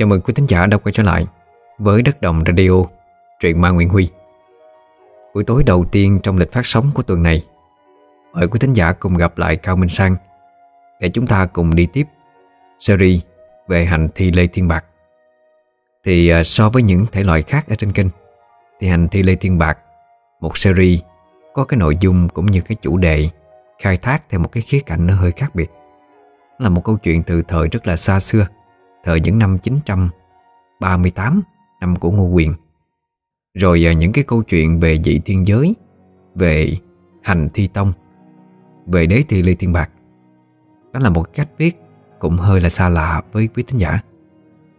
Chào mừng quý thính giả đã quay trở lại với Đất Đồng Radio, truyện ma Nguyễn Huy. Buổi tối đầu tiên trong lịch phát sóng của tuần này, mời quý thính giả cùng gặp lại Cao Minh Sang để chúng ta cùng đi tiếp series về hành thi Lê Thiên Bạc. Thì à, so với những thể loại khác ở trên kênh, thì hành thi Lê Thiên Bạc, một series có cái nội dung cũng như cái chủ đề khai thác theo một cái khía cạnh nó hơi khác biệt. Là một câu chuyện từ thời rất là xa xưa Thời những năm 938 Năm của Ngô Quyền. Rồi à, những cái câu chuyện về dị thiên giới, Về hành thi tông, Về đế thi Lê Thiên Bạc, Đó là một cách viết Cũng hơi là xa lạ với quý thính giả.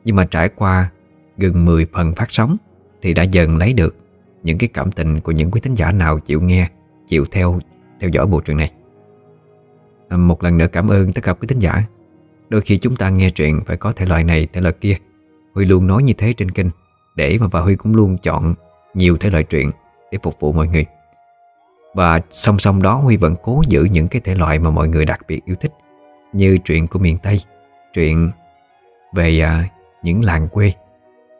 Nhưng mà trải qua Gần 10 phần phát sóng Thì đã dần lấy được Những cái cảm tình của những quý thính giả nào chịu nghe, Chịu theo theo dõi bộ truyện này. À, một lần nữa cảm ơn tất cả quý thính giả. Đôi khi chúng ta nghe truyện phải có thể loại này, thể loại kia. Huy luôn nói như thế trên kênh Để mà và Huy cũng luôn chọn nhiều thể loại truyện Để phục vụ mọi người. Và song song đó Huy vẫn cố giữ những cái thể loại mà mọi người đặc biệt yêu thích Như truyện của miền Tây Truyện về à, những làng quê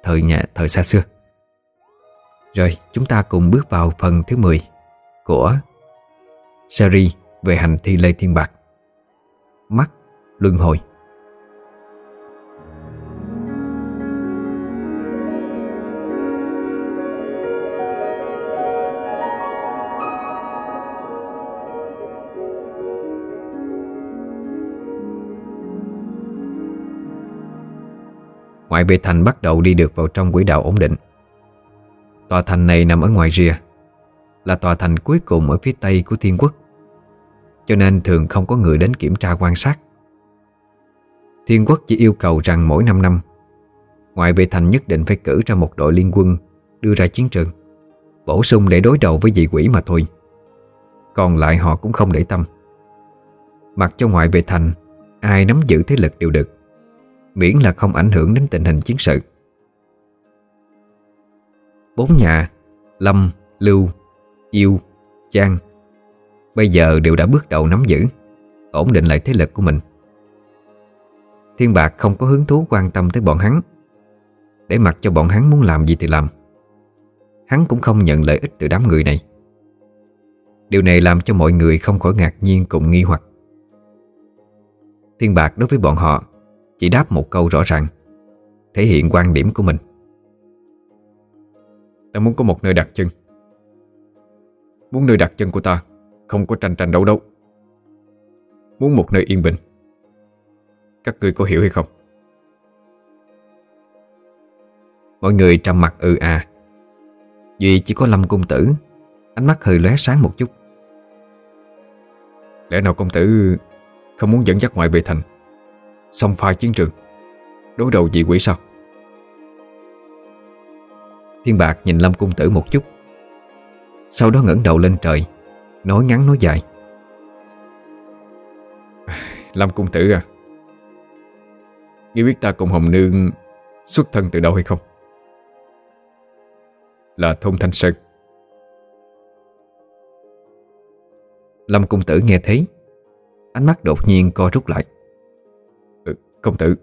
Thời nhà thời xa xưa. Rồi chúng ta cùng bước vào phần thứ 10 Của series về hành thi Lê Thiên Bạc. Mắt Luân Hồi. Ngoại vệ thành bắt đầu đi được vào trong quỹ đạo ổn định. Tòa thành này nằm ở ngoài rìa, Là tòa thành cuối cùng ở phía tây của thiên quốc, Cho nên thường không có người đến kiểm tra quan sát. Thiên quốc chỉ yêu cầu rằng mỗi 5 năm, Ngoại vệ thành nhất định phải cử ra một đội liên quân Đưa ra chiến trường, Bổ sung để đối đầu với dị quỷ mà thôi. Còn lại họ cũng không để tâm. Mặc cho ngoại vệ thành, Ai nắm giữ thế lực đều được. Miễn là không ảnh hưởng đến tình hình chiến sự. Bốn nhà Lâm, Lưu, Yêu, Giang Bây giờ đều đã bước đầu nắm giữ Ổn định lại thế lực của mình. Thiên Bạc không có hứng thú quan tâm tới bọn hắn. Để mặc cho bọn hắn muốn làm gì thì làm. Hắn cũng không nhận lợi ích từ đám người này. Điều này làm cho mọi người không khỏi ngạc nhiên cùng nghi hoặc. Thiên Bạc đối với bọn họ chỉ đáp một câu rõ ràng, Thể hiện quan điểm của mình. Ta muốn có một nơi đặt chân. Muốn nơi đặt chân của ta, Không có tranh tranh đấu đấu. Muốn một nơi yên bình. Các ngươi có hiểu hay không? Mọi người trầm mặt ừ à. Duy chỉ có Lâm Công Tử, Ánh mắt hơi lóe sáng một chút. Lẽ nào công tử Không muốn dẫn dắt ngoại về thành? Xong pha chiến trường. Đối đầu dị quỷ sao? Thiên Bạc nhìn Lâm Cung Tử một chút. Sau đó ngẩng đầu lên trời, Nói ngắn nói dài. Lâm Cung Tử à Ngươi biết ta cùng Hồng Nương Xuất thân từ đâu hay không? Là thôn Thanh Sơn. Lâm Cung Tử nghe thấy, Ánh mắt đột nhiên co rút lại. Công tử.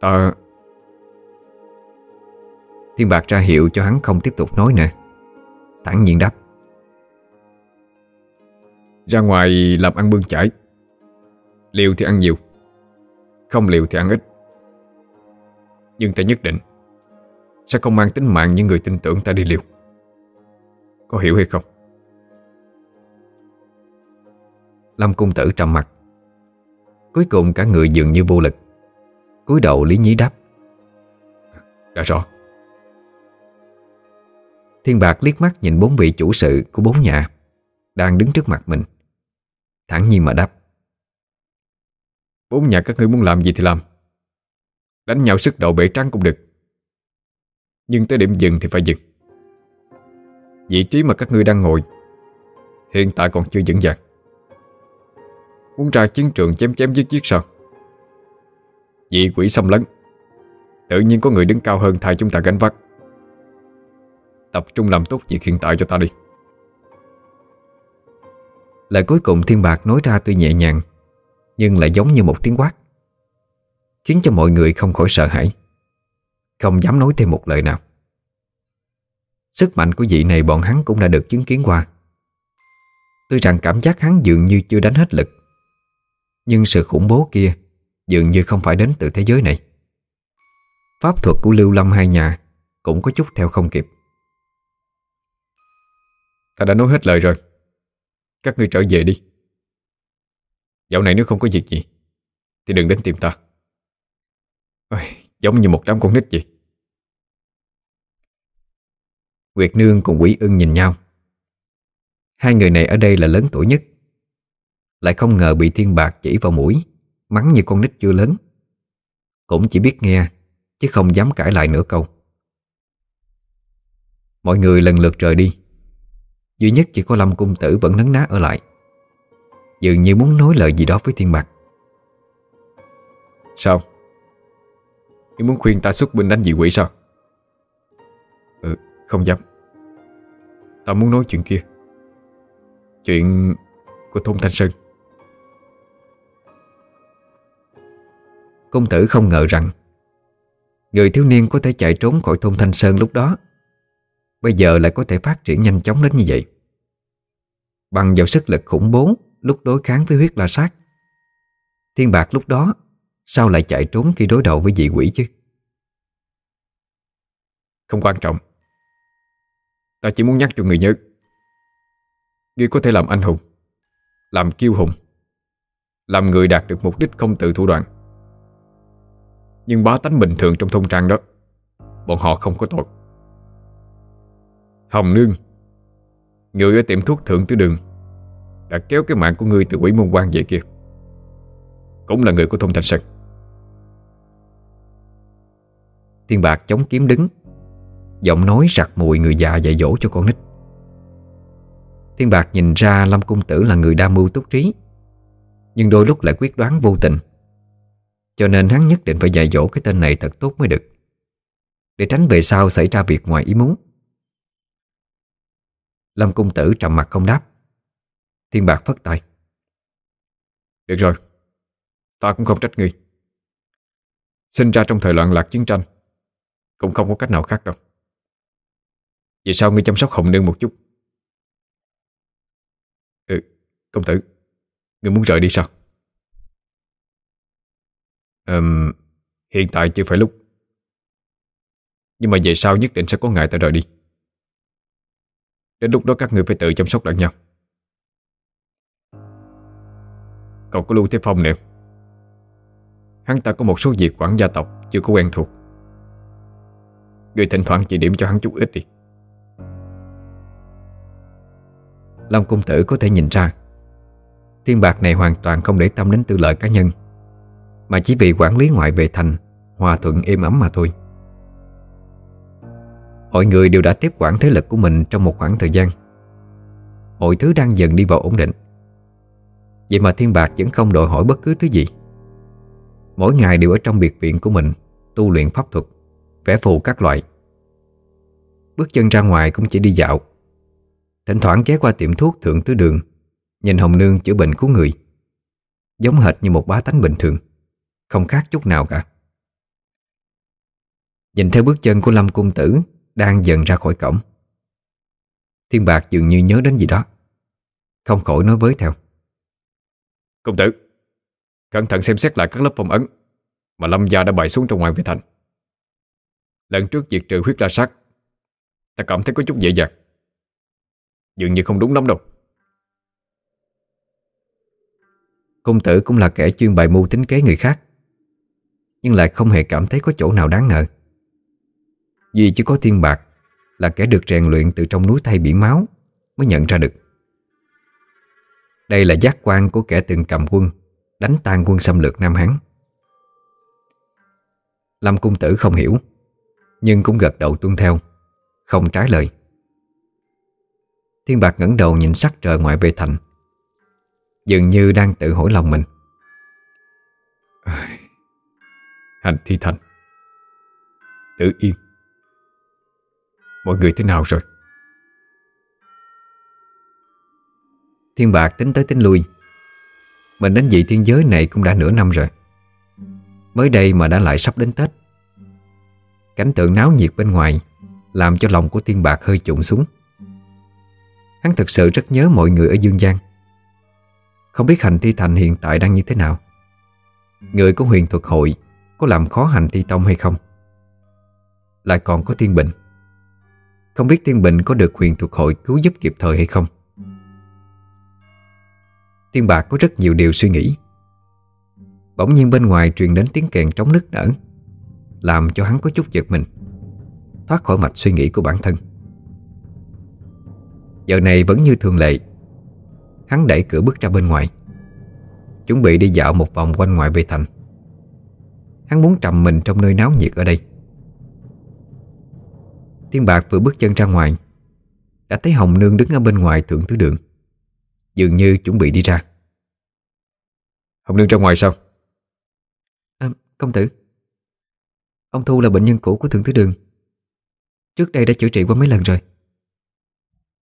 Ta Thiên bạc ra hiệu cho hắn không tiếp tục nói nữa. Thẳng nhiên đáp. Ra ngoài làm ăn bươn chải. Liều thì ăn nhiều Không liều thì ăn ít. Nhưng ta nhất định Sẽ không mang tính mạng những người tin tưởng ta đi liều. Có hiểu hay không? Lâm cung tử trầm mặt. Cuối cùng cả người dường như vô lực cúi đầu lý nhí đáp. Đã rõ. Thiên Bạc liếc mắt nhìn bốn vị chủ sự của bốn nhà Đang đứng trước mặt mình. Thẳng nhiên mà đáp. Bốn nhà các ngươi muốn làm gì thì làm. Đánh nhau sức đầu bể trắng cũng được. Nhưng tới điểm dừng thì phải dừng. Vị trí mà các ngươi đang ngồi Hiện tại còn chưa vững vàng. Muốn ra chiến trường chém chém giết giết sao? Dị quỷ xâm lấn. Tự nhiên có người đứng cao hơn thay chúng ta gánh vác. Tập trung làm tốt việc hiện tại cho ta đi. Lời cuối cùng Thiên Bạc nói ra tuy nhẹ nhàng, Nhưng lại giống như một tiếng quát, Khiến cho mọi người không khỏi sợ hãi, Không dám nói thêm một lời nào. Sức mạnh của vị này bọn hắn cũng đã được chứng kiến qua. Tuy rằng cảm giác hắn dường như chưa đánh hết lực, Nhưng sự khủng bố kia Dường như không phải đến từ thế giới này. Pháp thuật của Lưu Lâm hai nhà Cũng có chút theo không kịp. Ta đã nói hết lời rồi. Các ngươi trở về đi. Dạo này nếu không có việc gì Thì đừng đến tìm ta. Ôi, Giống như một đám con nít vậy. Nguyệt Nương cùng Quỷ ưng nhìn nhau. Hai người này ở đây là lớn tuổi nhất. Lại không ngờ bị thiên bạc chỉ vào mũi. Mắng như con nít chưa lớn. Cũng chỉ biết nghe Chứ không dám cãi lại nửa câu. Mọi người lần lượt rời đi. Duy nhất chỉ có Lâm Cung Tử vẫn nấn ná ở lại. Dường như muốn nói lời gì đó với Thiên Bạc. Sao? Ngươi muốn khuyên ta xuất binh đánh dị quỷ sao? Ừ, không dám. Ta muốn nói chuyện kia. Chuyện của thôn Thanh Sơn. Công tử không ngờ rằng Người thiếu niên có thể chạy trốn khỏi thôn Thanh Sơn lúc đó. Bây giờ lại có thể phát triển nhanh chóng đến như vậy. Bằng vào sức lực khủng bố Lúc đối kháng với huyết la sát, Thiên bạc lúc đó Sao lại chạy trốn khi đối đầu với dị quỷ chứ? Không quan trọng. Ta chỉ muốn nhắc cho người nhớ, Ngươi có thể làm anh hùng, Làm kiêu hùng, Làm người đạt được mục đích không tự thủ đoạn. Nhưng bá tánh bình thường trong thôn trang đó, Bọn họ không có tội. Hồng Nương, Người ở tiệm thuốc thượng tứ đường, Đã kéo cái mạng của ngươi từ quỷ môn quan về kia. Cũng là người của thôn Thanh Sơn. Thiên Bạc chống kiếm đứng, Giọng nói sặc mùi người già dạy dỗ cho con nít. Thiên Bạc nhìn ra Lâm Cung Tử là người đa mưu túc trí, Nhưng đôi lúc lại quyết đoán vô tình. Cho nên hắn nhất định phải dạy dỗ cái tên này thật tốt mới được. Để tránh về sau xảy ra việc ngoài ý muốn. Lâm Cung Tử trầm mặt không đáp. Thiên Bạc phất tay. Được rồi. Ta cũng không trách ngươi. Sinh ra trong thời loạn lạc chiến tranh, Cũng không có cách nào khác đâu. Vì sao ngươi chăm sóc Hồng Nương một chút? Ừ Công tử, Ngươi muốn rời đi sao? Um, Hiện tại chưa phải lúc. Nhưng mà về sau nhất định sẽ có ngày ta rời đi. Đến lúc đó các người phải tự chăm sóc lẫn nhau. Cậu có Lưu Thế Phong nữa Hắn ta có một số việc quản gia tộc Chưa có quen thuộc. Người thỉnh thoảng chỉ điểm cho hắn chút ít đi. Long Cung Tử có thể nhìn ra Thiên bạc này hoàn toàn không để tâm đến tư lợi cá nhân. Mà chỉ vì quản lý ngoại về thành, Hòa thuận êm ấm mà thôi. Mọi người đều đã tiếp quản thế lực của mình trong một khoảng thời gian. Mọi thứ đang dần đi vào ổn định. Vậy mà Thiên Bạc vẫn không đòi hỏi bất cứ thứ gì. Mỗi ngày đều ở trong biệt viện của mình, Tu luyện pháp thuật, Vẽ phù các loại. Bước chân ra ngoài cũng chỉ đi dạo. Thỉnh thoảng ghé qua tiệm thuốc thượng tứ đường, Nhìn Hồng Nương chữa bệnh cứu người. Giống hệt như một bá tánh bình thường. Không khác chút nào cả. Nhìn theo bước chân của Lâm Cung Tử Đang dần ra khỏi cổng Thiên Bạc dường như nhớ đến gì đó Không khỏi nói với theo. Công tử Cẩn thận xem xét lại các lớp phong ấn Mà Lâm gia đã bày xuống trong ngoài về thành. Lần trước diệt trừ huyết la sát Ta cảm thấy có chút dễ dàng Dường như không đúng lắm đâu. Công tử cũng là kẻ chuyên bày mưu tính kế người khác nhưng lại không hề cảm thấy có chỗ nào đáng ngờ. Vì chỉ có thiên bạc Là kẻ được rèn luyện từ trong núi thay biển máu Mới nhận ra được. Đây là giác quan của kẻ từng cầm quân, Đánh tan quân xâm lược Nam Hán. Lâm cung tử không hiểu, Nhưng cũng gật đầu tuân theo, Không trái lời. Thiên bạc ngẩng đầu nhìn sắc trời ngoại về thành, Dường như đang tự hỏi lòng mình. Hành thi thành. Tự yên. Mọi người thế nào rồi? Thiên bạc tính tới tính lui. Mình đến vị thiên giới này cũng đã nửa năm rồi. Mới đây mà đã lại sắp đến Tết. Cảnh tượng náo nhiệt bên ngoài Làm cho lòng của thiên bạc hơi trụng xuống. Hắn thực sự rất nhớ mọi người ở Dương Giang. Không biết hành thi thành hiện tại đang như thế nào. Người của huyền thuật hội có làm khó hành thi tông hay không? Lại còn có thiên bình. Không biết thiên bình có được quyền thuộc hội cứu giúp kịp thời hay không? Tiên bạc có rất nhiều điều suy nghĩ. Bỗng nhiên bên ngoài truyền đến tiếng kèn trống nức nở, Làm cho hắn có chút giật mình, Thoát khỏi mạch suy nghĩ của bản thân. Giờ này vẫn như thường lệ, Hắn đẩy cửa bước ra bên ngoài, Chuẩn bị đi dạo một vòng quanh ngoài về thành. Hắn muốn trầm mình trong nơi náo nhiệt ở đây. Thiên Bạc vừa bước chân ra ngoài Đã thấy Hồng Nương đứng ở bên ngoài thượng tứ đường Dường như chuẩn bị đi ra. Hồng Nương ra ngoài sao? À, Công tử. Ông Thu là bệnh nhân cũ của thượng tứ đường. Trước đây đã chữa trị qua mấy lần rồi.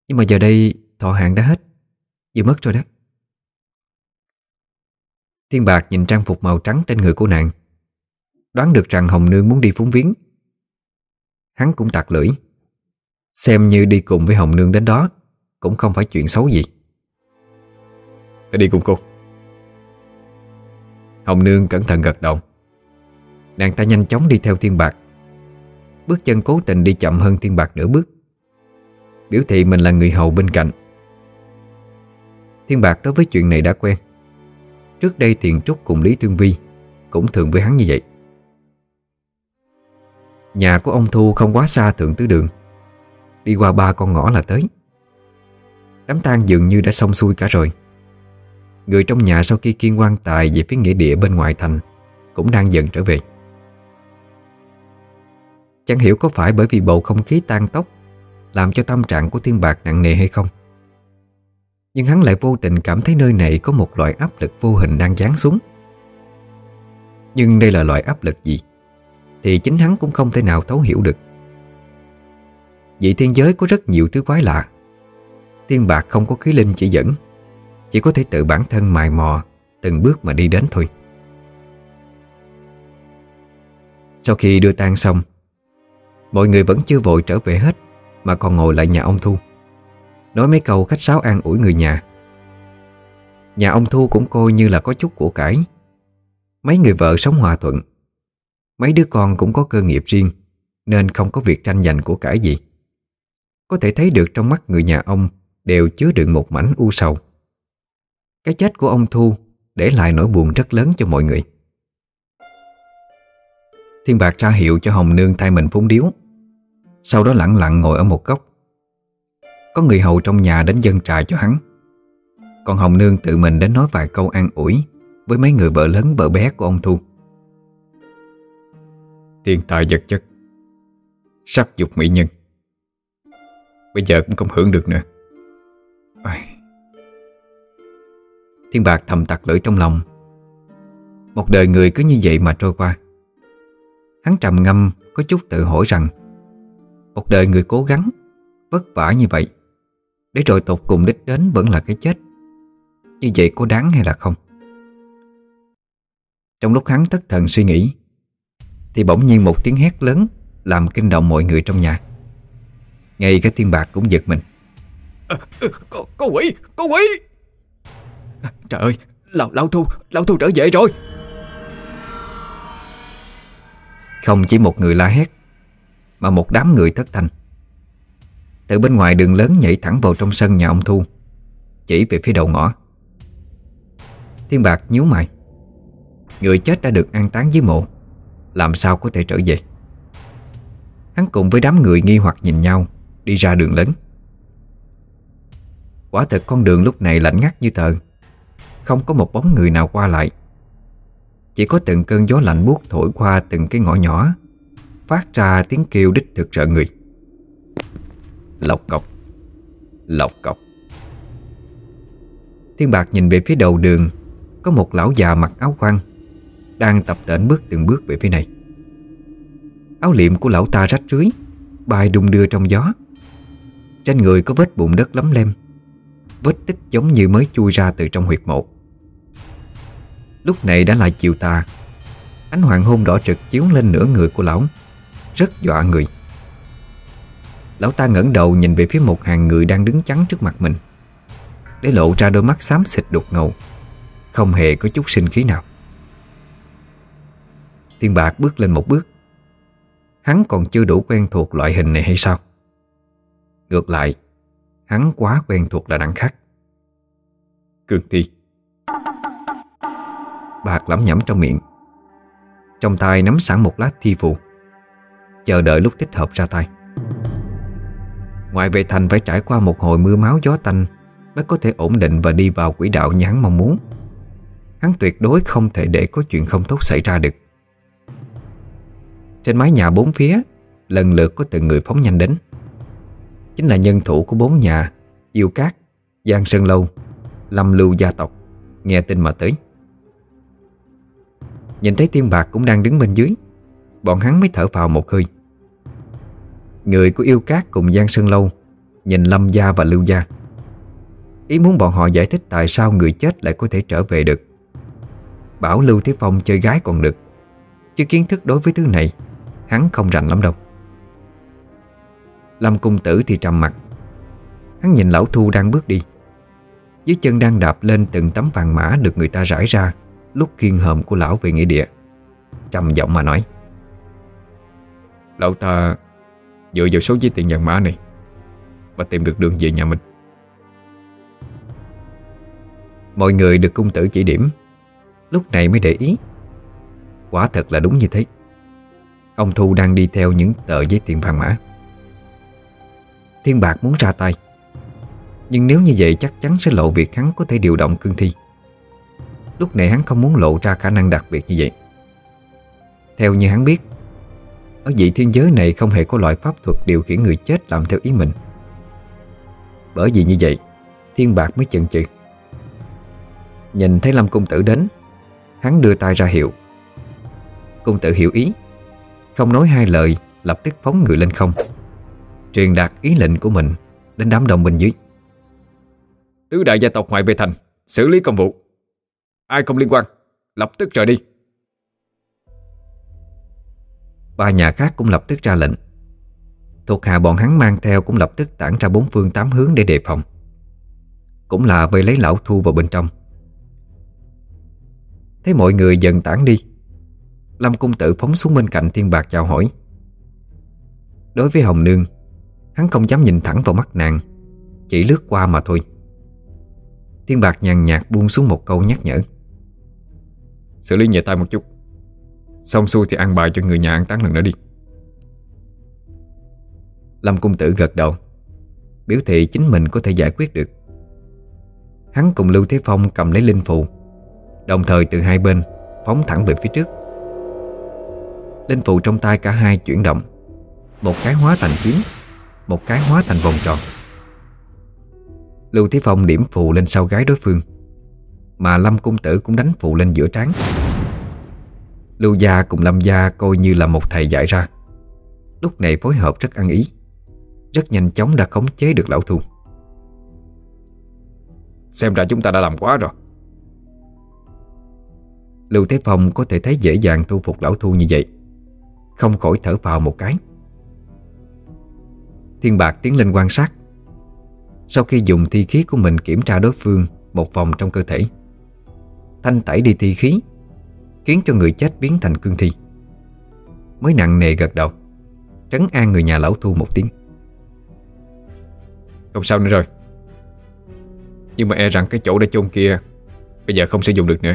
Nhưng mà giờ đây thọ hạn đã hết Vừa mất rồi đó. Thiên Bạc nhìn trang phục màu trắng trên người của nàng Đoán được rằng Hồng Nương muốn đi phúng viếng. Hắn cũng tặc lưỡi. Xem như đi cùng với Hồng Nương đến đó, Cũng không phải chuyện xấu gì. Phải đi cùng cô. Hồng Nương cẩn thận gật đầu. Nàng ta nhanh chóng đi theo Thiên Bạc. Bước chân cố tình đi chậm hơn Thiên Bạc nửa bước. Biểu thị mình là người hầu bên cạnh. Thiên Bạc đối với chuyện này đã quen. Trước đây Thiền Trúc cùng Lý Thương Vi Cũng thường với hắn như vậy. Nhà của ông Thu không quá xa thượng tứ đường. Đi qua ba con ngõ là tới. Đám tang dường như đã xong xuôi cả rồi. Người trong nhà sau khi kiên quan tài về phía nghĩa địa bên ngoài thành Cũng đang dần trở về. Chẳng hiểu có phải bởi vì bầu không khí tan tốc Làm cho tâm trạng của Thiên bạc nặng nề hay không. Nhưng hắn lại vô tình cảm thấy nơi này có một loại áp lực vô hình đang giáng xuống. Nhưng đây là loại áp lực gì? Thì chính hắn cũng không thể nào thấu hiểu được. Vị thiên giới có rất nhiều thứ quái lạ. Tiên bạc không có khí linh chỉ dẫn, Chỉ có thể tự bản thân mài mò Từng bước mà đi đến thôi. Sau khi đưa tang xong, Mọi người vẫn chưa vội trở về hết, Mà còn ngồi lại nhà ông Thu, Nói mấy câu khách sáo an ủi người nhà. Nhà ông Thu cũng coi như là có chút của cải. Mấy người vợ sống hòa thuận Mấy đứa con cũng có cơ nghiệp riêng, Nên không có việc tranh giành của cải gì. Có thể thấy được trong mắt người nhà ông Đều chứa đựng một mảnh u sầu. Cái chết của ông Thu Để lại nỗi buồn rất lớn cho mọi người. Thiên Bạc ra hiệu cho Hồng Nương thay mình phúng điếu. Sau đó lặng lặng ngồi ở một góc. Có người hầu trong nhà đến dân trà cho hắn. Còn Hồng Nương tự mình đến nói vài câu an ủi Với mấy người vợ lớn vợ bé của ông Thu. Thiên tài vật chất. Sắc dục mỹ nhân. Bây giờ cũng không hưởng được nữa. Ai... Thiên Bạc thầm tặc lưỡi trong lòng. Một đời người cứ như vậy mà trôi qua. Hắn trầm ngâm, có chút tự hỏi rằng, Một đời người cố gắng, Vất vả như vậy, Để rồi tột cùng đích đến vẫn là cái chết. Như vậy có đáng hay là không? Trong lúc hắn thất thần suy nghĩ thì bỗng nhiên một tiếng hét lớn Làm kinh động mọi người trong nhà. Ngay cái tiên bạc cũng giật mình. À, có, có quỷ, có quỷ! Trời ơi, lão, lão thu, lão thu trở về rồi. Không chỉ một người la hét Mà một đám người thất thanh. Từ bên ngoài đường lớn nhảy thẳng vào trong sân nhà ông Thu Chỉ về phía đầu ngõ. Thiên Bạc nhíu mày. Người chết đã được an táng dưới mộ làm sao có thể trở về? Hắn cùng với đám người nghi hoặc nhìn nhau, Đi ra đường lớn. Quả thật con đường lúc này lạnh ngắt như tờ. Không có một bóng người nào qua lại. Chỉ có từng cơn gió lạnh buốt thổi qua từng cái ngõ nhỏ, Phát ra tiếng kêu đích thực sợ người. Lọc cọc Lọc cọc Thiên Bạc nhìn về phía đầu đường, Có một lão già mặc áo khoan đang tập tễnh bước từng bước về phía này. Áo liệm của lão ta rách rưới Bay đung đưa trong gió. Trên người có vết bụng đất lấm lem, Vết tích giống như mới chui ra từ trong huyệt mộ. Lúc này đã là chiều tà. Ánh hoàng hôn đỏ trực chiếu lên nửa người của lão, Rất dọa người. Lão ta ngẩng đầu nhìn về phía một hàng người đang đứng chắn trước mặt mình, Để lộ ra đôi mắt xám xịt đục ngầu, Không hề có chút sinh khí nào. Thiên Bạc bước lên một bước. Hắn còn chưa đủ quen thuộc loại hình này hay sao? Ngược lại, Hắn quá quen thuộc là đẳng khác. Cường thi. Bạc lẩm nhẩm trong miệng. Trong tay nắm sẵn một lát thi phù Chờ đợi lúc thích hợp ra tay. Ngoài vệ thành phải trải qua một hồi mưa máu gió tanh, Mới có thể ổn định và đi vào quỹ đạo như hắn mong muốn. Hắn tuyệt đối không thể để có chuyện không tốt xảy ra được. Trên mái nhà bốn phía Lần lượt có từng người phóng nhanh đến. Chính là nhân thủ của bốn nhà Yêu Cát, Giang Sơn Lâu Lâm Lưu gia tộc Nghe tin mà tới. Nhìn thấy tiên bạc cũng đang đứng bên dưới Bọn hắn mới thở vào một hơi. Người của yêu cát cùng Giang Sơn Lâu Nhìn Lâm Gia và Lưu Gia. Ý muốn bọn họ giải thích tại sao người chết lại có thể trở về được. Bảo Lưu Thế Phong chơi gái còn được Chứ kiến thức đối với thứ này Hắn không rành lắm đâu. Lâm Cung Tử thì trầm mặt. Hắn nhìn Lão Thu đang bước đi. Dưới chân đang đạp lên từng tấm vàng mã Được người ta rải ra, Lúc kiên hòm của Lão về nghĩa địa. Trầm giọng mà nói, Lão ta Dựa vào số giấy tiền vàng mã này và tìm được đường về nhà mình. Mọi người được cung tử chỉ điểm. Lúc này mới để ý. Quả thật là đúng như thế. Ông Thu đang đi theo những tờ giấy tiền vàng mã. Thiên Bạc muốn ra tay. Nhưng nếu như vậy chắc chắn sẽ lộ việc hắn có thể điều động cương thi. Lúc này hắn không muốn lộ ra khả năng đặc biệt như vậy. Theo như hắn biết, Ở vị thiên giới này không hề có loại pháp thuật điều khiển người chết làm theo ý mình. Bởi vì như vậy, Thiên Bạc mới chần chừ. Nhìn thấy Lâm Cung Tử đến, Hắn đưa tay ra hiệu. Cung Tử hiểu ý. Không nói hai lời Lập tức phóng người lên không. Truyền đạt ý lệnh của mình Đến đám đông bên dưới. Tứ đại gia tộc ngoại về thành Xử lý công vụ. Ai không liên quan Lập tức rời đi. Ba nhà khác cũng lập tức ra lệnh. Thuộc hạ bọn hắn mang theo Cũng lập tức tản ra bốn phương tám hướng để đề phòng. Cũng là vây lấy lão thu vào bên trong. Thấy mọi người dần tản đi Lâm cung tử phóng xuống bên cạnh thiên bạc chào hỏi. Đối với Hồng Nương Hắn không dám nhìn thẳng vào mắt nàng Chỉ lướt qua mà thôi. Thiên bạc nhàn nhạt buông xuống một câu nhắc nhở. Xử lý nhẹ tay một chút. Xong xuôi thì ăn bài cho người nhà ăn táng lần nữa đi. Lâm cung tử gật đầu Biểu thị chính mình có thể giải quyết được. Hắn cùng Lưu Thế Phong cầm lấy linh phù Đồng thời từ hai bên Phóng thẳng về phía trước Linh phù trong tay cả hai chuyển động. Một cái hóa thành kiếm Một cái hóa thành vòng tròn. Lưu Thế Phong điểm phù lên sau gái đối phương Mà Lâm Cung Tử cũng đánh phù lên giữa trán. Lưu Gia cùng Lâm Gia coi như là một thầy dạy ra. Lúc này phối hợp rất ăn ý Rất nhanh chóng đã khống chế được lão thu. Xem ra chúng ta đã làm quá rồi. Lưu Thế Phong có thể thấy dễ dàng thu phục lão thu như vậy không khỏi thở vào một cái. Thiên Bạc tiến lên quan sát. Sau khi dùng thi khí của mình kiểm tra đối phương Một vòng trong cơ thể, Thanh tẩy đi thi khí, Khiến cho người chết biến thành cương thi. Mới nặng nề gật đầu, Trấn an người nhà lão thu một tiếng. Không sao nữa rồi. Nhưng mà e rằng cái chỗ đã chôn kia Bây giờ không sử dụng được nữa.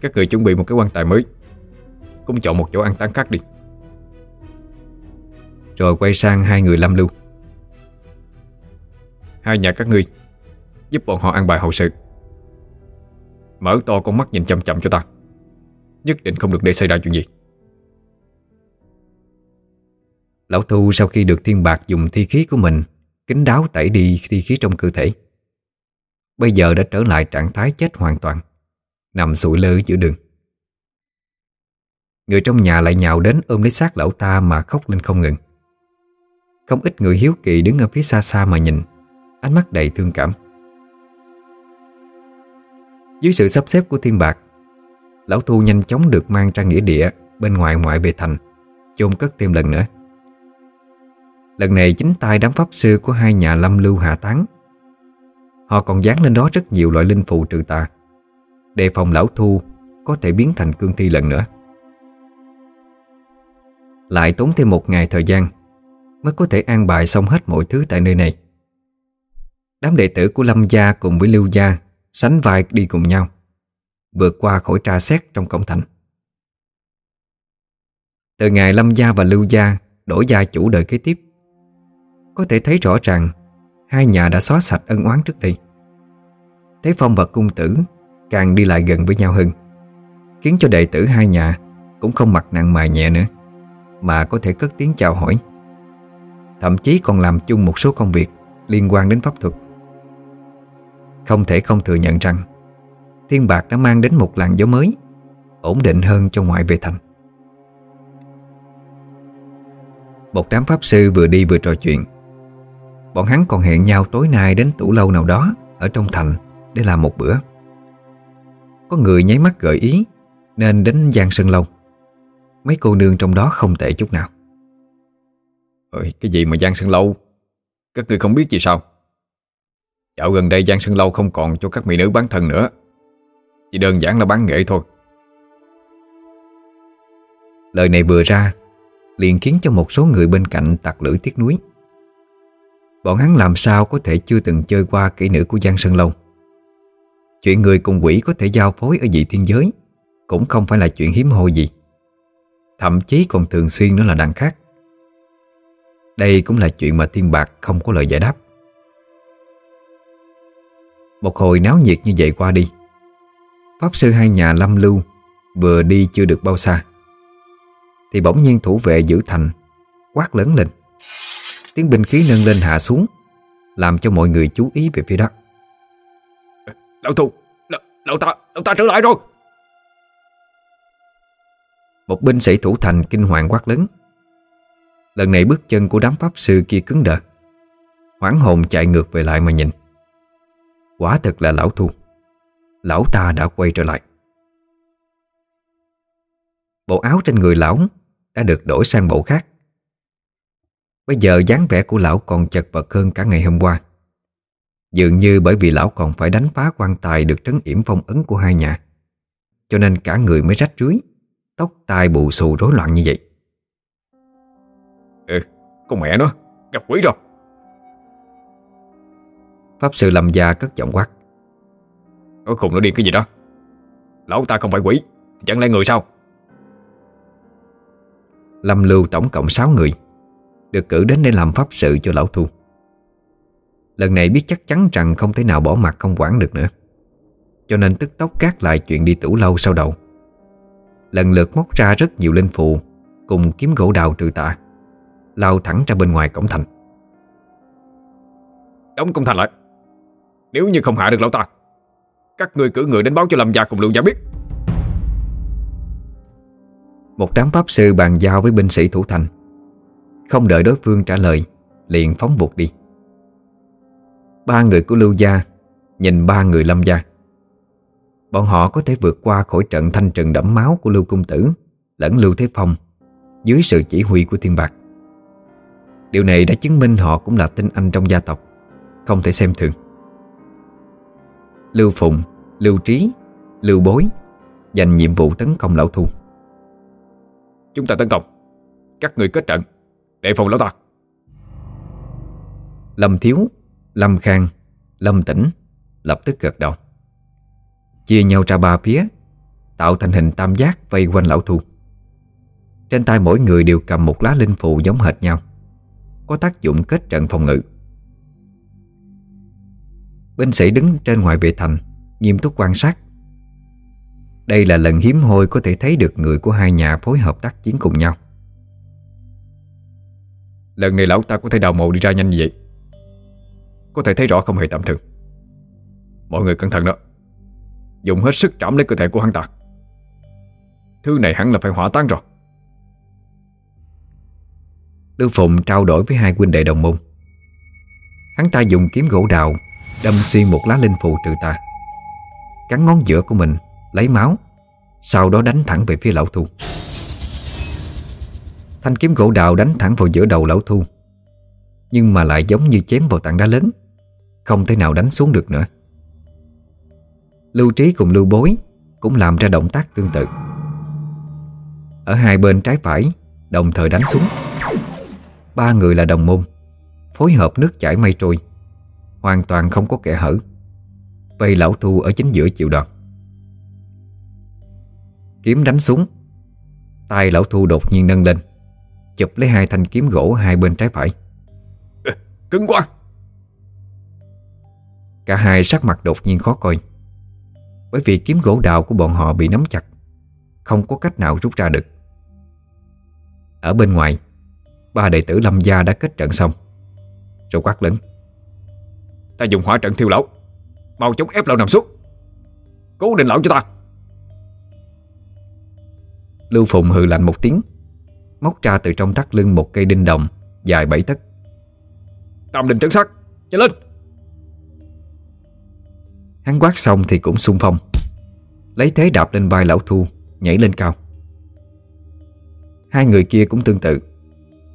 Các người chuẩn bị một cái quan tài mới. Cũng chọn một chỗ ăn tán khác đi. Rồi quay sang hai người lâm lưu. Hai nhà các ngươi Giúp bọn họ ăn bài hậu sự. Mở to con mắt nhìn chậm chậm cho ta. Nhất định không được để xảy ra chuyện gì. Lão Thu sau khi được thiên bạc dùng thi khí của mình, Kính đáo tẩy đi thi khí trong cơ thể. Bây giờ đã trở lại trạng thái chết hoàn toàn, Nằm sụi lơ giữa đường. Người trong nhà lại nhào đến ôm lấy xác lão ta mà khóc lên không ngừng. Không ít người hiếu kỳ đứng ở phía xa xa mà nhìn, Ánh mắt đầy thương cảm. Dưới sự sắp xếp của thiên bạc, Lão Thu nhanh chóng được mang ra nghĩa địa Bên ngoài ngoại về thành, chôn cất thêm lần nữa. Lần này chính tay đám pháp sư của hai nhà lâm lưu hạ tán Họ còn dán lên đó rất nhiều loại linh phù trừ tà, Đề phòng lão thu có thể biến thành cương thi lần nữa. Lại tốn thêm một ngày thời gian Mới có thể an bài xong hết mọi thứ tại nơi này. Đám đệ tử của Lâm Gia cùng với Lưu Gia Sánh vai đi cùng nhau, Vượt qua khỏi tra xét trong cổng thành. Từ ngày Lâm Gia và Lưu Gia Đổi gia chủ đời kế tiếp, Có thể thấy rõ ràng Hai nhà đã xóa sạch ân oán trước đây. Thế Phong và cung tử Càng đi lại gần với nhau hơn, Khiến cho đệ tử hai nhà Cũng không mặc nặng mài nhẹ nữa. Mà có thể cất tiếng chào hỏi. Thậm chí còn làm chung một số công việc Liên quan đến pháp thuật. Không thể không thừa nhận rằng, Thiên Bạc đã mang đến một làn gió mới, Ổn định hơn cho ngoại về thành. Một đám pháp sư vừa đi vừa trò chuyện. Bọn hắn còn hẹn nhau tối nay đến tủ lâu nào đó Ở trong thành để làm một bữa. Có người nháy mắt gợi ý Nên đến Giang Sơn Lâu. Mấy cô nương trong đó không tệ chút nào. Ôi, cái gì mà Giang Sơn Lâu? Các người không biết gì sao? Dạo gần đây Giang Sơn Lâu không còn cho các mỹ nữ bán thân nữa. Chỉ đơn giản là bán nghệ thôi. Lời này vừa ra liền khiến cho một số người bên cạnh tặc lưỡi tiếc nuối. Bọn hắn làm sao có thể chưa từng chơi qua kỹ nữ của Giang Sơn Lâu? Chuyện người cùng quỷ có thể giao phối ở dị thiên giới Cũng không phải là chuyện hiếm hoi gì Thậm chí còn thường xuyên nữa là đằng khác. Đây cũng là chuyện mà thiên bạc không có lời giải đáp. Một hồi náo nhiệt như vậy qua đi, Pháp sư hai nhà lâm lưu Vừa đi chưa được bao xa, Thì bỗng nhiên thủ vệ giữ thành Quát lớn lên. Tiếng binh khí nâng lên hạ xuống, Làm cho mọi người chú ý về phía đó. Lão Thu Lão ta Lão ta trở lại rồi. Một binh sĩ thủ thành kinh hoàng quát lớn. Lần này bước chân của đám pháp sư kia cứng đờ. Hoảng hồn chạy ngược về lại mà nhìn. Quả thật là lão Thu Lão ta đã quay trở lại. Bộ áo trên người lão Đã được đổi sang bộ khác. Bây giờ dáng vẻ của lão còn chật vật hơn cả ngày hôm qua. Dường như bởi vì lão còn phải đánh phá quan tài được trấn yểm phong ấn của hai nhà, Cho nên cả người mới rách rưới. Tóc tai bù xù rối loạn như vậy. Ừ, con mẹ nó, gặp quỷ rồi. Pháp sư lâm gia cất giọng quát. Nói khùng nó điên cái gì đó? Lão ta không phải quỷ Thì chẳng lẽ người sao? Lâm lưu tổng cộng 6 người Được cử đến để làm pháp sự cho lão thu Lần này biết chắc chắn rằng không thể nào bỏ mặt không quản được nữa. Cho nên tức tốc cát lại chuyện đi tủ lâu sau đầu Lần lượt móc ra rất nhiều linh phù Cùng kiếm gỗ đào trừ tạ Lao thẳng ra bên ngoài cổng thành. Đóng công thành lại. Nếu như không hạ được lão ta Các người cử người đến báo cho Lâm Gia cùng Lưu Gia biết. Một đám pháp sư bàn giao với binh sĩ thủ thành. Không đợi đối phương trả lời Liền phóng vụt đi. Ba người của Lưu Gia Nhìn ba người Lâm Gia Bọn họ có thể vượt qua khỏi trận thanh trừng đẫm máu của Lưu Cung Tử Lẫn Lưu Thế Phong Dưới sự chỉ huy của Thiên Bạc. Điều này đã chứng minh họ cũng là tinh anh trong gia tộc Không thể xem thường. Lưu Phùng, Lưu Trí, Lưu Bối Dành nhiệm vụ tấn công Lão Thu. Chúng ta tấn công. Các người kết trận Để phòng lão ta. Lâm Thiếu Lâm Khang, Lâm Tĩnh lập tức gật đầu. Chia nhau ra ba phía, tạo thành hình tam giác vây quanh lão thu. Trên tay mỗi người đều cầm một lá linh phù giống hệt nhau, có tác dụng kết trận phòng ngự. Binh sĩ đứng trên ngoài vệ thành, nghiêm túc quan sát. Đây là lần hiếm hoi có thể thấy được người của hai nhà phối hợp tác chiến cùng nhau. Lần này lão ta có thể đào mộ đi ra nhanh như vậy có thể thấy rõ không hề tầm thường Mọi người cẩn thận đó Dùng hết sức trảm lấy cơ thể của hắn ta. Thứ này hẳn là phải hỏa táng rồi. Lưu Phụng trao đổi với hai huynh đệ đồng môn. Hắn ta dùng kiếm gỗ đào, Đâm xuyên một lá linh phù trừ tà Cắn ngón giữa của mình, Lấy máu, Sau đó đánh thẳng về phía lão thu. Thanh kiếm gỗ đào đánh thẳng vào giữa đầu lão thu, Nhưng mà lại giống như chém vào tảng đá lớn, Không thể nào đánh xuống được nữa. Lưu Trí cùng Lưu Bối Cũng làm ra động tác tương tự. Ở hai bên trái phải Đồng thời đánh xuống. Ba người là đồng môn Phối hợp nước chảy mây trôi Hoàn toàn không có kẻ hở Vây lão thu ở chính giữa chịu đòn. Kiếm đánh xuống tay lão thu đột nhiên nâng lên Chụp lấy hai thanh kiếm gỗ hai bên trái phải. Cứng quá! Cả hai sắc mặt đột nhiên khó coi bởi vì kiếm gỗ đào của bọn họ bị nắm chặt, Không có cách nào rút ra được. Ở bên ngoài, Ba đệ tử Lâm Gia đã kết trận xong. Rồi quát lớn, Ta dùng hỏa trận thiêu lão, Mau chống ép lão nằm xuống, Cố định lão cho ta. Lưu Phụng hừ lạnh một tiếng, Móc ra từ trong thắt lưng một cây đinh đồng Dài bảy tấc. Tam đình trấn sát, Nhanh lên! Hắn quát xong thì cũng xung phong. Lấy thế đạp lên vai lão thu Nhảy lên cao. Hai người kia cũng tương tự.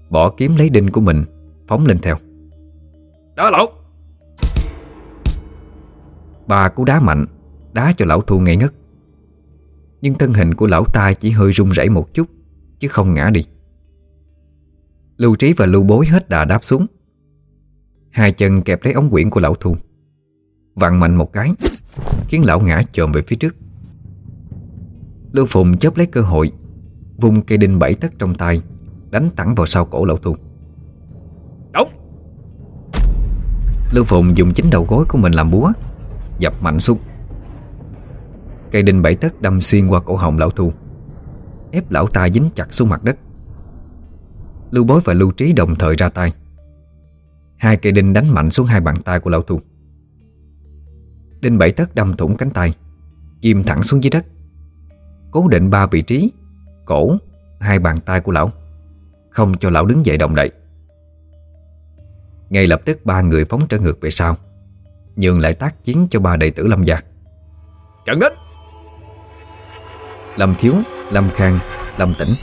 Bỏ kiếm lấy đinh của mình Phóng lên theo. Đá lão! Ba cú đá mạnh Đá cho lão thu ngây ngất. Nhưng thân hình của lão ta chỉ hơi rung rẩy một chút Chứ không ngã đi. Lưu trí và lưu bối hết đà đáp xuống. Hai chân kẹp lấy ống quyển của lão thu Vặn mạnh một cái Khiến lão ngã chồm về phía trước. Lưu Phùng chớp lấy cơ hội Vung cây đinh bảy tấc trong tay Đánh thẳng vào sau cổ lão thu Đóng Lưu Phùng dùng chính đầu gối của mình làm búa Dập mạnh xuống. Cây đinh bảy tấc đâm xuyên qua cổ họng lão thu Ép lão ta dính chặt xuống mặt đất. Lưu bối và lưu trí đồng thời ra tay. Hai cây đinh đánh mạnh xuống hai bàn tay của lão thu Đinh bảy tấc đâm thủng cánh tay Kim thẳng xuống dưới đất. Cố định ba vị trí Cổ, hai bàn tay của lão Không cho lão đứng dậy động đậy. Ngay lập tức ba người phóng trở ngược về sau Nhường lại tác chiến cho ba đệ tử Lâm gia. Trận đến! Lâm Thiếu, Lâm Khang, Lâm Tĩnh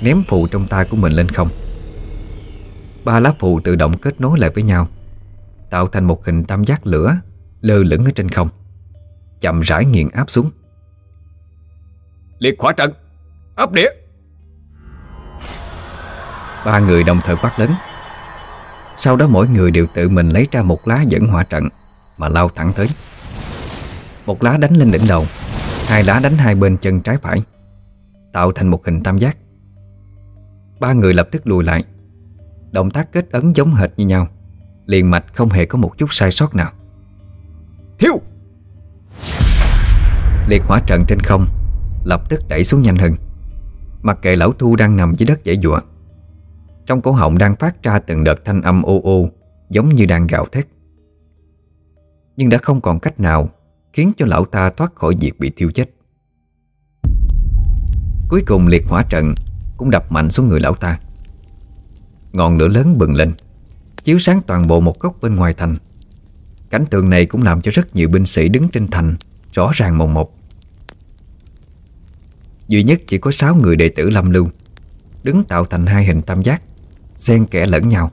Ném phù trong tay của mình lên không. Ba lá phù tự động kết nối lại với nhau Tạo thành một hình tam giác lửa Lơ lửng ở trên không. Chậm rãi nghiền áp xuống. Liệt hỏa trận. Áp đĩa. Ba người đồng thời quát lớn. Sau đó mỗi người đều tự mình lấy ra một lá dẫn hỏa trận Mà lao thẳng tới. Một lá đánh lên đỉnh đầu Hai lá đánh hai bên chân trái phải Tạo thành một hình tam giác. Ba người lập tức lùi lại. Động tác kết ấn giống hệt như nhau Liền mạch không hề có một chút sai sót nào Hiu! Liệt hỏa trận trên không, Lập tức đẩy xuống nhanh hơn. Mặc kệ lão thu đang nằm dưới đất dãy dụa, Trong cổ họng đang phát ra từng đợt thanh âm ô ô Giống như đang gào thét. Nhưng đã không còn cách nào Khiến cho lão ta thoát khỏi việc bị thiêu chết. Cuối cùng liệt hỏa trận Cũng đập mạnh xuống người lão ta. Ngọn lửa lớn bừng lên, Chiếu sáng toàn bộ một góc bên ngoài thành. Cảnh tượng này cũng làm cho rất nhiều binh sĩ đứng trên thành, Rõ ràng mồm một. Duy nhất chỉ có 6 người đệ tử Lâm Lưu, Đứng tạo thành hai hình tam giác, Xen kẽ lẫn nhau,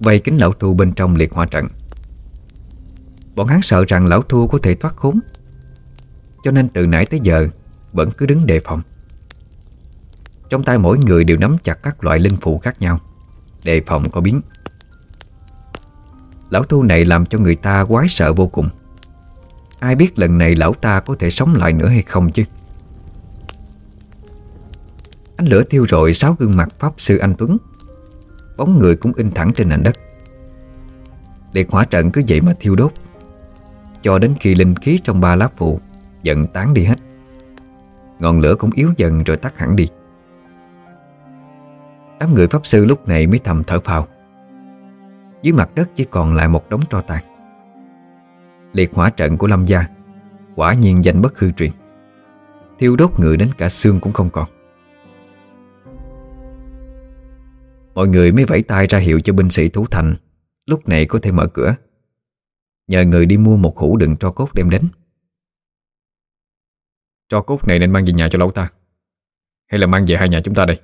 Vây kính lão thu bên trong liệt hỏa trận. Bọn hắn sợ rằng lão thu có thể thoát khốn, Cho nên từ nãy tới giờ Vẫn cứ đứng đề phòng. Trong tay mỗi người đều nắm chặt các loại linh phụ khác nhau, Đề phòng có biến. Lão thu này làm cho người ta quái sợ vô cùng. Ai biết lần này lão ta có thể sống lại nữa hay không chứ? Ánh lửa thiêu rồi sáu gương mặt Pháp Sư Anh Tuấn. Bóng người cũng in thẳng trên nền đất. Liệt hỏa trận cứ vậy mà thiêu đốt. Cho đến khi linh khí trong ba lá phụ Dần tán đi hết. Ngọn lửa cũng yếu dần rồi tắt hẳn đi. Đám người Pháp Sư lúc này mới thầm thở phào. Dưới mặt đất chỉ còn lại một đống tro tàn. Liệt hỏa trận của Lâm Gia Quả nhiên danh bất hư truyền. Thiêu đốt người đến cả xương cũng không còn. Mọi người mới vẫy tay ra hiệu cho binh sĩ thú thành, Lúc này có thể mở cửa. Nhờ người đi mua một hũ đựng tro cốt đem đến. Tro cốt này nên mang về nhà cho lão ta, Hay là mang về hai nhà chúng ta đây?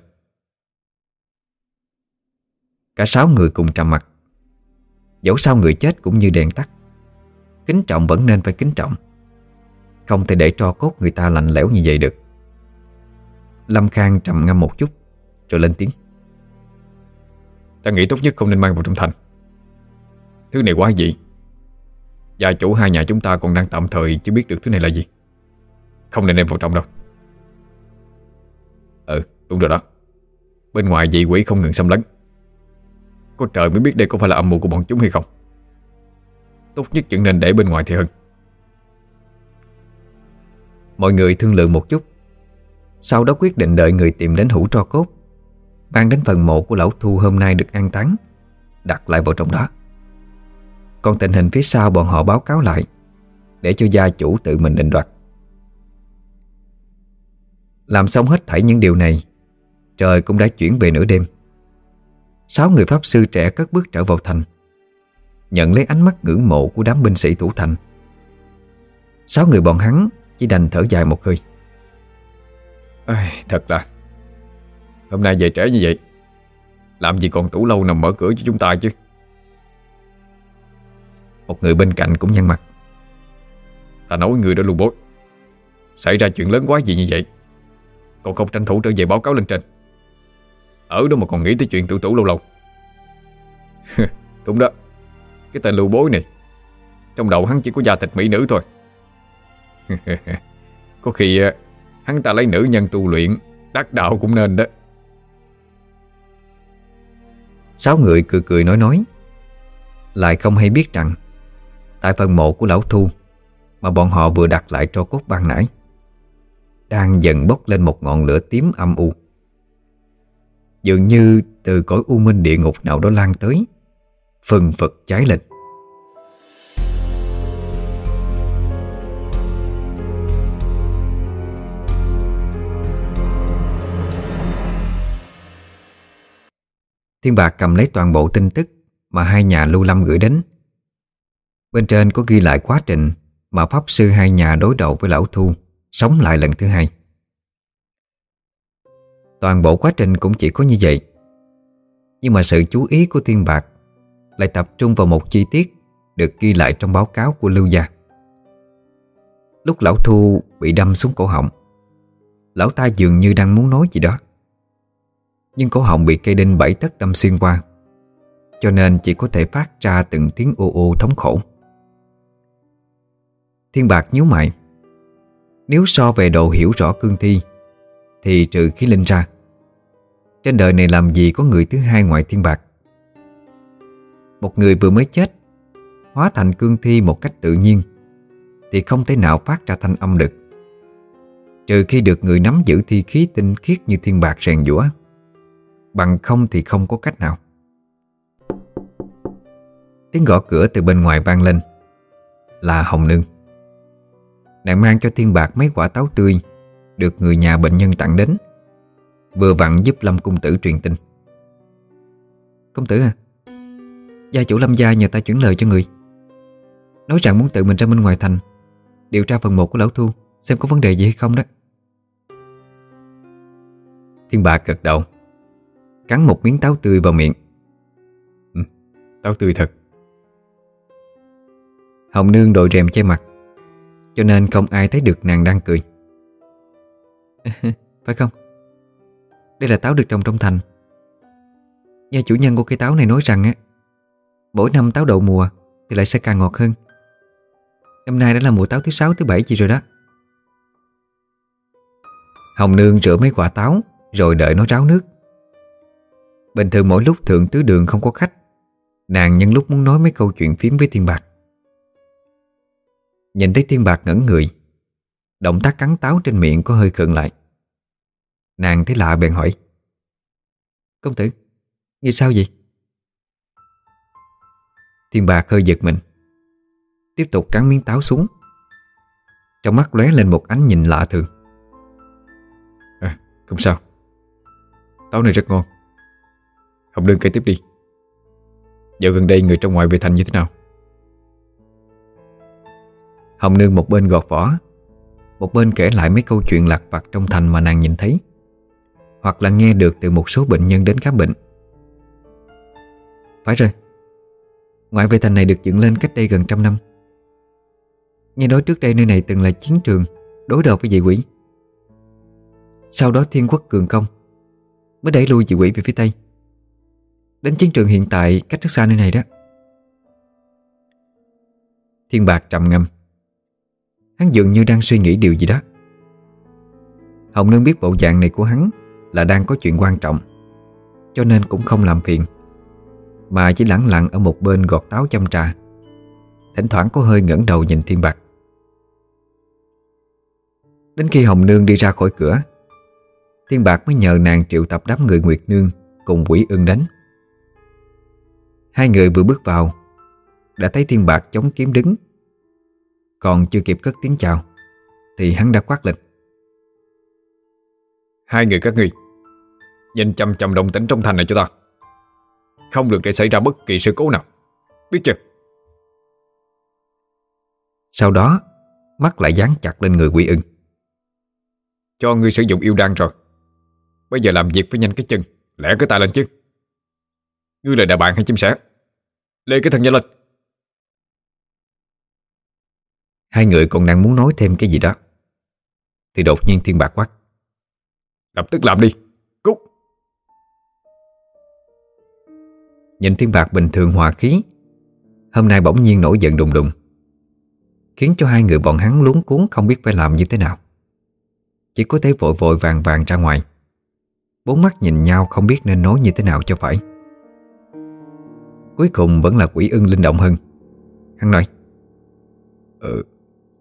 Cả sáu người cùng trầm mặt. Dẫu sao người chết cũng như đèn tắt. Kính trọng vẫn nên phải kính trọng. Không thể để cho cốt người ta lạnh lẽo như vậy được. Lâm Khang trầm ngâm một chút, Rồi lên tiếng. Ta nghĩ tốt nhất không nên mang vào trong thành. Thứ này quá dị. Gia chủ hai nhà chúng ta còn đang tạm thời Chưa biết được thứ này là gì. Không nên đem vào trong đâu. Ừ đúng rồi đó. Bên ngoài dị quỷ không ngừng xâm lấn. Có trời mới biết đây có phải là âm mưu của bọn chúng hay không. Tốt nhất vẫn nên để bên ngoài thì hơn. Mọi người thương lượng một chút. Sau đó quyết định đợi người tìm đến hũ tro cốt. Mang đến phần mộ của lão Thu hôm nay được an táng, Đặt lại vào trong đó. Còn tình hình phía sau bọn họ báo cáo lại, Để cho gia chủ tự mình định đoạt. Làm xong hết thảy những điều này, Trời cũng đã chuyển về nửa đêm. Sáu người pháp sư trẻ cất bước trở vào thành Nhận lấy ánh mắt ngưỡng mộ của đám binh sĩ thủ thành. Sáu người bọn hắn chỉ đành thở dài một hơi. Ây, Thật là Hôm nay về trễ như vậy Làm gì còn tủ lâu nằm mở cửa cho chúng ta chứ? Một người bên cạnh cũng nhăn mặt. Ta nói người đó lưu bối Xảy ra chuyện lớn quá gì như vậy Còn không tranh thủ trở về báo cáo lên trên ở đó mà còn nghĩ tới chuyện tự tủ lâu lâu. Đúng đó. Cái tên lưu bối này, Trong đầu hắn chỉ có da thịt mỹ nữ thôi. Có khi à, hắn ta lấy nữ nhân tu luyện, Đắc đạo cũng nên đó. Sáu người cười cười nói nói. Lại không hay biết rằng, Tại phần mộ của lão Thu, Mà bọn họ vừa đặt lại cho cốt ban nãy, Đang dần bốc lên một ngọn lửa tím âm u. Dường như từ cõi u minh địa ngục nào đó lan tới Phần phật cháy lên Thiên Bạc cầm lấy toàn bộ tin tức mà hai nhà Lưu Lâm gửi đến. Bên trên có ghi lại quá trình mà Pháp Sư hai nhà đối đầu với Lão Thu, sống lại lần thứ hai. Toàn bộ quá trình cũng chỉ có như vậy. Nhưng mà sự chú ý của Thiên Bạc lại tập trung vào một chi tiết được ghi lại trong báo cáo của Lưu Gia. Lúc Lão Thu bị đâm xuống cổ họng, Lão ta dường như đang muốn nói gì đó. Nhưng cổ họng bị cây đinh bảy tấc đâm xuyên qua Cho nên chỉ có thể phát ra từng tiếng ô ô thống khổ Thiên Bạc nhíu mày Nếu so về độ hiểu rõ cương thi thì trừ khí linh ra. Trên đời này làm gì có người thứ hai ngoài Thiên Bạc? Một người vừa mới chết, Hóa thành cương thi một cách tự nhiên, Thì không thể nào phát ra thanh âm được. Trừ khi được người nắm giữ thi khí tinh khiết như Thiên Bạc rèn giũa, Bằng không thì không có cách nào. Tiếng gõ cửa từ bên ngoài vang lên. Là Hồng Nương. Nàng mang cho Thiên Bạc mấy quả táo tươi được người nhà bệnh nhân tặng đến. Vừa vặn giúp Lâm Cung Tử truyền tin. Công tử à Gia chủ Lâm Gia nhờ ta chuyển lời cho người. Nói rằng muốn tự mình ra bên ngoài thành Điều tra phần một của Lão Thu Xem có vấn đề gì hay không đó. Thiên Bạc gật đầu Cắn một miếng táo tươi vào miệng. Ừ, Táo tươi thật. Hồng Nương đội rèm che mặt Cho nên không ai thấy được nàng đang cười. Phải không? Đây là táo được trồng trong thành. Nghe chủ nhân của cây táo này nói rằng á, Mỗi năm táo đậu mùa Thì lại sẽ càng ngọt hơn. Năm nay đã là mùa táo thứ sáu, thứ bảy gì rồi đó. Hồng Nương rửa mấy quả táo Rồi đợi nó ráo nước. Bình thường mỗi lúc thượng tứ đường không có khách, Nàng nhân lúc muốn nói mấy câu chuyện phím với Thiên Bạc. Nhìn thấy Thiên Bạc ngẩn người Động tác cắn táo trên miệng có hơi khựng lại. Nàng thấy lạ bèn hỏi. Công tử Nghe sao vậy? Thiên Bạc hơi giật mình. Tiếp tục cắn miếng táo xuống. Trong mắt lóe lên một ánh nhìn lạ thường. À không sao. Táo này rất ngon. Hồng Lương kể tiếp đi. Dạo gần đây người trong ngoài về thành như thế nào? Hồng Nương một bên gọt vỏ một bên kể lại mấy câu chuyện lạc vặt trong thành mà nàng nhìn thấy. Hoặc là nghe được từ một số bệnh nhân đến khám bệnh. Phải rồi. Ngoại vệ thành này được dựng lên cách đây gần trăm năm. Nghe nói trước đây nơi này từng là chiến trường, Đối đầu với dị quỷ. Sau đó thiên quốc cường công, Mới đẩy lui dị quỷ về phía Tây. Đến chiến trường hiện tại cách rất xa nơi này đó. Thiên bạc trầm ngâm. Hắn dường như đang suy nghĩ điều gì đó. Hồng Nương biết bộ dạng này của hắn Là đang có chuyện quan trọng, Cho nên cũng không làm phiền, Mà chỉ lẳng lặng ở một bên gọt táo chăm trà. Thỉnh thoảng có hơi ngẩng đầu nhìn Thiên Bạc. Đến khi Hồng Nương đi ra khỏi cửa, Thiên Bạc mới nhờ nàng triệu tập đám người Nguyệt Nương Cùng quỷ ưng đánh Hai người vừa bước vào, Đã thấy Thiên Bạc chống kiếm đứng còn chưa kịp cất tiếng chào Thì hắn đã quát lên. Hai người các ngươi Nhìn chăm chăm động tĩnh trong thành này cho ta. Không được để xảy ra bất kỳ sự cố nào. Biết chưa? Sau đó Mắt lại dán chặt lên người quỷ ưng. Cho ngươi sử dụng yêu đan rồi. Bây giờ làm việc phải nhanh cái chân Lẽ cái tay lên chứ. Ngươi là đại bạn hay chim sẻ? Lê cái thân nhanh lên Hai người còn đang muốn nói thêm cái gì đó. Thì đột nhiên thiên bạc quát. Lập tức làm đi. Cút. Nhìn thiên bạc bình thường hòa khí, Hôm nay bỗng nhiên nổi giận đùng đùng, Khiến cho hai người bọn hắn luống cuốn không biết phải làm như thế nào. Chỉ có thể vội vội vàng vàng ra ngoài, Bốn mắt nhìn nhau không biết nên nói như thế nào cho phải. Cuối cùng vẫn là quỷ ưng linh động hơn. Hắn nói Ừ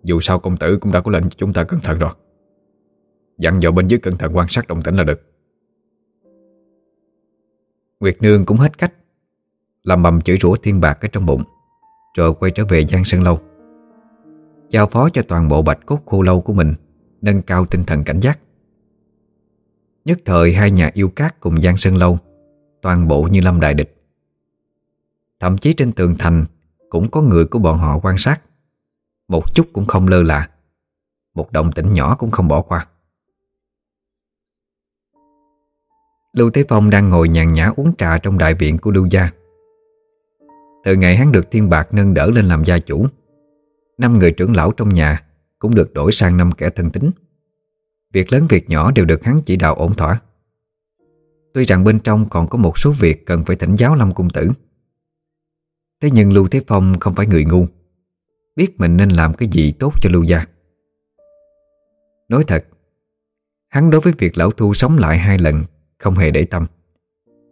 dù sao công tử cũng đã có lệnh cho chúng ta cẩn thận rồi. Dặn dò bên dưới cẩn thận quan sát động tĩnh là được. Nguyệt Nương cũng hết cách, Làm bầm chửi rủa thiên bạc ở trong bụng, Rồi quay trở về Giang Sơn Lâu. Giao phó cho toàn bộ bạch cốt khô lâu của mình, Nâng cao tinh thần cảnh giác. Nhất thời hai nhà yêu cát cùng Giang Sơn Lâu, Toàn bộ như lâm đại địch. Thậm chí trên tường thành Cũng có người của bọn họ quan sát. Một chút cũng không lơ là. Một động tĩnh nhỏ cũng không bỏ qua. Lưu Thế Phong đang ngồi nhàn nhã uống trà trong đại viện của Lưu Gia. Từ ngày hắn được thiên bạc nâng đỡ lên làm gia chủ, Năm người trưởng lão trong nhà Cũng được đổi sang năm kẻ thân tính Việc lớn việc nhỏ đều được hắn chỉ đạo ổn thỏa. Tuy rằng bên trong còn có một số việc cần phải thỉnh giáo Lâm Cung Tử. Thế nhưng Lưu Thế Phong không phải người ngu. Biết mình nên làm cái gì tốt cho Lưu Gia. Nói thật Hắn đối với việc lão thu sống lại hai lần Không hề để tâm.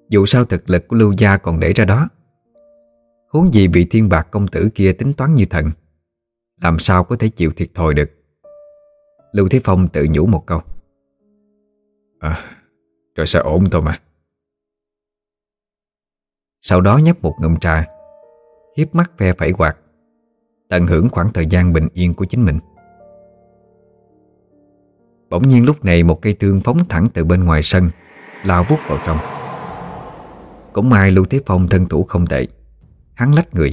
Dù sao thực lực của Lưu Gia còn để ra đó. Huống gì vị thiên bạc công tử kia tính toán như thần Làm sao có thể chịu thiệt thòi được? Lưu Thế Phong tự nhủ một câu. À Rồi sẽ ổn thôi mà. Sau đó nhấp một ngụm trà hiếp mắt phe phẩy quạt Tận hưởng khoảng thời gian bình yên của chính mình. Bỗng nhiên lúc này một cây tương phóng thẳng từ bên ngoài sân Lao vút vào trong. Cũng may Lưu Thế Phong thân thủ không tệ Hắn lách người.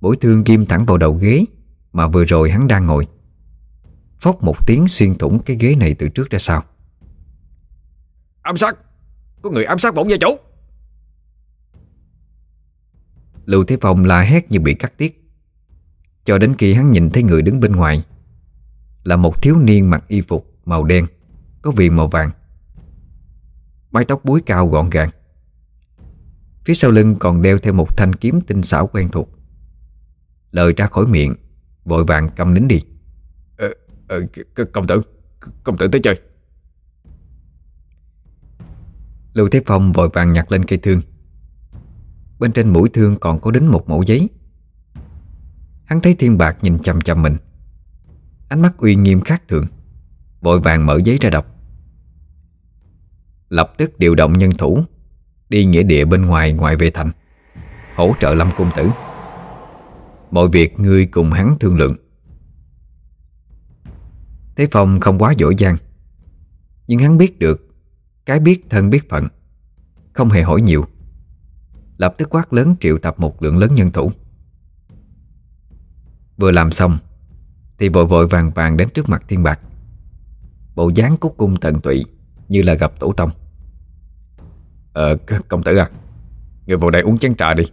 Mũi thương ghim thẳng vào đầu ghế Mà vừa rồi hắn đang ngồi. Phốc một tiếng xuyên thủng cái ghế này từ trước ra sau. Ám sát! Có người ám sát bổn gia chủ! Lưu Thế Phong la hét như bị cắt tiết Cho đến khi hắn nhìn thấy người đứng bên ngoài Là một thiếu niên mặc y phục màu đen Có viền màu vàng. Mái tóc búi cao gọn gàng. Phía sau lưng còn đeo theo một thanh kiếm tinh xảo quen thuộc. Lời ra khỏi miệng Vội vàng cầm nín đi. Ờ, ờ, Công tử Công tử tới chơi. Lưu Thế Phong vội vàng nhặt lên cây thương. Bên trên mũi thương còn có đính một mẫu giấy Hắn thấy thiên bạc nhìn chầm chầm mình. Ánh mắt uy nghiêm khác thường. Vội vàng mở giấy ra đọc. Lập tức điều động nhân thủ, Đi nghĩa địa bên ngoài ngoài về thành, Hỗ trợ Lâm Cung Tử. Mọi việc ngươi cùng hắn thương lượng. Thế Phong không quá dỗi dàng Nhưng hắn biết được, Cái biết thân biết phận, Không hề hỏi nhiều. Lập tức quát lớn triệu tập một lượng lớn nhân thủ. Vừa làm xong Thì vội vội vàng vàng đến trước mặt thiên bạc. Bộ dáng cúc cung tận tụy Như là gặp tổ tông. Ờ công tử à Người vào đây uống chén trà đi.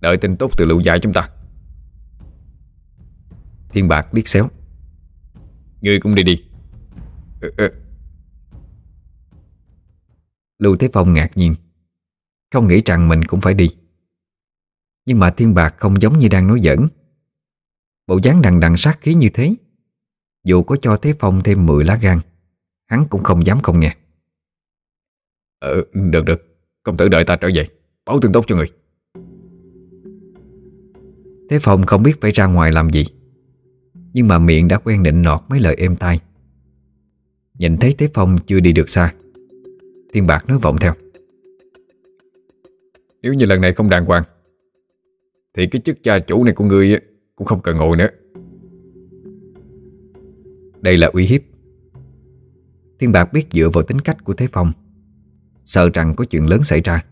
Đợi tin tốt từ lưu gia chúng ta. Thiên bạc liếc xéo. Ngươi cũng đi đi. Ừ, ừ. Lưu Thế Phong ngạc nhiên. Không nghĩ rằng mình cũng phải đi. Nhưng mà Thiên Bạc không giống như đang nói giỡn. Bộ dáng đằng đằng sát khí như thế. Dù có cho Thế Phong thêm 10 lá gan Hắn cũng không dám không nghe. Ờ, được được. Công tử đợi ta trở về Báo tin tốt cho người. Thế Phong không biết phải ra ngoài làm gì Nhưng mà miệng đã quen định nọt mấy lời êm tai. Nhìn thấy Thế Phong chưa đi được xa Thiên Bạc nói vọng theo. Nếu như lần này không đàng hoàng Thì cái chức cha chủ này của ngươi cũng không cần ngồi nữa. Đây là uy hiếp. Thiên Bạc biết dựa vào tính cách của Thế Phong, Sợ rằng có chuyện lớn xảy ra,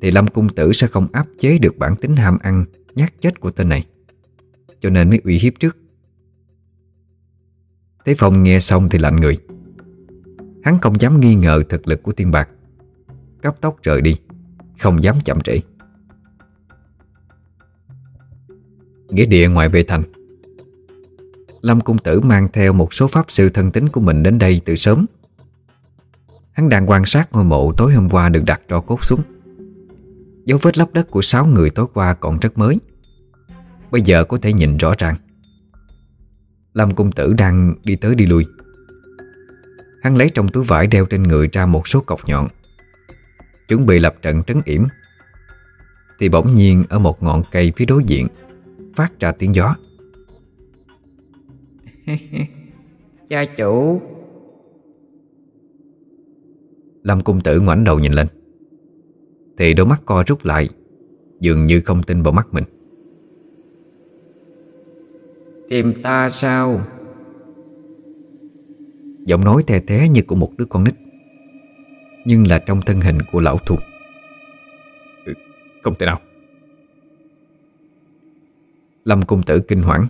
Thì Lâm Cung Tử sẽ không áp chế được bản tính ham ăn, Nhát chết của tên này, Cho nên mới uy hiếp trước. Thế Phong nghe xong thì lạnh người. Hắn không dám nghi ngờ thực lực của Thiên Bạc. Cấp tốc rời đi, Không dám chậm trễ. Nghĩa địa ngoại về thành. Lâm Cung Tử mang theo một số pháp sư thân tín của mình đến đây từ sớm. Hắn đang quan sát ngôi mộ tối hôm qua được đặt cho cốt xuống Dấu vết lấp đất của sáu người tối qua còn rất mới. Bây giờ có thể nhìn rõ ràng. Lâm Cung Tử đang đi tới đi lui. Hắn lấy trong túi vải đeo trên người ra một số cọc nhọn. Chuẩn bị lập trận trấn yểm. Thì bỗng nhiên ở một ngọn cây phía đối diện Phát ra tiếng gió. Cha chủ. Lâm cung tử ngoảnh đầu nhìn lên. Thì đôi mắt co rút lại Dường như không tin vào mắt mình. Tìm ta sao? Giọng nói the thế như của một đứa con nít Nhưng là trong thân hình của lão thu ừ, Không thể nào Lâm cung tử kinh hoảng.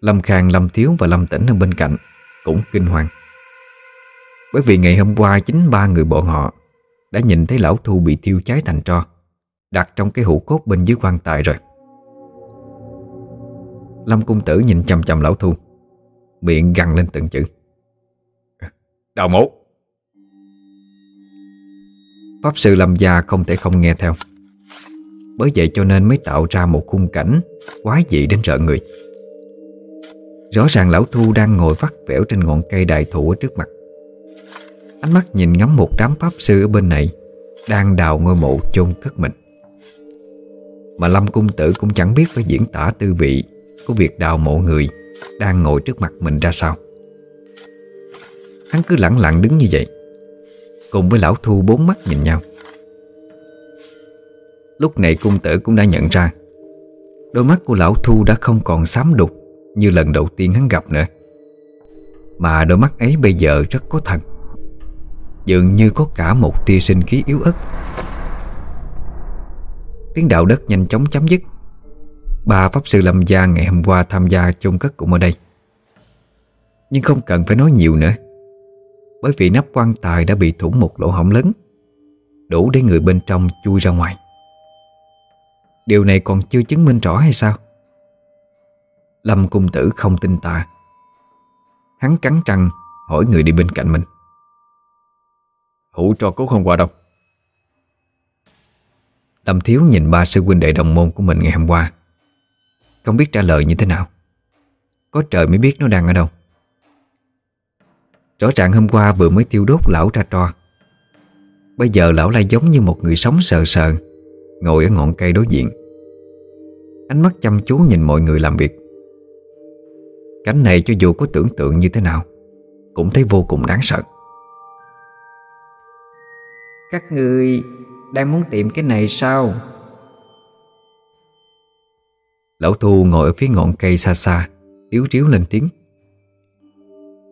Lâm Khang, Lâm Thiếu và Lâm Tĩnh ở bên cạnh Cũng kinh hoàng Bởi vì ngày hôm qua chính ba người bọn họ Đã nhìn thấy lão thu bị thiêu cháy thành tro Đặt trong cái hũ cốt bên dưới quan tài rồi. Lâm cung tử nhìn chầm chầm lão thu Miệng gằn lên từng chữ. Đào mộ. Pháp sư Lâm Gia không thể không nghe theo bởi vậy cho nên mới tạo ra một khung cảnh Quái dị đến sợ người. Rõ ràng lão Thu đang ngồi vắt vẻo trên ngọn cây đại thụ ở trước mặt. Ánh mắt nhìn ngắm một đám pháp sư ở bên này Đang đào ngôi mộ chôn cất mình. Mà Lâm Cung Tử cũng chẳng biết phải diễn tả tư vị Của việc đào mộ người Đang ngồi trước mặt mình ra sao. Hắn cứ lặng lặng đứng như vậy, Cùng với lão Thu bốn mắt nhìn nhau. Lúc này cung tử cũng đã nhận ra. Đôi mắt của lão Thu đã không còn xám đục Như lần đầu tiên hắn gặp nữa. Mà đôi mắt ấy bây giờ rất có thần Dường như có cả một tia sinh khí yếu ớt. Tiếng đạo đất nhanh chóng chấm dứt. Ba pháp sư lâm gia ngày hôm qua tham gia chôn cất cũng ở đây. Nhưng không cần phải nói nhiều nữa, Bởi vì nắp quan tài đã bị thủng một lỗ hổng lớn Đủ để người bên trong chui ra ngoài. Điều này còn chưa chứng minh rõ hay sao? Lâm cung tử không tin tà Hắn cắn răng, hỏi người đi bên cạnh mình. Hủ trò cốt hôm qua đâu? Lâm Thiếu nhìn ba sư huynh đệ đồng môn của mình ngày hôm qua. Không biết trả lời như thế nào. Có trời mới biết nó đang ở đâu. Rõ ràng hôm qua vừa mới tiêu đốt lão ra trò. Bây giờ lão lại giống như một người sống sờ sờ, Ngồi ở ngọn cây đối diện. Ánh mắt chăm chú nhìn mọi người làm việc. Cảnh này cho dù có tưởng tượng như thế nào Cũng thấy vô cùng đáng sợ. Các người đang muốn tìm cái này sao? Lão Thu ngồi ở phía ngọn cây xa xa Yếu ríu lên tiếng.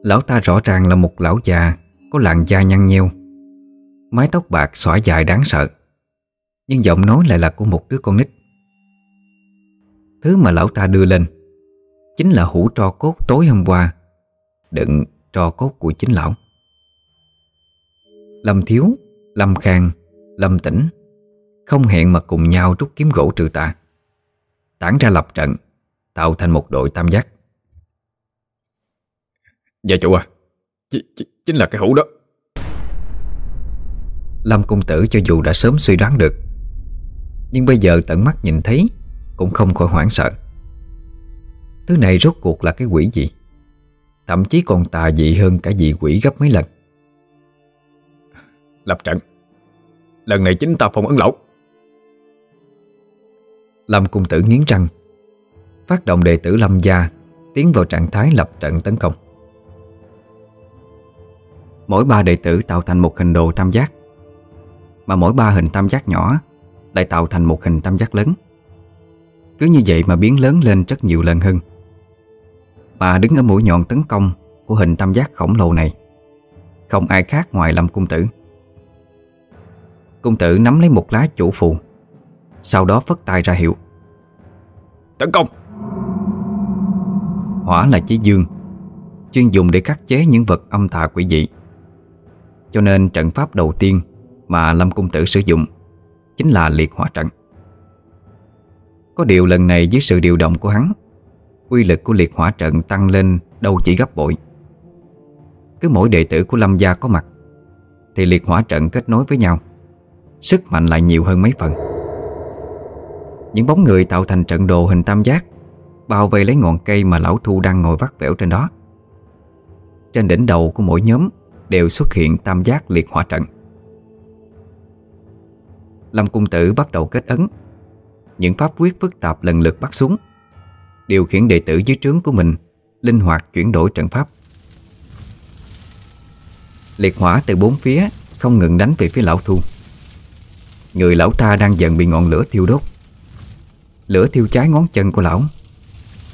Lão ta rõ ràng là một lão già Có làn da nhăn nheo. Mái tóc bạc xõa dài đáng sợ. Nhưng giọng nói lại là của một đứa con nít Thứ mà lão ta đưa lên Chính là hũ tro cốt tối hôm qua. Đựng tro cốt của chính lão. Lâm Thiếu, Lâm Khang, Lâm Tĩnh Không hẹn mà cùng nhau rút kiếm gỗ trừ tà. Tản ra lập trận Tạo thành một đội tam giác. Gia chủ à ch ch Chính là cái hũ đó. Lâm Cung Tử cho dù đã sớm suy đoán được Nhưng bây giờ tận mắt nhìn thấy Cũng không khỏi hoảng sợ. Thứ này rốt cuộc là cái quỷ gì? Thậm chí còn tà dị hơn cả dị quỷ gấp mấy lần. Lập trận. Lần này chính ta phong ấn lẩu. Lâm Cung Tử nghiến răng Phát động đệ tử Lâm Gia Tiến vào trạng thái lập trận tấn công. Mỗi ba đệ tử tạo thành một hình đồ tam giác Mà mỗi ba hình tam giác nhỏ Lại tạo thành một hình tam giác lớn Cứ như vậy mà biến lớn lên rất nhiều lần hơn. Mà đứng ở mũi nhọn tấn công Của hình tam giác khổng lồ này. Không ai khác ngoài Lâm Cung Tử. Cung Tử nắm lấy một lá chủ phù Sau đó phất tay ra hiệu. Tấn công! Hỏa là chí dương Chuyên dùng để khắc chế những vật âm tà quỷ dị. Cho nên trận pháp đầu tiên Mà Lâm Cung Tử sử dụng Chính là liệt hỏa trận có điều lần này dưới sự điều động của hắn quy lực của liệt hỏa trận tăng lên đâu chỉ gấp bội. Cứ mỗi đệ tử của Lâm Gia có mặt, Thì liệt hỏa trận kết nối với nhau, Sức mạnh lại nhiều hơn mấy phần. Những bóng người tạo thành trận đồ hình tam giác, Bao vây lấy ngọn cây mà lão thu đang ngồi vắt vẻo trên đó. Trên đỉnh đầu của mỗi nhóm Đều xuất hiện tam giác liệt hỏa trận. Lâm cung tử bắt đầu kết ấn những pháp quyết phức tạp lần lượt bắt xuống. Điều khiển đệ tử dưới trướng của mình, Linh hoạt chuyển đổi trận pháp. Liệt hỏa từ bốn phía, Không ngừng đánh về phía lão thu. Người lão ta đang dần bị ngọn lửa thiêu đốt. Lửa thiêu cháy ngón chân của lão.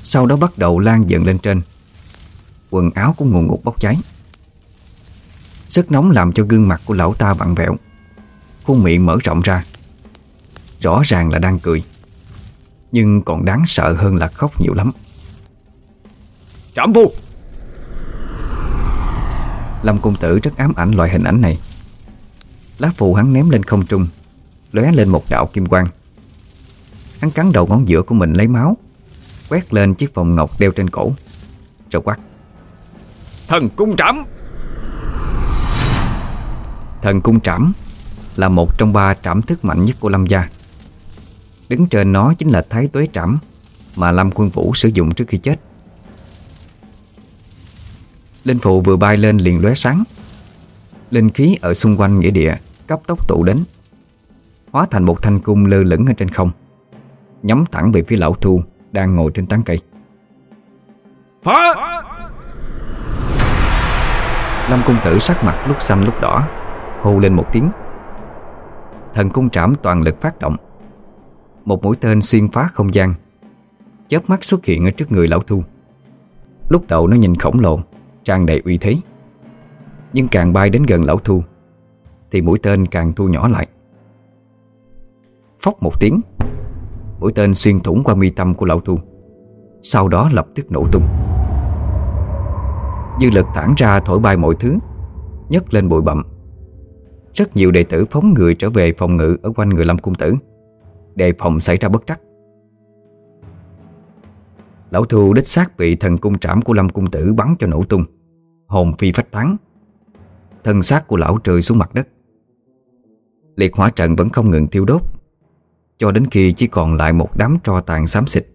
Sau đó bắt đầu lan dần lên trên. Quần áo cũng ngùn ngụt bốc cháy. Sức nóng làm cho gương mặt của lão ta vặn vẹo. Khuôn miệng mở rộng ra. Rõ ràng là đang cười. Nhưng còn đáng sợ hơn là khóc nhiều lắm. Trảm phu! Lâm Cung Tử rất ám ảnh loại hình ảnh này. Lá phù hắn ném lên không trung lóe lên một đạo kim quang. Hắn cắn đầu ngón giữa của mình lấy máu Quét lên chiếc vòng ngọc đeo trên cổ. Rồi quát. Thần cung trảm! Thần cung trảm Là một trong ba trảm thức mạnh nhất của Lâm gia Đứng trên nó chính là thái tuế trảm Mà Lâm Quân Vũ sử dụng trước khi chết. Linh phụ vừa bay lên liền lóe sáng. Linh khí ở xung quanh nghĩa địa Cấp tốc tụ đến Hóa thành một thanh cung lơ lửng ở trên không Nhắm thẳng về phía lão thu Đang ngồi trên tán cây. Phá! Lâm cung tử sắc mặt lúc xanh lúc đỏ Hô lên một tiếng. Thần cung trảm toàn lực phát động một mũi tên xuyên phá không gian. Chớp mắt xuất hiện ở trước người lão thu. Lúc đầu nó nhìn khổng lồ Tràn đầy uy thế. Nhưng càng bay đến gần lão thu, Thì mũi tên càng thu nhỏ lại. Phốc một tiếng, Mũi tên xuyên thủng qua mi tâm của lão thu, Sau đó lập tức nổ tung. Dư lực thản ra thổi bay mọi thứ, nhấc lên bụi bặm. Rất nhiều đệ tử phóng người trở về phòng ngự Ở quanh người Lâm Cung Tử. Đề phòng xảy ra bất trắc. Lão Thu đích xác bị thần cung trảm của Lâm Cung Tử bắn cho nổ tung. Hồn phi phách tán. Thân xác của lão rơi xuống mặt đất. Liệt hỏa trận vẫn không ngừng thiêu đốt. Cho đến khi chỉ còn lại một đám tro tàn xám xịt,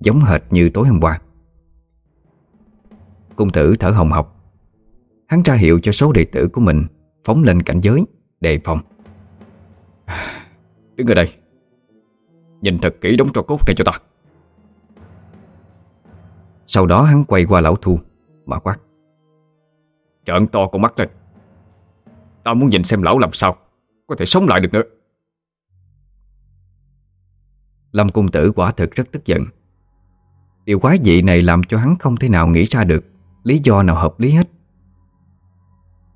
Giống hệt như tối hôm qua. Cung tử thở hồng hộc. Hắn ra hiệu cho số đệ tử của mình Phóng lên cảnh giới Đề phòng. Đứng ở đây. Nhìn thật kỹ đống tro cốt này cho ta. Sau đó hắn quay qua lão thu, Mà quát. Trợn to con mắt lên. Tao muốn nhìn xem lão làm sao, Có thể sống lại được nữa. Lâm cung tử quả thực rất tức giận. Điều quái dị này làm cho hắn không thể nào nghĩ ra được Lý do nào hợp lý hết.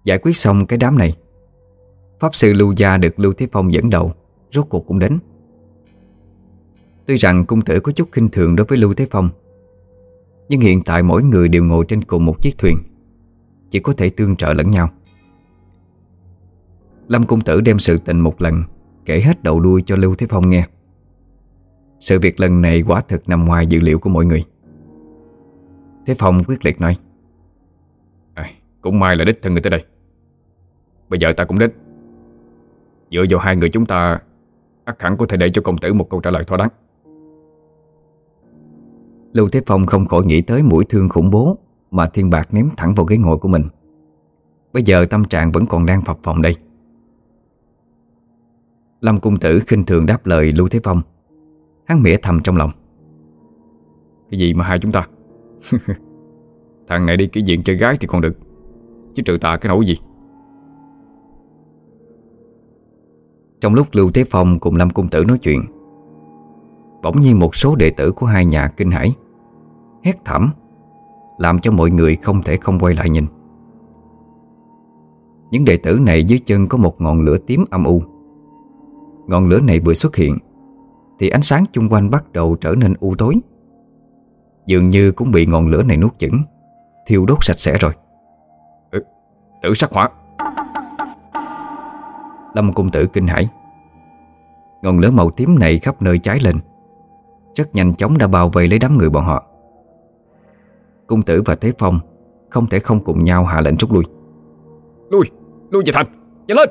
Giải quyết xong cái đám này, Pháp sư Lưu Gia được Lưu Thế Phong dẫn đầu, Rốt cuộc cũng đến. Tuy rằng cung tử có chút khinh thường đối với Lưu Thế Phong Nhưng hiện tại mỗi người đều ngồi trên cùng một chiếc thuyền Chỉ có thể tương trợ lẫn nhau. Lâm cung tử đem sự tình một lần kể hết đầu đuôi cho Lưu Thế Phong nghe. Sự việc lần này quả thực nằm ngoài dự liệu của mọi người. Thế Phong quyết liệt nói à, Cũng may là đích thân người tới đây. Bây giờ ta cũng đến. Dựa vào hai người chúng ta ắt hẳn có thể để cho công tử một câu trả lời thỏa đáng. Lưu Thế Phong không khỏi nghĩ tới mũi thương khủng bố Mà thiên bạc ném thẳng vào ghế ngồi của mình. Bây giờ tâm trạng vẫn còn đang phập phòng đây. Lâm Cung Tử khinh thường đáp lời Lưu Thế Phong. Hắn mỉa thầm trong lòng. Cái gì mà hai chúng ta? Thằng này đi kỹ diện chơi gái thì còn được. Chứ trừ tà cái nỗi gì? Trong lúc Lưu Thế Phong cùng Lâm Cung Tử nói chuyện Bỗng nhiên một số đệ tử của hai nhà kinh hãi. Hét thảm Làm cho mọi người không thể không quay lại nhìn. Những đệ tử này dưới chân có một ngọn lửa tím âm u. Ngọn lửa này vừa xuất hiện Thì ánh sáng chung quanh bắt đầu trở nên u tối. Dường như cũng bị ngọn lửa này nuốt chửng Thiêu đốt sạch sẽ rồi. Ừ, Tử sắc hỏa. Lâm cung tử kinh hãi. Ngọn lửa màu tím này khắp nơi cháy lên Rất nhanh chóng đã bao vây lấy đám người bọn họ. Cung tử và Thế Phong Không thể không cùng nhau hạ lệnh rút lui. Lui, lui về thành, nhanh lên!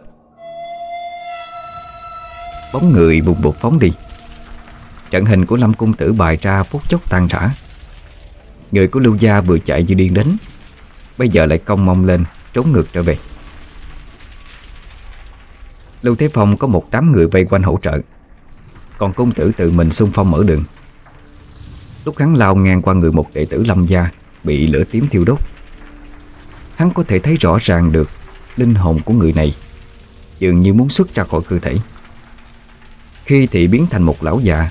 Bóng người bùng bột phóng đi. Trận hình của Lâm Cung Tử bài ra phút chốc tan rã. Người của Lưu Gia vừa chạy như điên đến Bây giờ lại cong mông lên Trốn ngược trở về. Lưu Thế Phong có một đám người vây quanh hỗ trợ còn công tử tự mình xung phong mở đường. Lúc hắn lao ngang qua người một đệ tử Lâm Gia, Bị lửa tím thiêu đốt. Hắn có thể thấy rõ ràng được Linh hồn của người này Dường như muốn xuất ra khỏi cơ thể. Khi thì biến thành một lão già,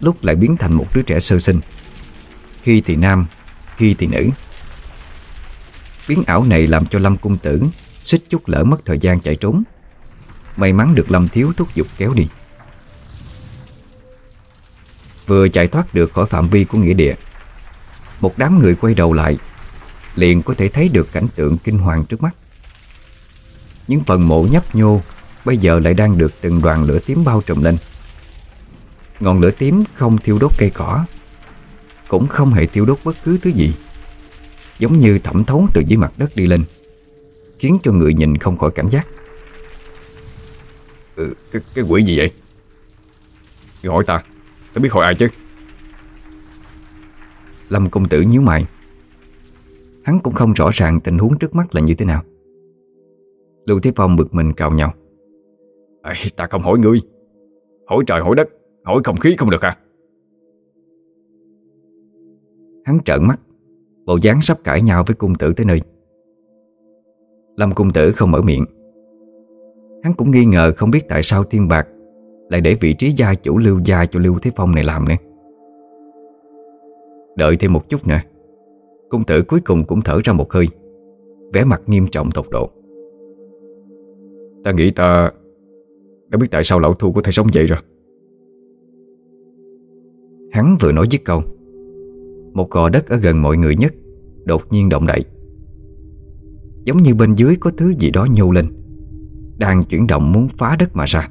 Lúc lại biến thành một đứa trẻ sơ sinh. Khi thì nam, Khi thì nữ. Biến ảo này làm cho Lâm Cung Tử Xích chút lỡ mất thời gian chạy trốn. May mắn được Lâm Thiếu thúc giục kéo đi. Vừa chạy thoát được khỏi phạm vi của nghĩa địa. Một đám người quay đầu lại Liền có thể thấy được cảnh tượng kinh hoàng trước mắt. Những phần mộ nhấp nhô Bây giờ lại đang được từng đoàn lửa tím bao trùm lên. Ngọn lửa tím không thiêu đốt cây cỏ Cũng không hề thiêu đốt bất cứ thứ gì Giống như thẩm thấu từ dưới mặt đất đi lên Khiến cho người nhìn không khỏi cảm giác. Ừ, cái, cái quỷ gì vậy? Gọi ta. Ta biết hỏi ai chứ. Lâm công tử nhíu mày. Hắn cũng không rõ ràng tình huống trước mắt là như thế nào. Lưu Thế Phong bực mình cào nhau. À, Ta không hỏi ngươi. Hỏi trời hỏi đất Hỏi không khí không được à Hắn trợn mắt. Bộ dáng sắp cãi nhau với cung tử tới nơi. Lâm cung tử không mở miệng. Hắn cũng nghi ngờ không biết tại sao Thiên Bạc lại để vị trí gia chủ Lưu Gia cho Lưu Thế Phong này làm nữa Đợi thêm một chút nữa Cung tử cuối cùng cũng thở ra một hơi, vẻ mặt nghiêm trọng tột độ. Ta nghĩ ta Đã biết tại sao lão thu có thể sống vậy rồi. Hắn vừa nói dứt câu, Một gò đất ở gần mọi người nhất Đột nhiên động đậy. Giống như bên dưới có thứ gì đó nhô lên, Đang chuyển động muốn phá đất mà ra.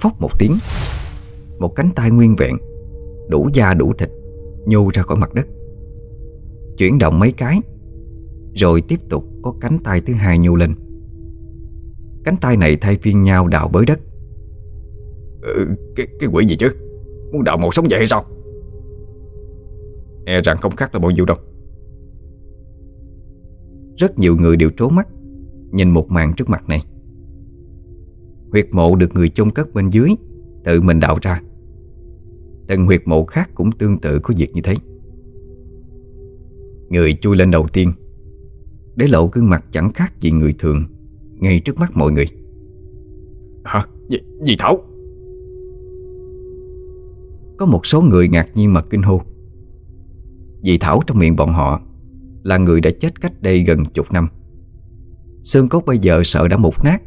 Phốc một tiếng. Một cánh tay nguyên vẹn Đủ da đủ thịt Nhô ra khỏi mặt đất. Chuyển động mấy cái Rồi tiếp tục có cánh tay thứ hai nhô lên. Cánh tay này thay phiên nhau đào bới đất. Ừ, cái, cái quỷ gì chứ? Muốn đào một sống vậy hay sao? E rằng không khác là bao nhiêu đâu. Rất nhiều người đều trố mắt Nhìn một màn trước mặt này Huyệt mộ được người chôn cất bên dưới Tự mình đào ra. Từng huyệt mộ khác cũng tương tự có việc như thế. Người chui lên đầu tiên Để lộ gương mặt chẳng khác gì người thường Ngay trước mắt mọi người. Hả? Gì, gì Thảo? Có một số người ngạc nhiên mà kinh hô. Dì Thảo trong miệng bọn họ Là người đã chết cách đây gần chục năm. Xương cốt bây giờ sợ đã mục nát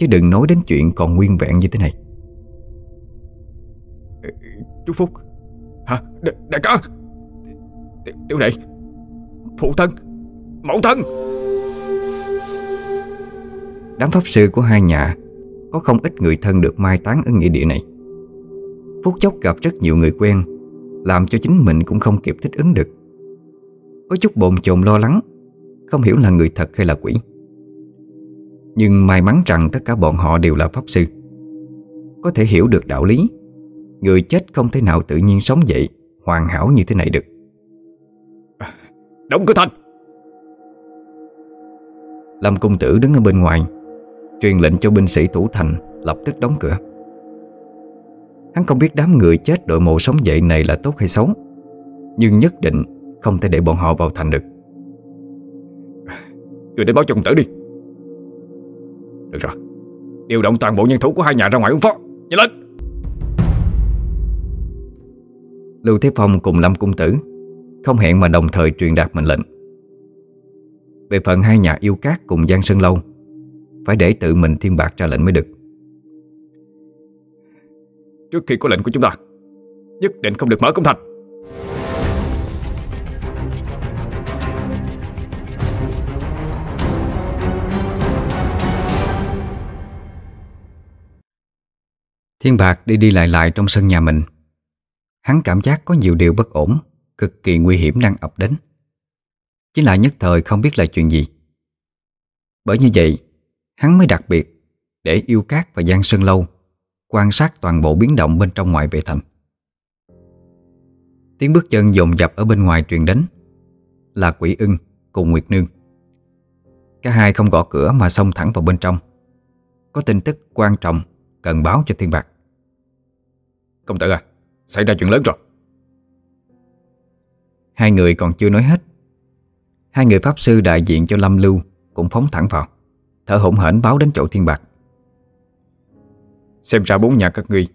Chứ đừng nói đến chuyện còn nguyên vẹn như thế này. Chú Phúc. Hả? D đại ca. Tiểu đệ Phụ thân. Mẫu thân. Đám pháp sư của hai nhà Có không ít người thân được mai táng ở nghĩa địa này. Phút chốc gặp rất nhiều người quen Làm cho chính mình cũng không kịp thích ứng được. Có chút bồn chồn lo lắng Không hiểu là người thật hay là quỷ Nhưng may mắn rằng tất cả bọn họ đều là pháp sư. Có thể hiểu được đạo lý. Người chết không thể nào tự nhiên sống dậy Hoàn hảo như thế này được. Đóng cửa thành. Lâm Cung Tử đứng ở bên ngoài Truyền lệnh cho binh sĩ thủ thành Lập tức đóng cửa. Hắn không biết đám người chết đội mộ sống dậy này là tốt hay xấu Nhưng nhất định không thể để bọn họ vào thành được. Người đến báo cho công tử đi Được rồi. Điều động toàn bộ nhân thủ của hai nhà ra ngoài ứng phó. Nhanh lên. Lưu Thế Phong cùng Lâm Cung Tử Không hẹn mà đồng thời truyền đạt mệnh lệnh. Về phần hai nhà yêu cát cùng Giang Sơn Lâu Phải để tự mình thiên bạc ra lệnh mới được. Trước khi có lệnh của chúng ta Nhất định không được mở công thành Thiên Bạc đi đi lại lại trong sân nhà mình. Hắn cảm giác có nhiều điều bất ổn, Cực kỳ nguy hiểm đang ập đến. Chính là nhất thời không biết là chuyện gì. Bởi như vậy, Hắn mới đặc biệt Để yêu cát và Giang Sơn Lâu Quan sát toàn bộ biến động bên trong ngoại vệ thành. Tiếng bước chân dồn dập ở bên ngoài truyền đến Là quỷ ưng cùng Nguyệt Nương. Cả hai không gõ cửa mà xông thẳng vào bên trong. Có tin tức quan trọng Cần báo cho Thiên Bạc. Công tử à Xảy ra chuyện lớn rồi. Hai người còn chưa nói hết, Hai người pháp sư đại diện cho Lâm Lưu Cũng phóng thẳng vào, Thở hổn hển báo đến chỗ Thiên Bạc. Xem ra bốn nhà các ngươi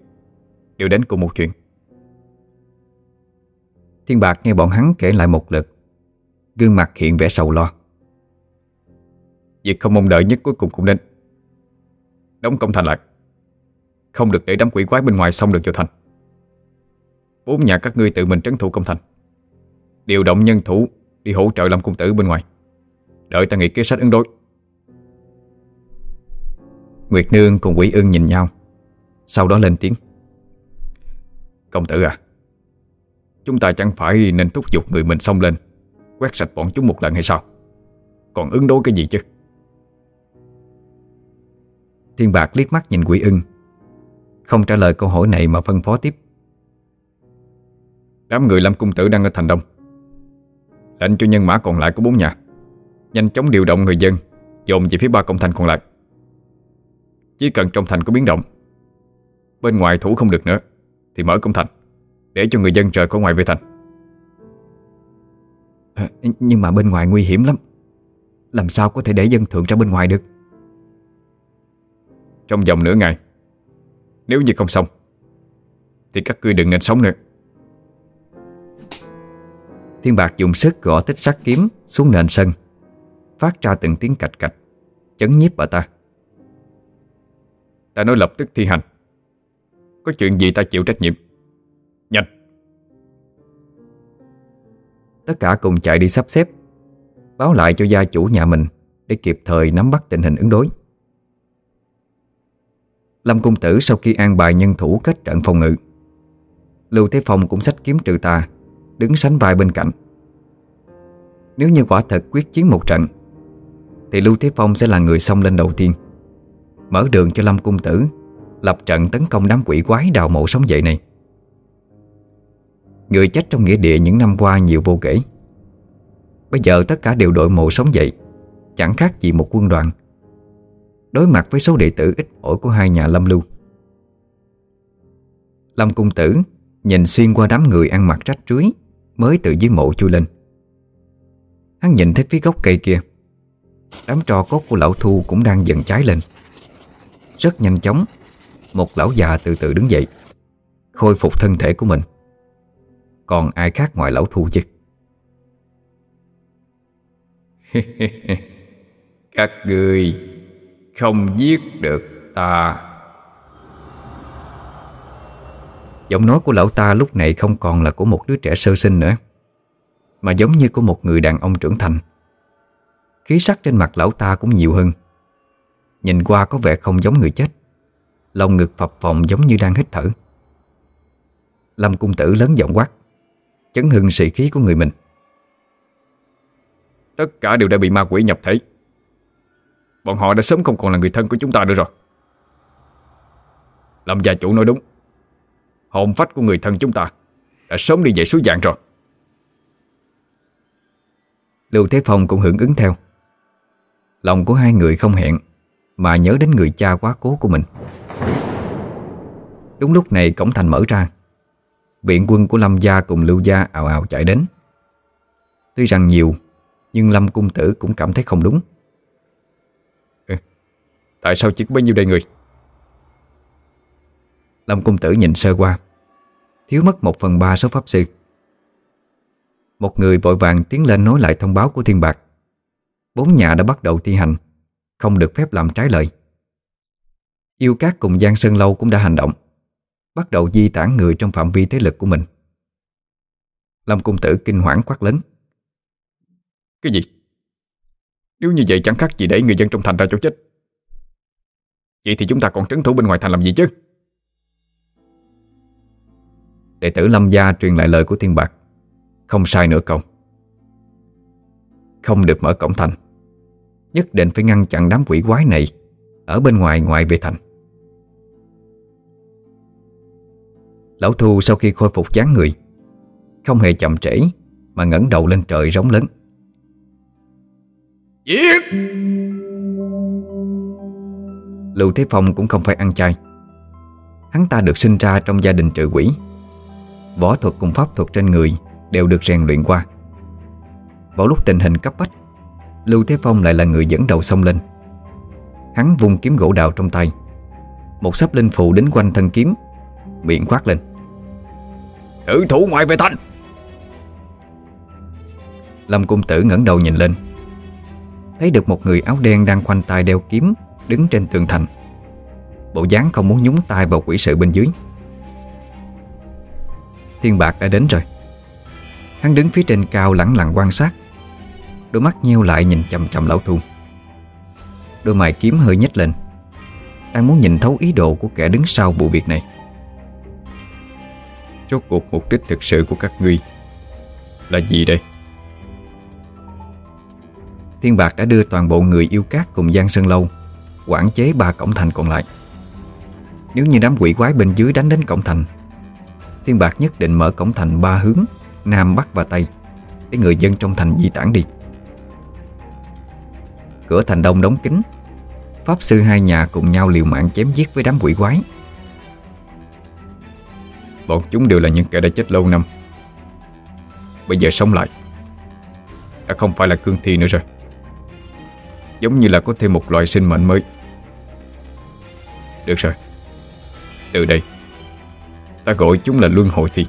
Đều đến cùng một chuyện. Thiên Bạc nghe bọn hắn kể lại một lượt, Gương mặt hiện vẻ sầu lo. Việc không mong đợi nhất cuối cùng cũng đến. Đóng công thành lại. Không được để đám quỷ quái bên ngoài xông được vào thành. Bốn nhà các ngươi tự mình trấn thủ công thành. Điều động nhân thủ Đi hỗ trợ Lâm Cung Tử bên ngoài. Đợi ta nghĩ kế sách ứng đối. Nguyệt Nương cùng quỷ ưng nhìn nhau. Sau đó lên tiếng. Công tử à Chúng ta chẳng phải nên thúc giục người mình xông lên, Quét sạch bọn chúng một lần hay sao? Còn ứng đối cái gì chứ? Thiên Bạc liếc mắt nhìn quỷ ưng. Không trả lời câu hỏi này mà phân phó tiếp. Đám người Lâm Cung Tử đang ở thành đông. Lệnh cho nhân mã còn lại của bốn nhà. Nhanh chóng điều động người dân Dồn về phía ba công thành còn lại. Chỉ cần trong thành có biến động Bên ngoài thủ không được nữa Thì mở công thành Để cho người dân rời khỏi ngoài về thành. À, Nhưng mà bên ngoài nguy hiểm lắm. Làm sao có thể để dân thượng ra bên ngoài được? Trong vòng nửa ngày nếu như không xong, Thì các ngươi đừng nên sống nữa. Thiên Bạc dùng sức gõ tích sắt kiếm xuống nền sân, Phát ra từng tiếng cạch cạch, Chấn nhiếp bà ta. Ta nói lập tức thi hành. Có chuyện gì ta chịu trách nhiệm? Nhanh! Tất cả cùng chạy đi sắp xếp, Báo lại cho gia chủ nhà mình Để kịp thời nắm bắt tình hình ứng đối. Lâm Cung Tử sau khi an bài nhân thủ kết trận phòng ngự. Lưu Thế Phong cũng sách kiếm trừ tà, Đứng sánh vai bên cạnh. Nếu như quả thật quyết chiến một trận, Thì Lưu Thế Phong sẽ là người xông lên đầu tiên. Mở đường cho Lâm Cung Tử, Lập trận tấn công đám quỷ quái đào mộ sống dậy này. Người chết trong nghĩa địa những năm qua nhiều vô kể. Bây giờ tất cả đều đội mộ sống dậy, Chẳng khác gì một quân đoàn. Đối mặt với số đệ tử ít ỏi của hai nhà Lâm Lưu. Lâm Cung Tử Nhìn xuyên qua đám người ăn mặc rách rưới Mới từ dưới mộ chui lên. Hắn nhìn thấy phía gốc cây kia, Đám trò cốt của lão Thu cũng đang dần cháy lên. Rất nhanh chóng, Một lão già từ từ đứng dậy, Khôi phục thân thể của mình. Còn ai khác ngoài lão Thu chứ? Các người không giết được ta. Giọng nói của lão ta lúc này không còn là của một đứa trẻ sơ sinh nữa, Mà giống như của một người đàn ông trưởng thành. Khí sắc trên mặt lão ta cũng nhiều hơn. Nhìn qua có vẻ không giống người chết Lòng ngực phập phồng giống như đang hít thở. Lâm cung tử lớn giọng quát, Chấn hưng sĩ khí của người mình. Tất cả đều đã bị ma quỷ nhập thể. Bọn họ đã sớm không còn là người thân của chúng ta nữa rồi. Lâm gia chủ nói đúng. Hồn phách của người thân chúng ta Đã sớm đi về suối dạng rồi. Lưu Thế Phong cũng hưởng ứng theo. Lòng của hai người không hẹn Mà nhớ đến người cha quá cố của mình. Đúng lúc này cổng thành mở ra. Viện quân của Lâm Gia cùng Lưu Gia ào ào chạy đến. Tuy rằng nhiều, Nhưng Lâm Cung Tử cũng cảm thấy không đúng. Tại sao chỉ có bấy nhiêu đây người? Lâm Cung Tử nhìn sơ qua, Thiếu mất một phần ba số pháp sư. Một người vội vàng tiến lên nói lại thông báo của thiên bạc. Bốn nhà đã bắt đầu thi hành, Không được phép làm trái lời. Yêu Cát cùng Giang Sơn Lâu cũng đã hành động, Bắt đầu di tản người trong phạm vi thế lực của mình. Lâm Cung Tử kinh hoảng quát lớn. Cái gì? Nếu như vậy chẳng khác gì để người dân trong thành ra chỗ chết. Vậy thì chúng ta còn trấn thủ bên ngoài thành làm gì chứ? Đệ tử Lâm Gia truyền lại lời của Thiên Bạc. Không sai nữa cậu. Không được mở cổng thành. Nhất định phải ngăn chặn đám quỷ quái này Ở bên ngoài ngoại về thành. Lão Thu sau khi khôi phục chán người, Không hề chậm trễ Mà ngẩng đầu lên trời rống lớn. Giết! Lưu Thế Phong cũng không phải ăn chay. Hắn ta được sinh ra trong gia đình trợ quỷ. Võ thuật cùng pháp thuật trên người Đều được rèn luyện qua. Vào lúc tình hình cấp bách, Lưu Thế Phong lại là người dẫn đầu xông lên. Hắn vung kiếm gỗ đào trong tay. Một sắp linh phù đến quanh thân kiếm, Miệng quát lên. Thử thủ ngoại về thành Lâm cung tử ngẩng đầu nhìn lên. Thấy được một người áo đen đang khoanh tay đeo kiếm Đứng trên tường thành. Bộ dáng không muốn nhúng tay vào quỷ sự bên dưới. Thiên bạc đã đến rồi. Hắn đứng phía trên cao lẳng lặng quan sát. Đôi mắt nheo lại nhìn chầm chầm lão thu Đôi mày kiếm hơi nhếch lên. Đang muốn nhìn thấu ý đồ của kẻ đứng sau vụ việc này. Chốt cuộc mục đích thực sự của các ngươi Là gì đây? Thiên Bạc đã đưa toàn bộ người yêu cát cùng Giang Sơn Lâu Quản chế ba cổng thành còn lại. Nếu như đám quỷ quái bên dưới đánh đến cổng thành Thiên Bạc nhất định mở cổng thành ba hướng Nam, Bắc và Tây. Để người dân trong thành di tản đi. Cửa thành đông đóng kín. Pháp sư hai nhà cùng nhau liều mạng chém giết với đám quỷ quái. Bọn chúng đều là những kẻ đã chết lâu năm. Bây giờ sống lại. Đã không phải là cương thi nữa rồi. Giống như là có thêm một loại sinh mệnh mới. Được rồi. Từ đây, Ta gọi chúng là luân hồi thi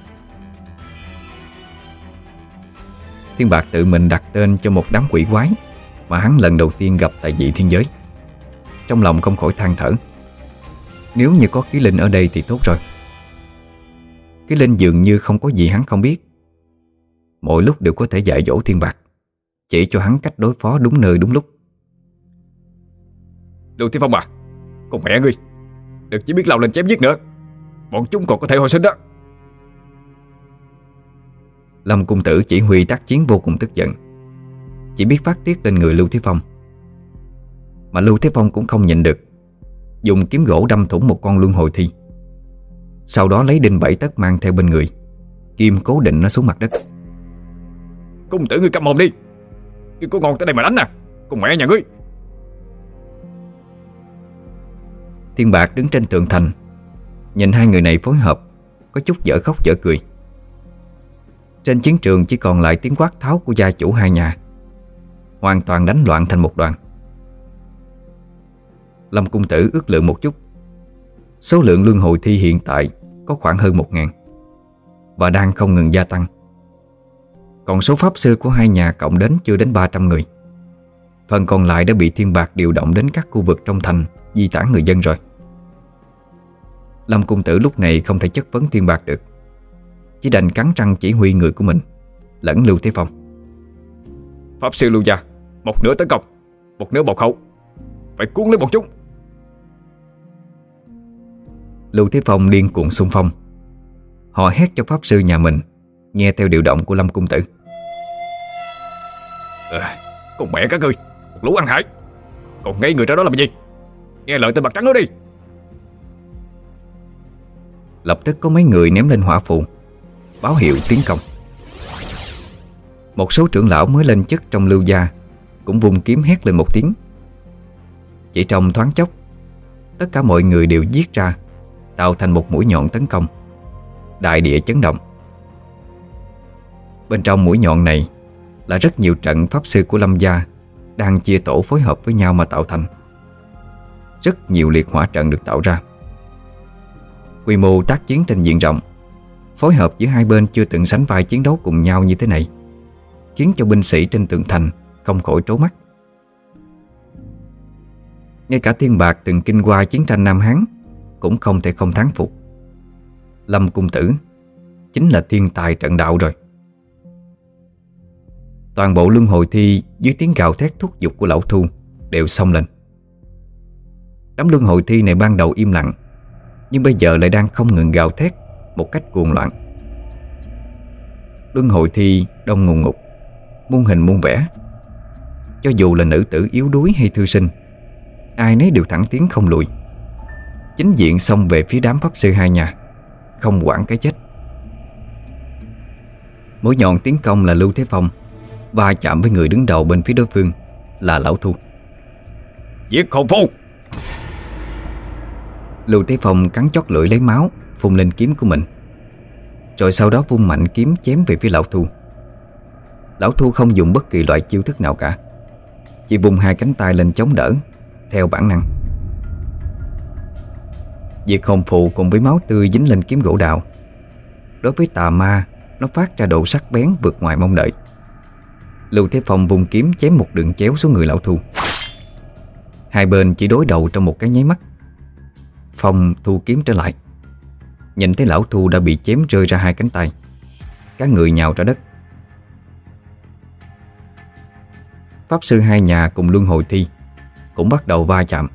Thiên Bạc tự mình đặt tên cho một đám quỷ quái Mà hắn lần đầu tiên gặp tại dị thiên giới. Trong lòng không khỏi than thở. Nếu như có khí linh ở đây thì tốt rồi. Ký linh dường như không có gì hắn không biết. Mỗi lúc đều có thể dạy dỗ thiên bạc, Chỉ cho hắn cách đối phó đúng nơi đúng lúc. Lưu Thiên Phong à Con mẹ ngươi Đừng chỉ biết lao lên chém giết nữa. Bọn chúng còn có thể hồi sinh đó. Lâm Cung Tử chỉ huy tác chiến vô cùng tức giận. Chỉ biết phát tiết lên người Lưu Thế Phong. Mà Lưu Thế Phong cũng không nhịn được. Dùng kiếm gỗ đâm thủng một con luân hồi thi. Sau đó lấy đinh bảy tất mang theo bên người. Kim cố định nó xuống mặt đất. Cung tử ngươi cầm mồm đi. Ngươi có ngon tới đây mà đánh nè. Con mẹ nhà ngươi Thiên Bạc đứng trên tường thành. Nhìn hai người này phối hợp, Có chút dở khóc dở cười. Trên chiến trường chỉ còn lại tiếng quát tháo của gia chủ hai nhà. Hoàn toàn đánh loạn thành một đoàn. Lâm Cung Tử ước lượng một chút. Số lượng luân hồi thi hiện tại Có khoảng hơn một ngàn Và đang không ngừng gia tăng. Còn số pháp sư của hai nhà cộng đến chưa đến 300 người. Phần còn lại đã bị thiên bạc điều động đến các khu vực trong thành Di tản người dân rồi. Lâm Cung Tử lúc này không thể chất vấn thiên bạc được. Chỉ đành cắn răng chỉ huy người của mình Lẫn Lưu Thế Phong. Pháp sư Lưu Gia Một nửa tấn công Một nửa bọc hậu. Phải cuốn lấy bọn chúng. Lưu Thế Phong điên cuồng xung phong. Họ hét cho pháp sư nhà mình Nghe theo điều động của Lâm Cung Tử. À, Con mẹ các ngươi Một lũ ăn hại. Còn ngay người ra đó làm gì Nghe lời tên mặt trắng nó đi. Lập tức có mấy người ném lên hỏa phù, Báo hiệu tiến công. Một số trưởng lão mới lên chức trong lưu gia, Cũng vùng kiếm hét lên một tiếng. Chỉ trong thoáng chốc, Tất cả mọi người đều giết ra, Tạo thành một mũi nhọn tấn công. Đại địa chấn động. Bên trong mũi nhọn này Là rất nhiều trận pháp sư của Lâm Gia Đang chia tổ phối hợp với nhau mà tạo thành. Rất nhiều liệt hỏa trận được tạo ra. Quy mô tác chiến trên diện rộng, Phối hợp giữa hai bên chưa từng sánh vai chiến đấu cùng nhau như thế này, Khiến cho binh sĩ trên tường thành Không khỏi trố mắt. Ngay cả thiên bạc từng kinh qua chiến tranh Nam Hán Cũng không thể không thắng phục. Lâm Cung Tử Chính là thiên tài trận đạo rồi. Toàn bộ luân hồi thi Dưới tiếng gào thét thúc giục của lão thu Đều xông lên. Đám luân hồi thi này ban đầu im lặng, Nhưng bây giờ lại đang không ngừng gào thét Một cách cuồng loạn. Luân hồi thi đông ngùng ngục, Muôn hình muôn vẻ. Cho dù là nữ tử yếu đuối hay thư sinh, Ai nấy đều thẳng tiến không lùi. Chính diện xông về phía đám pháp sư hai nhà, Không quản cái chết. Mỗi nhọn tiến công là Lưu Thế Phong, Va chạm với người đứng đầu bên phía đối phương Là Lão Thu. Giết khổng phu! Lưu Thế Phong cắn chót lưỡi lấy máu, Phun lên kiếm của mình. Rồi sau đó vung mạnh kiếm chém về phía Lão Thu. Lão Thu không dùng bất kỳ loại chiêu thức nào cả, Chỉ vùng hai cánh tay lên chống đỡ, Theo bản năng. Việc hồn phụ cùng với máu tươi dính lên kiếm gỗ đào, Đối với tà ma, Nó phát ra độ sắc bén vượt ngoài mong đợi. Lưu Thế Phong vùng kiếm chém một đường chéo xuống người lão thu. Hai bên chỉ đối đầu trong một cái nháy mắt. Phong thu kiếm trở lại. Nhìn thấy lão thu đã bị chém rơi ra hai cánh tay. Các người nhào ra đất. Pháp sư hai nhà cùng luân hồi thi Cũng bắt đầu va chạm.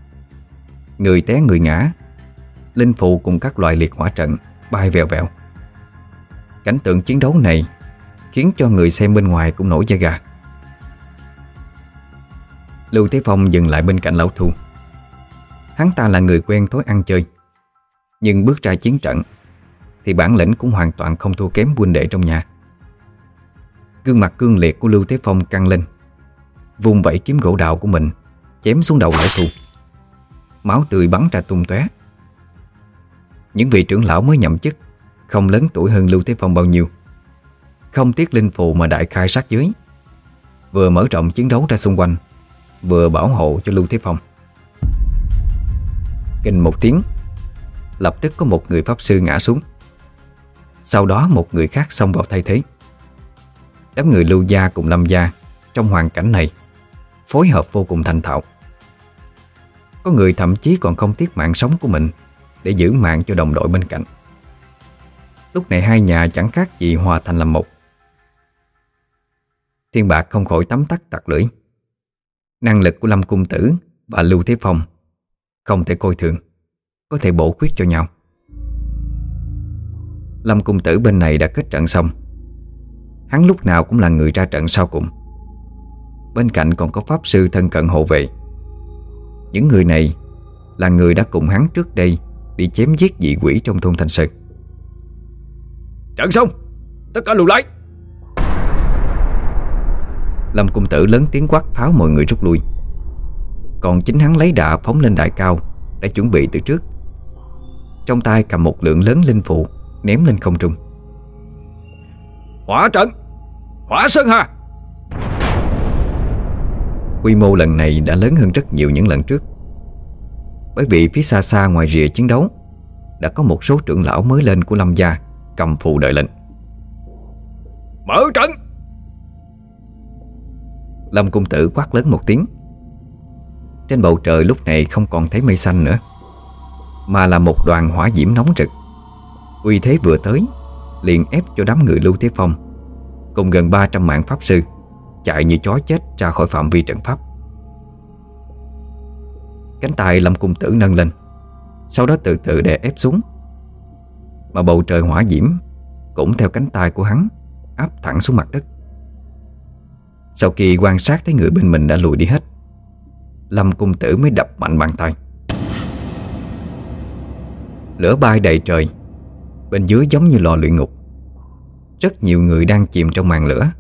Người té người ngã, Linh phụ cùng các loại liệt hỏa trận Bay vèo vèo. Cảnh tượng chiến đấu này Khiến cho người xem bên ngoài cũng nổi da gà. Lưu Thế Phong dừng lại bên cạnh lão thu. Hắn ta là người quen thói ăn chơi. Nhưng bước ra chiến trận, Thì bản lĩnh cũng hoàn toàn không thua kém huynh đệ trong nhà. Gương mặt cương liệt của Lưu Thế Phong căng lên Vùng vẫy kiếm gỗ đào của mình, Chém xuống đầu lão thù. Máu tươi bắn ra tung tóe. Những vị trưởng lão mới nhậm chức, Không lớn tuổi hơn Lưu Thế Phong bao nhiêu. Không tiếc linh phù mà đại khai sát dưới Vừa mở rộng chiến đấu ra xung quanh, Vừa bảo hộ cho Lưu Thế Phong. Kinh một tiếng. Lập tức có một người pháp sư ngã xuống. Sau đó một người khác xông vào thay thế. Đám người Lưu Gia cùng Lâm Gia Trong hoàn cảnh này Phối hợp vô cùng thành thạo. Có người thậm chí còn không tiếc mạng sống của mình Để giữ mạng cho đồng đội bên cạnh. Lúc này hai nhà chẳng khác gì hòa thành làm một. Thiên Bạc không khỏi tắm tắt tặc lưỡi. Năng lực của Lâm Cung Tử và Lưu Thế Phong không thể coi thường. Có thể bổ khuyết cho nhau. Lâm Cung Tử bên này đã kết trận xong. Hắn lúc nào cũng là người ra trận sau cùng. Bên cạnh còn có Pháp Sư thân cận hộ vệ. Những người này Là người đã cùng hắn trước đây Đi chém giết dị quỷ trong thôn Thanh Sơn. Trận xong! Tất cả lùi lại! Lâm Cung Tử lớn tiếng quát tháo mọi người rút lui Còn chính hắn lấy đà phóng lên đại cao Đã chuẩn bị từ trước. Trong tay cầm một lượng lớn linh phụ Ném lên không trung. Hỏa trận! Hỏa Sơn Hà! Quy mô lần này đã lớn hơn rất nhiều những lần trước. Bởi vì phía xa xa ngoài rìa chiến đấu Đã có một số trưởng lão mới lên của Lâm Gia Cầm phụ đợi lệnh. Mở trận! Lâm Cung Tử quát lớn một tiếng trên bầu trời lúc này không còn thấy mây xanh nữa, Mà là một đoàn hỏa diễm nóng rực. Uy thế vừa tới, Liền ép cho đám người Lưu Thế Phong Cùng gần 300 mạng pháp sư Chạy như chó chết ra khỏi phạm vi trận pháp. Cánh tay Lâm Cung Tử nâng lên, Sau đó từ từ đè ép xuống, Mà bầu trời hỏa diễm Cũng theo cánh tay của hắn Áp thẳng xuống mặt đất. Sau khi quan sát thấy người bên mình đã lùi đi hết Lâm cung tử mới đập mạnh bàn tay. Lửa bay đầy trời, Bên dưới giống như lò luyện ngục. Rất nhiều người đang chìm trong màn lửa.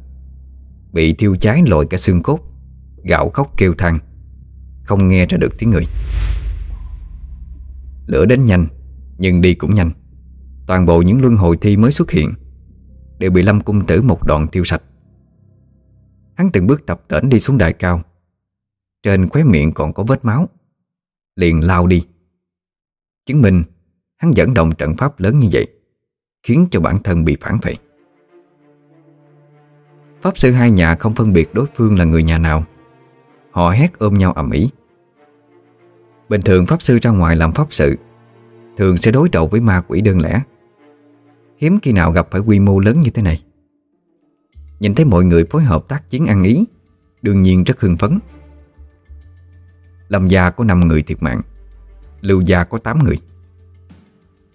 Bị thiêu cháy lội cả xương cốt, Gạo khóc kêu than Không nghe ra được tiếng người. Lửa đến nhanh, Nhưng đi cũng nhanh. Toàn bộ những luân hồi thi mới xuất hiện Đều bị Lâm Cung Tử một đoạn tiêu sạch. Hắn từng bước tập tễnh đi xuống đài cao trên khóe miệng còn có vết máu. Liền lao đi. Chứng minh Hắn dẫn động trận pháp lớn như vậy, Khiến cho bản thân bị phản vệ. Pháp sư hai nhà không phân biệt đối phương là người nhà nào. Họ hét ôm nhau ầm ĩ. Bình thường Pháp sư ra ngoài làm Pháp sự, Thường sẽ đối đầu với ma quỷ đơn lẻ. Hiếm khi nào gặp phải quy mô lớn như thế này. Nhìn thấy mọi người phối hợp tác chiến ăn ý, Đương nhiên rất hưng phấn. Lâm gia có 5 người thiệt mạng, Lưu gia có 8 người.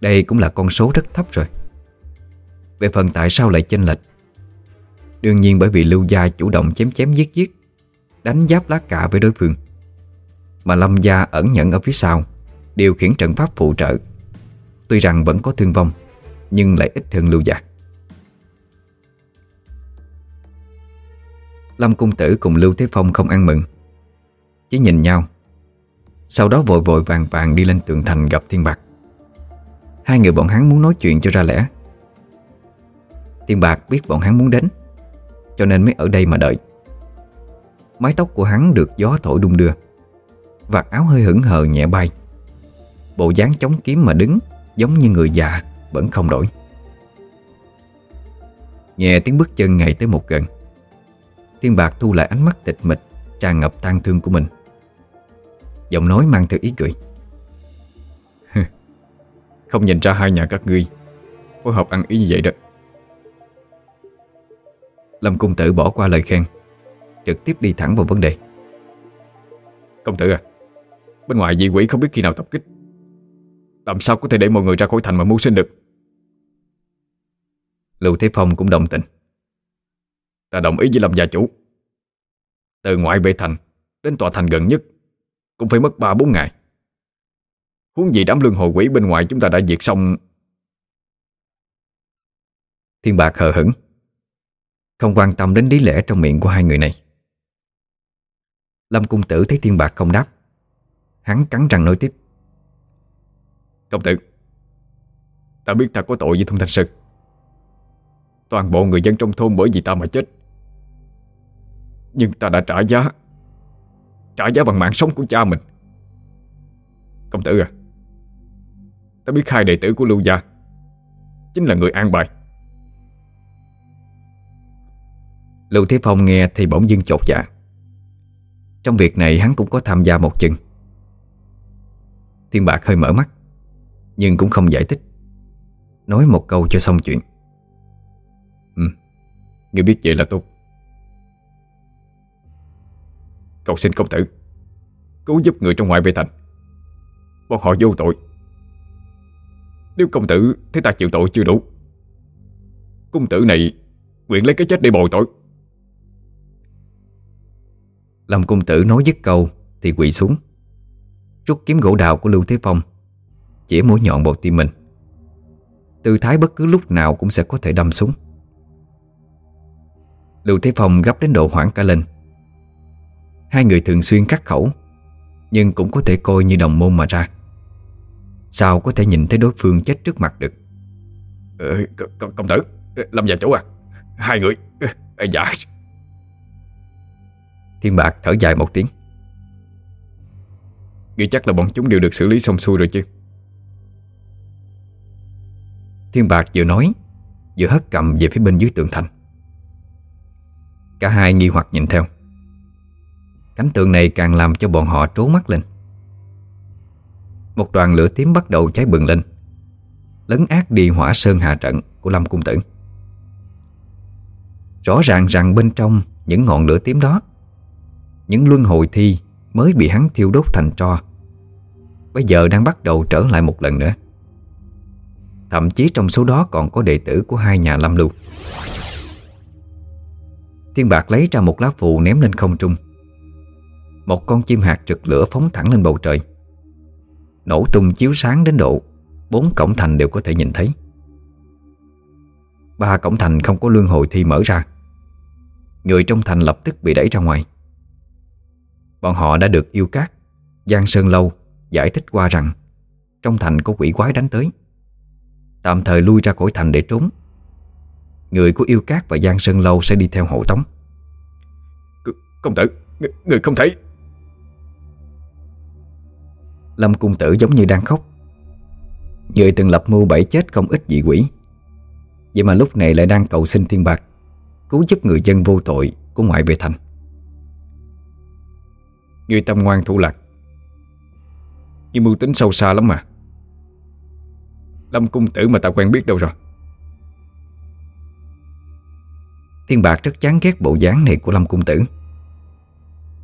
Đây cũng là con số rất thấp rồi. Về phần tại sao lại chênh lệch, Đương nhiên bởi vì Lưu gia chủ động chém chém giết giết, Đánh giáp lá cả với đối phương. Mà Lâm gia ẩn nhận ở phía sau, Điều khiển trận pháp phụ trợ. Tuy rằng vẫn có thương vong, Nhưng lại ít hơn lưu gia. Lâm Cung Tử cùng Lưu Thế Phong không ăn mừng, Chỉ nhìn nhau. Sau đó vội vội vàng vàng đi lên tường thành gặp Thiên Bạc. Hai người bọn hắn muốn nói chuyện cho ra lẽ. Thiên Bạc biết bọn hắn muốn đến, Cho nên mới ở đây mà đợi. Mái tóc của hắn được gió thổi đung đưa, Vạt áo hơi hững hờ nhẹ bay. Bộ dáng chống kiếm mà đứng Giống như người già Vẫn không đổi. Nghe tiếng bước chân ngày tới một gần, Thiên Bạc thu lại ánh mắt tịch mịch, Tràn ngập tang thương của mình. Giọng nói mang theo ý cười. Không nhìn ra hai nhà các ngươi Phối hợp ăn ý như vậy đó. Lâm Cung Tử bỏ qua lời khen, Trực tiếp đi thẳng vào vấn đề. Công tử à Bên ngoài dị quỷ không biết khi nào tập kích. Làm sao có thể để mọi người ra khỏi thành mà mưu sinh được? Lưu Thế Phong cũng đồng tình. Ta đồng ý với lâm gia chủ. Từ ngoại bệ thành Đến tòa thành gần nhất cũng phải mất 3-4 ngày. Huống gì đám lương hồi quỷ bên ngoài chúng ta đã diệt xong. Thiên Bạc hờ hững. Không quan tâm đến lý lẽ trong miệng của hai người này. Lâm Cung Tử thấy Thiên Bạc không đáp. Hắn cắn răng nói tiếp. Công tử, Ta biết ta có tội với Thông Thanh Sơn. Toàn bộ người dân trong thôn bởi vì ta mà chết. Nhưng ta đã trả giá. Trả giá bằng mạng sống của cha mình. Công tử à Ta biết hai đệ tử của Lưu Gia Chính là người an bài. Lưu Thế Phong nghe thì bỗng dưng chột dạ. Trong việc này hắn cũng có tham gia một chừng. Thiên Bạc hơi mở mắt nhưng cũng không giải thích Nói một câu cho xong chuyện. Ừ Ngươi biết vậy là tốt Cầu xin công tử, Cứu giúp người trong ngoại về thành. Bọn họ vô tội. Nếu công tử thấy ta chịu tội chưa đủ, Công tử này Nguyện lấy cái chết để bồi tội. Lâm công tử nói dứt câu Thì quỳ xuống. Rút kiếm gỗ đào của Lưu Thế Phong chỉ mũi nhọn vào tim mình. Tư thái bất cứ lúc nào cũng sẽ có thể đâm xuống. Lưu Thế Phong gấp đến độ hoảng cả lên. Hai người thường xuyên cắt khẩu Nhưng cũng có thể coi như đồng môn mà ra. Sao có thể nhìn thấy đối phương chết trước mặt được? Ừ, Công tử Lâm già chủ à Hai người à, Dạ. Thiên Bạc thở dài một tiếng. Nghĩ chắc là bọn chúng đều được xử lý xong xuôi rồi chứ. Thiên Bạc vừa nói Vừa hất cầm về phía bên dưới tường thành. Cả hai nghi hoặc nhìn theo Cánh tường này càng làm cho bọn họ trố mắt lên. Một đoàn lửa tím bắt đầu cháy bừng lên, Lấn át đi hỏa sơn hạ trận của Lâm Cung Tử. Rõ ràng rằng bên trong những ngọn lửa tím đó, Những luân hồi thi mới bị hắn thiêu đốt thành tro, Bây giờ đang bắt đầu trở lại một lần nữa. Thậm chí trong số đó còn có đệ tử của hai nhà Lâm Lưu. Thiên Bạc lấy ra một lá phù ném lên không trung. Một con chim hạt rực lửa phóng thẳng lên bầu trời. Nổ tung chiếu sáng đến độ Bốn cổng thành đều có thể nhìn thấy. Ba cổng thành không có lương hồi thi mở ra. Người trong thành lập tức bị đẩy ra ngoài. Bọn họ đã được yêu cát Giang Sơn Lâu giải thích qua rằng Trong thành có quỷ quái đánh tới. Tạm thời lui ra khỏi thành để trốn. Người của yêu cát và Giang Sơn Lâu sẽ đi theo hộ tống. Công tử Người, người không thấy. Lâm cung tử giống như đang khóc. Người từng lập mưu bảy chết không ít dị quỷ. Vậy mà lúc này lại đang cầu xin thiên bạc, Cứu giúp người dân vô tội Của ngoại về thành. Người tâm ngoan thủ lạc. Nhưng mưu tính sâu xa lắm mà. Lâm cung tử mà ta quen biết đâu rồi? Thiên bạc rất chán ghét bộ dáng này của Lâm cung tử.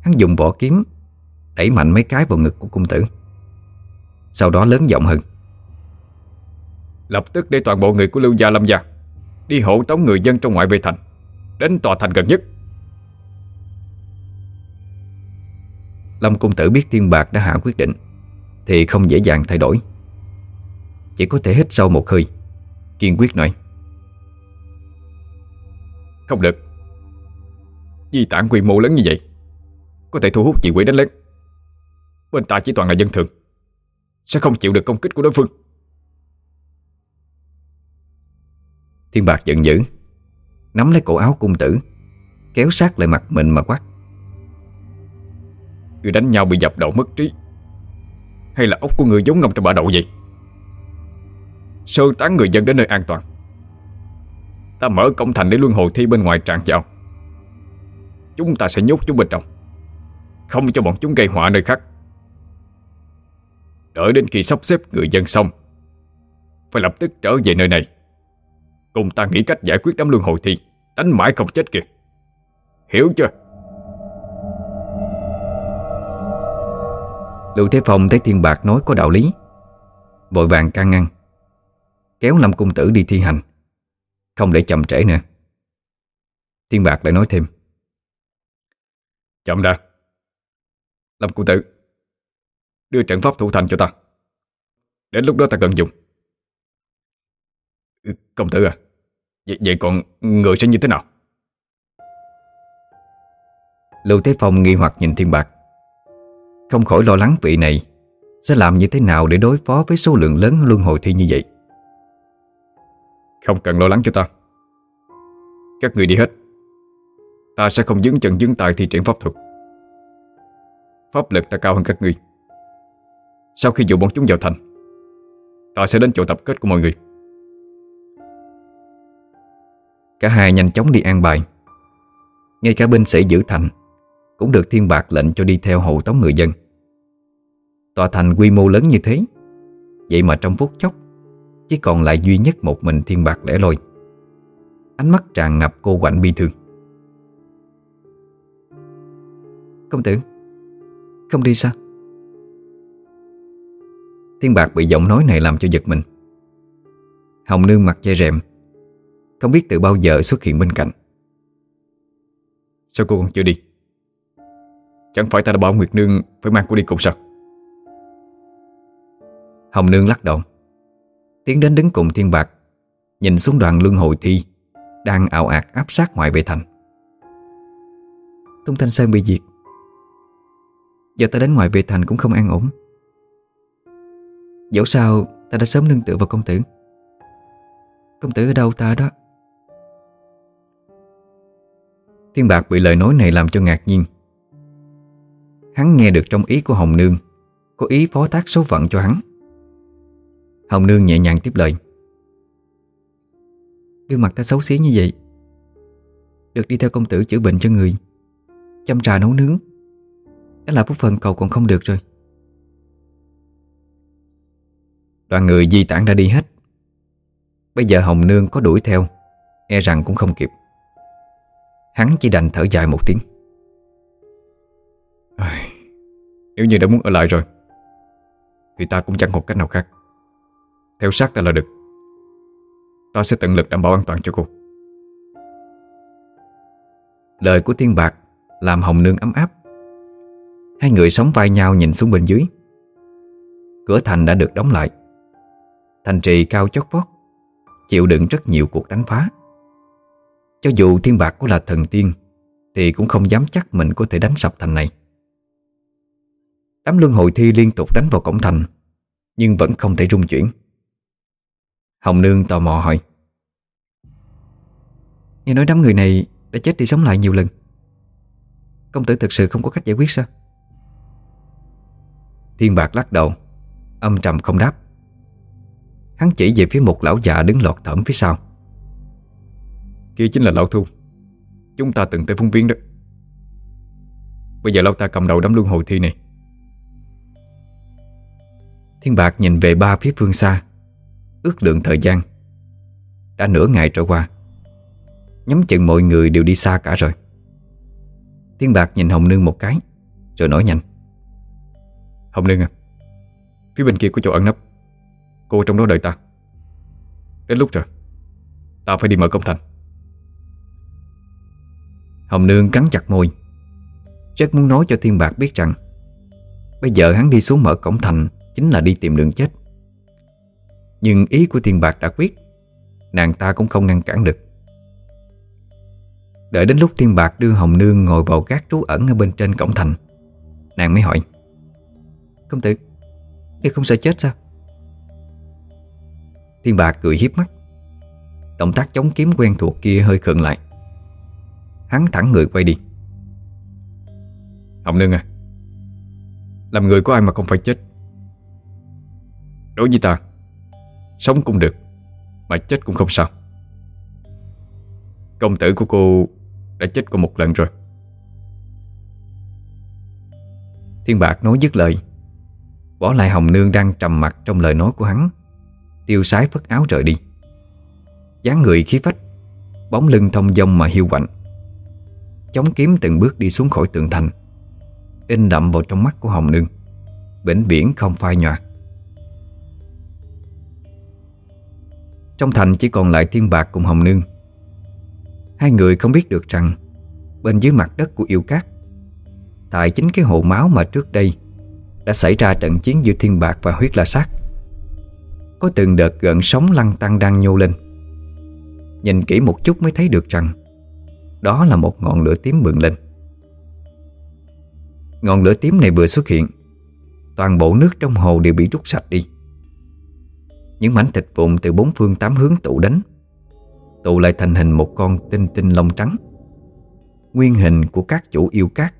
Hắn dùng vỏ kiếm, Đẩy mạnh mấy cái vào ngực của cung tử. Sau đó lớn giọng hơn. Lập tức để toàn bộ người của Lưu Gia Lâm Gia Đi hộ tống người dân trong ngoại về thành Đến tòa thành gần nhất. Lâm Cung Tử biết Thiên Bạc đã hạ quyết định Thì không dễ dàng thay đổi. Chỉ có thể hít sâu một hơi Kiên quyết nói. Không được. Di tản quy mô lớn như vậy Có thể thu hút dị quỷ đánh lén. Bên ta chỉ toàn là dân thường sẽ không chịu được công kích của đối phương. Thiên Bạc giận dữ, Nắm lấy cổ áo cung tử, Kéo sát lại mặt mình mà quát. Người đánh nhau bị dập đầu mất trí, Hay là ốc của người giống ngông trong bà đậu vậy? Sơ tán người dân đến nơi an toàn. Ta mở cổng thành để luân hồi thi bên ngoài tràn vào. Chúng ta sẽ nhốt chúng bên trong, Không cho bọn chúng gây họa nơi khác. Đợi đến khi sắp xếp người dân xong Phải lập tức trở về nơi này. Cùng ta nghĩ cách giải quyết đám luân hồi thi Đánh mãi không chết kìa. Hiểu chưa? Lưu Thế Phong thấy Thiên Bạc nói có đạo lý Vội vàng can ngăn Kéo Lâm Cung Tử đi thi hành Không để chậm trễ nữa. Thiên Bạc lại nói thêm. Chậm đã. Lâm Cung Tử Đưa trận pháp thủ thành cho ta. Đến lúc đó ta cần dùng. Ừ, Công tử à Vậy, vậy còn người sẽ như thế nào? Lưu Thế Phong nghi hoặc nhìn Thiên Bạc. Không khỏi lo lắng vị này Sẽ làm như thế nào để đối phó với số lượng lớn luân hồi thi như vậy. Không cần lo lắng cho ta. Các người đi hết. Ta sẽ không dướng chân dướng tay thi triển pháp thuật. Pháp lực ta cao hơn các người sau khi dụ bọn chúng vào thành, Ta sẽ đến chỗ tập kết của mọi người. Cả hai nhanh chóng đi an bài. Ngay cả binh sĩ giữ thành Cũng được thiên bạc lệnh cho đi theo hộ tống người dân. Tòa thành quy mô lớn như thế, Vậy mà trong phút chốc, Chỉ còn lại duy nhất một mình thiên bạc lẻ loi. Ánh mắt tràn ngập cô quạnh bi thương. Công tử, Không đi sao? Thiên bạc bị giọng nói này làm cho giật mình. Hồng nương mặt dây rèm, Không biết từ bao giờ xuất hiện bên cạnh. Sao cô còn chưa đi? Chẳng phải ta đã bảo Nguyệt Nương Phải mang cô đi cùng sao? Hồng nương lắc đầu. Tiến đến đứng cùng thiên bạc, Nhìn xuống đoàn lương hồi thi, Đang ảo ạt áp sát ngoại vệ thành. Tung Thanh Sơn bị diệt. Giờ ta đến ngoại vệ thành cũng không an ổn. Dẫu sao, ta đã sớm nương tựa vào công tử. Công tử ở đâu ta đó? Thiên Bạc bị lời nói này làm cho ngạc nhiên. Hắn nghe được trong ý của Hồng Nương, Có ý phó tác số phận cho hắn. Hồng Nương nhẹ nhàng tiếp lời. Gương mặt ta xấu xí như vậy, Được đi theo công tử chữa bệnh cho người, Chăm trà nấu nướng Đó là phúc phần cầu còn không được rồi. Đoàn người di tản đã đi hết. Bây giờ Hồng Nương có đuổi theo E rằng cũng không kịp. Hắn chỉ đành thở dài một tiếng. Nếu như đã muốn ở lại rồi, Thì ta cũng chẳng còn cách nào khác. Theo sát ta là được. Ta sẽ tận lực đảm bảo an toàn cho cô. Lời của tiên bạc Làm Hồng Nương ấm áp. Hai người sống vai nhau nhìn xuống bên dưới. Cửa thành đã được đóng lại. Thành trì cao chót vót, Chịu đựng rất nhiều cuộc đánh phá. Cho dù thiên bạc có là thần tiên, Thì cũng không dám chắc mình có thể đánh sập thành này. Đám luân hội thi liên tục đánh vào cổng thành, Nhưng vẫn không thể rung chuyển. Hồng Nương tò mò hỏi, Nghe nói đám người này đã chết đi sống lại nhiều lần. Công tử thực sự không có cách giải quyết sao? Thiên bạc lắc đầu, Âm trầm không đáp. Hắn chỉ về phía một lão già đứng lọt thởm phía sau. Kia chính là lão thu. Chúng ta từng tới phung viên đó. Bây giờ lão ta cầm đầu đám luân hồi thi này. Thiên bạc nhìn về ba phía phương xa Ước lượng thời gian. Đã nửa ngày trôi qua. Nhắm chừng mọi người đều đi xa cả rồi. Thiên bạc nhìn Hồng Nương một cái Rồi nói nhanh. Hồng Nương à Phía bên kia có chỗ ẩn nấp Cô trong đó đợi ta. Đến lúc rồi, Ta phải đi mở cổng thành. Hồng Nương cắn chặt môi. Rất muốn nói cho Thiên Bạc biết rằng, Bây giờ hắn đi xuống mở cổng thành Chính là đi tìm đường chết. Nhưng ý của Thiên Bạc đã quyết, Nàng ta cũng không ngăn cản được. Đợi đến lúc Thiên Bạc đưa Hồng Nương ngồi vào gác trú ẩn ở bên trên cổng thành, Nàng mới hỏi, Công tử, Ngươi không sợ chết sao? Thiên Bạc cười hiếp mắt. Động tác chống kiếm quen thuộc kia hơi khựng lại. Hắn thẳng người quay đi. Hồng Nương à Làm người có ai mà không phải chết? Đối với ta Sống cũng được Mà chết cũng không sao. Công tử của cô Đã chết qua một lần rồi. Thiên Bạc nói dứt lời. Bỏ lại Hồng Nương đang trầm mặt trong lời nói của hắn Tiêu sái phất áo rời đi. Dáng người khí phách, Bóng lưng thông dông mà hiu quạnh. Chống kiếm từng bước đi xuống khỏi tường thành, In đậm vào trong mắt của Hồng Nương Bỉnh biển không phai nhòa. Trong thành chỉ còn lại Thiên Bạc cùng Hồng Nương. Hai người không biết được rằng, Bên dưới mặt đất của yêu cát, Tại chính cái hồ máu mà trước đây Đã xảy ra trận chiến giữa Thiên Bạc và huyết la sát. Có từng đợt gợn sóng lăn tăng đang nhô lên. Nhìn kỹ một chút mới thấy được rằng, Đó là một ngọn lửa tím bừng lên. Ngọn lửa tím này vừa xuất hiện, Toàn bộ nước trong hồ đều bị rút sạch đi. Những mảnh thịt vụn từ bốn phương tám hướng tụ đến Tụ lại thành hình một con tinh tinh lông trắng. Nguyên hình của các chủ yêu cát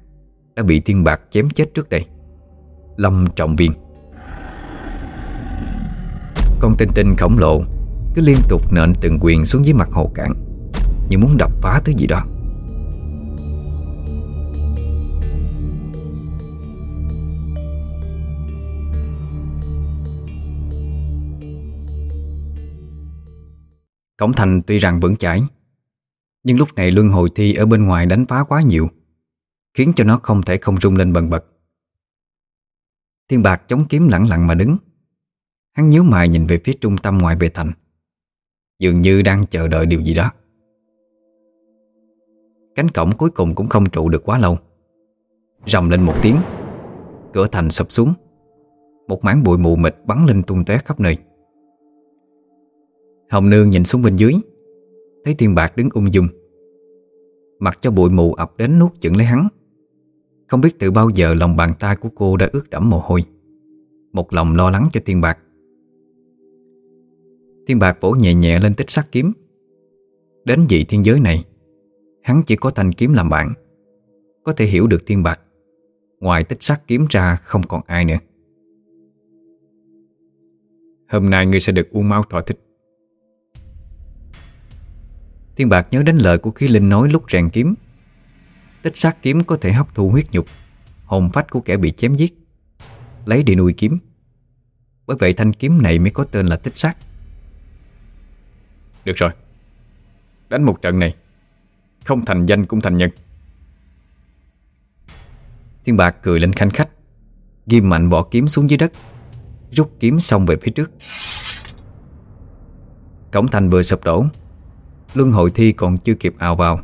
Đã bị thiên bạc chém chết trước đây. Lâm trọng viên. Con tinh tinh khổng lồ, Cứ liên tục nện từng quyền xuống dưới mặt hồ cạn. Như muốn đập phá thứ gì đó. Cổng thành tuy rằng vững chãi, Nhưng lúc này luân hồi thi ở bên ngoài đánh phá quá nhiều, Khiến cho nó không thể không rung lên bần bật. Thiên bạc chống kiếm lặng lặng mà đứng. Hắn nhíu mày nhìn về phía trung tâm ngoài bề thành. Dường như đang chờ đợi điều gì đó. Cánh cổng cuối cùng cũng không trụ được quá lâu. Rầm lên một tiếng. Cửa thành sập xuống. Một mảng bụi mù mịt bắn lên tung tóe khắp nơi. Hồng Nương nhìn xuống bên dưới. Thấy tiên Bạc đứng ung dung. Mặc cho bụi mù ập đến nuốt chửng lấy hắn. Không biết từ bao giờ lòng bàn tay của cô đã ướt đẫm mồ hôi. Một lòng lo lắng cho tiên Bạc. Thiên Bạc vỗ nhẹ nhẹ lên tích sắc kiếm. Đến vị thiên giới này, Hắn chỉ có thanh kiếm làm bạn. Có thể hiểu được Thiên Bạc. Ngoài tích sắc kiếm ra không còn ai nữa. Hôm nay ngươi sẽ được uống máu thỏa thích. Thiên Bạc nhớ đến lời của khí linh nói lúc rèn kiếm. Tích sát kiếm có thể hấp thu huyết nhục, Hồn phách của kẻ bị chém giết, Lấy đi nuôi kiếm. Bởi vậy thanh kiếm này mới có tên là tích sát được rồi. Đánh một trận này, Không thành danh cũng thành nhân. Thiên Bạc cười lên khanh khách. Ghim mạnh bỏ kiếm xuống dưới đất, Rút kiếm xong về phía trước. Cổng thành vừa sụp đổ, Luân hội thi còn chưa kịp ào vào,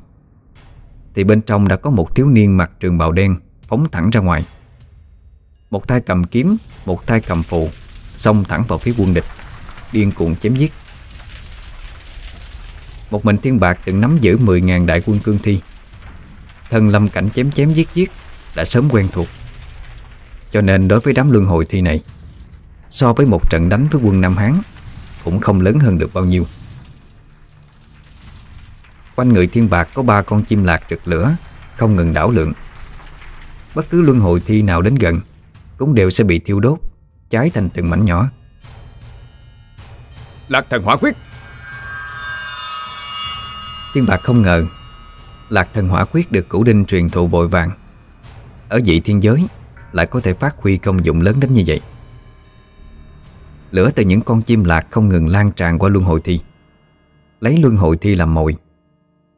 Thì bên trong đã có một thiếu niên mặc trường bào đen Phóng thẳng ra ngoài. Một tay cầm kiếm, Một tay cầm phụ Xông thẳng vào phía quân địch, Điên cuồng chém giết. Một mình thiên bạc từng nắm giữ 10.000 đại quân cương thi. Thân lâm cảnh chém chém giết giết Đã sớm quen thuộc. Cho nên đối với đám luân hồi thi này, So với một trận đánh với quân Nam Hán Cũng không lớn hơn được bao nhiêu. Quanh người thiên bạc có ba con chim lạc trực lửa, Không ngừng đảo lượng Bất cứ luân hồi thi nào đến gần Cũng đều sẽ bị thiêu đốt, Cháy thành từng mảnh nhỏ. Lạc thần hỏa quyết. Thiên bạc không ngờ, Lạc thần hỏa quyết được cửu đinh truyền thụ vội vàng. Ở dị thiên giới, Lại có thể phát huy công dụng lớn đến như vậy. Lửa từ những con chim lạc không ngừng lan tràn qua luân hồi thi. Lấy luân hồi thi làm mồi,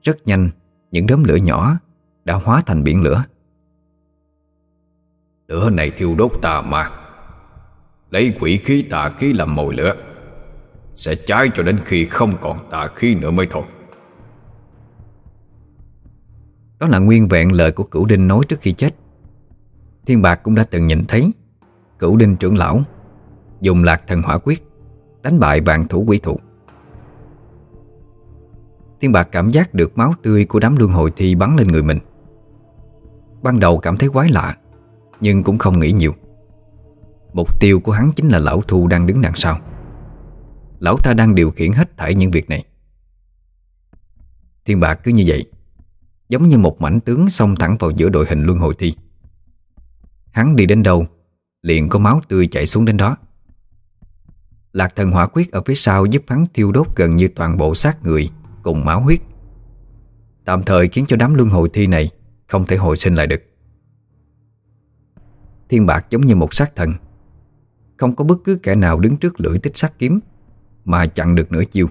Rất nhanh Những đốm lửa nhỏ Đã hóa thành biển lửa. Lửa này thiêu đốt tà ma. Lấy quỷ khí tà khí làm mồi lửa, Sẽ cháy cho đến khi không còn tà khí nữa mới thôi. Đó là nguyên vẹn lời của cửu đinh nói trước khi chết. Thiên Bạc cũng đã từng nhìn thấy, Cửu đinh trưởng lão Dùng lạc thần hỏa quyết Đánh bại vạn thủ quỷ thụ Thiên Bạc cảm giác được máu tươi của đám luân hồi thi bắn lên người mình. Ban đầu cảm thấy quái lạ, Nhưng cũng không nghĩ nhiều. Mục tiêu của hắn chính là lão thu đang đứng đằng sau. Lão ta đang điều khiển hết thảy những việc này. Thiên Bạc cứ như vậy Giống như một mảnh tướng xông thẳng vào giữa đội hình luân hồi thi. Hắn đi đến đâu, Liền có máu tươi chảy xuống đến đó. Lạc thần hỏa quyết ở phía sau giúp hắn thiêu đốt gần như toàn bộ xác người Cùng máu huyết. Tạm thời khiến cho đám luân hồi thi này Không thể hồi sinh lại được. Thiên bạc giống như một sát thần. Không có bất cứ kẻ nào đứng trước lưỡi tích sát kiếm Mà chặn được nửa chiêu.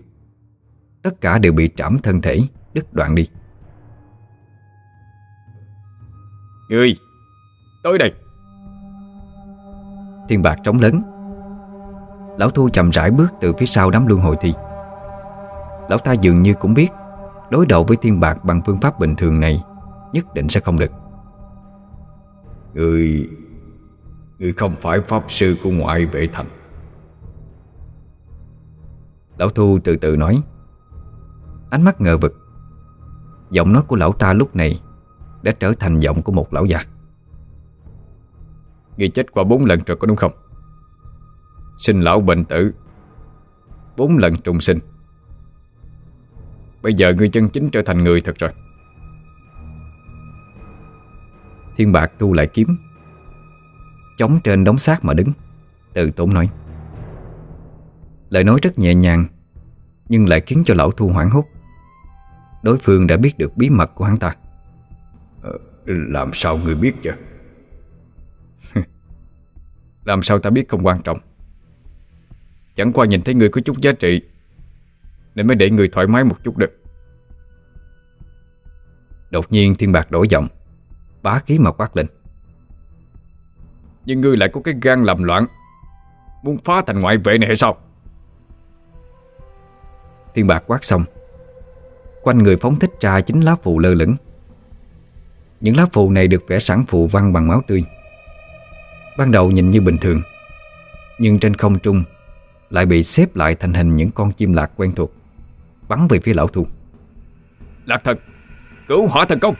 Tất cả đều bị trảm thân thể, Đứt đoạn đi. Ngươi Tới đây. Thiên bạc trống lớn. Lão Thu chậm rãi bước từ phía sau đám luân hồi thi Lão ta dường như cũng biết Đối đầu với thiên bạc bằng phương pháp bình thường này Nhất định sẽ không được. Người Người không phải pháp sư của ngoại vệ thành. Lão Thu từ từ nói. Ánh mắt ngờ vực. Giọng nói của lão ta lúc này đã trở thành giọng của một lão già Người chết qua bốn lần rồi có đúng không? Sinh lão bệnh tử. Bốn lần trùng sinh. Bây giờ ngươi chân chính trở thành người thật rồi. Thiên bạc thu lại kiếm. Chống trên đống xác mà đứng, Từ tốn nói. Lời nói rất nhẹ nhàng, Nhưng lại khiến cho lão thu hoảng hốt. Đối phương đã biết được bí mật của hắn ta. Làm sao ngươi biết chứ Làm sao ta biết không quan trọng? Chẳng qua nhìn thấy người có chút giá trị, Nên mới để người thoải mái một chút được. Đột nhiên thiên bạc đổi giọng, Bá khí mà quát lên. Nhưng ngươi lại có cái gan làm loạn, Muốn phá thành ngoại vệ này hay sao? Thiên bạc quát xong, Quanh người phóng thích ra chính lá phù lơ lửng. Những lá phù này được vẽ sẵn phù văn bằng máu tươi. Ban đầu nhìn như bình thường Nhưng trên không trung Lại bị xếp lại thành hình những con chim lạc quen thuộc Bắn về phía lão thu Lạc thần Cứu hỏa thần công.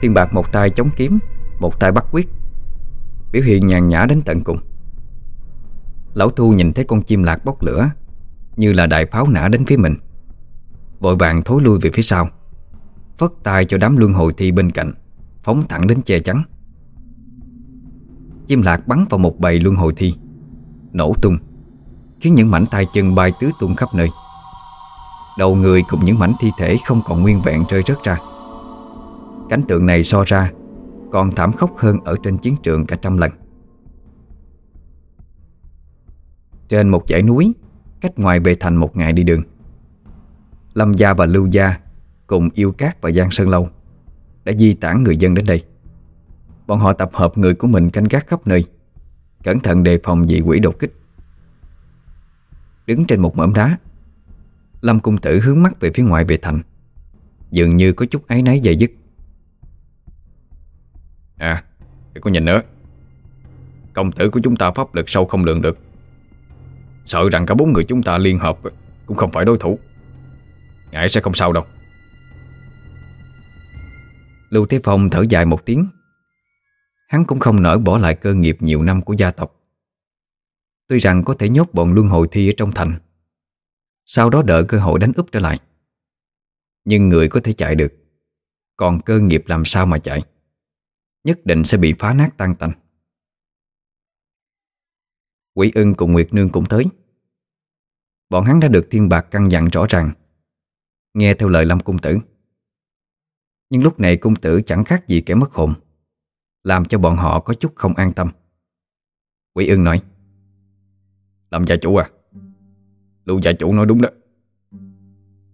Thiên bạc một tay chống kiếm Một tay bắt quyết Biểu hiện nhàn nhã đến tận cùng. Lão Thu nhìn thấy con chim lạc bốc lửa Như là đại pháo nã đến phía mình Vội vàng thối lui về phía sau Phất tay cho đám luân hồi thi bên cạnh, Phóng thẳng đến che chắn. Chim lạc bắn vào một bầy luân hồi thi, Nổ tung, Khiến những mảnh tay chân bay tứ tung khắp nơi. Đầu người cùng những mảnh thi thể không còn nguyên vẹn rơi rớt ra. Cảnh tượng này so ra, Còn thảm khốc hơn ở trên chiến trường cả trăm lần. Trên một dãy núi, Cách ngoài về thành một ngày đi đường. Lâm Gia và Lưu Gia Cùng Yêu Cát và Giang Sơn Lâu Đã di tản người dân đến đây. Bọn họ tập hợp người của mình canh gác khắp nơi, Cẩn thận đề phòng dị quỷ đột kích. Đứng trên một mỏm đá, Lâm cung tử hướng mắt về phía ngoài về thành, Dường như có chút áy náy dày dứt. À Đừng có nhìn nữa. Công tử của chúng ta pháp lực sâu không lượng được. Sợ rằng cả bốn người chúng ta liên hợp Cũng không phải đối thủ. Ngài sẽ không sao đâu. Lưu Thế Phong thở dài một tiếng. Hắn cũng không nỡ bỏ lại cơ nghiệp nhiều năm của gia tộc. Tuy rằng có thể nhốt bọn luân hồi thi ở trong thành, Sau đó đợi cơ hội đánh úp trở lại. Nhưng người có thể chạy được, Còn cơ nghiệp làm sao mà chạy? Nhất định sẽ bị phá nát tan tành. Quỷ ưng cùng Nguyệt Nương cũng tới. Bọn hắn đã được thiên bạc căn dặn rõ ràng, Nghe theo lời Lâm Cung Tử. Nhưng lúc này Cung Tử chẳng khác gì kẻ mất hồn, Làm cho bọn họ có chút không an tâm. Quỷ ưng nói, Lâm gia chủ à Lưu gia chủ nói đúng đó.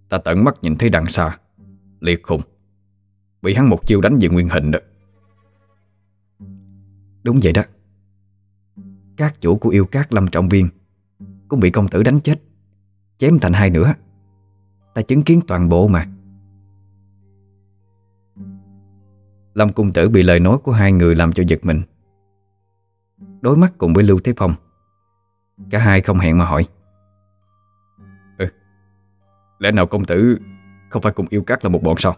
Ta tận mắt nhìn thấy đằng xa, Liệt khùng, Bị hắn một chiêu đánh về nguyên hình đó. Đúng vậy đó. Các chủ của yêu cát lâm trọng viên Cũng bị công tử đánh chết, Chém thành hai nữa Ta chứng kiến toàn bộ mà. Lâm cung tử bị lời nói của hai người làm cho giật mình. Đối mắt cùng với Lưu Thế Phong, Cả hai không hẹn mà hỏi. Ừ Lẽ nào công tử Không phải cùng yêu cắt là một bọn sao?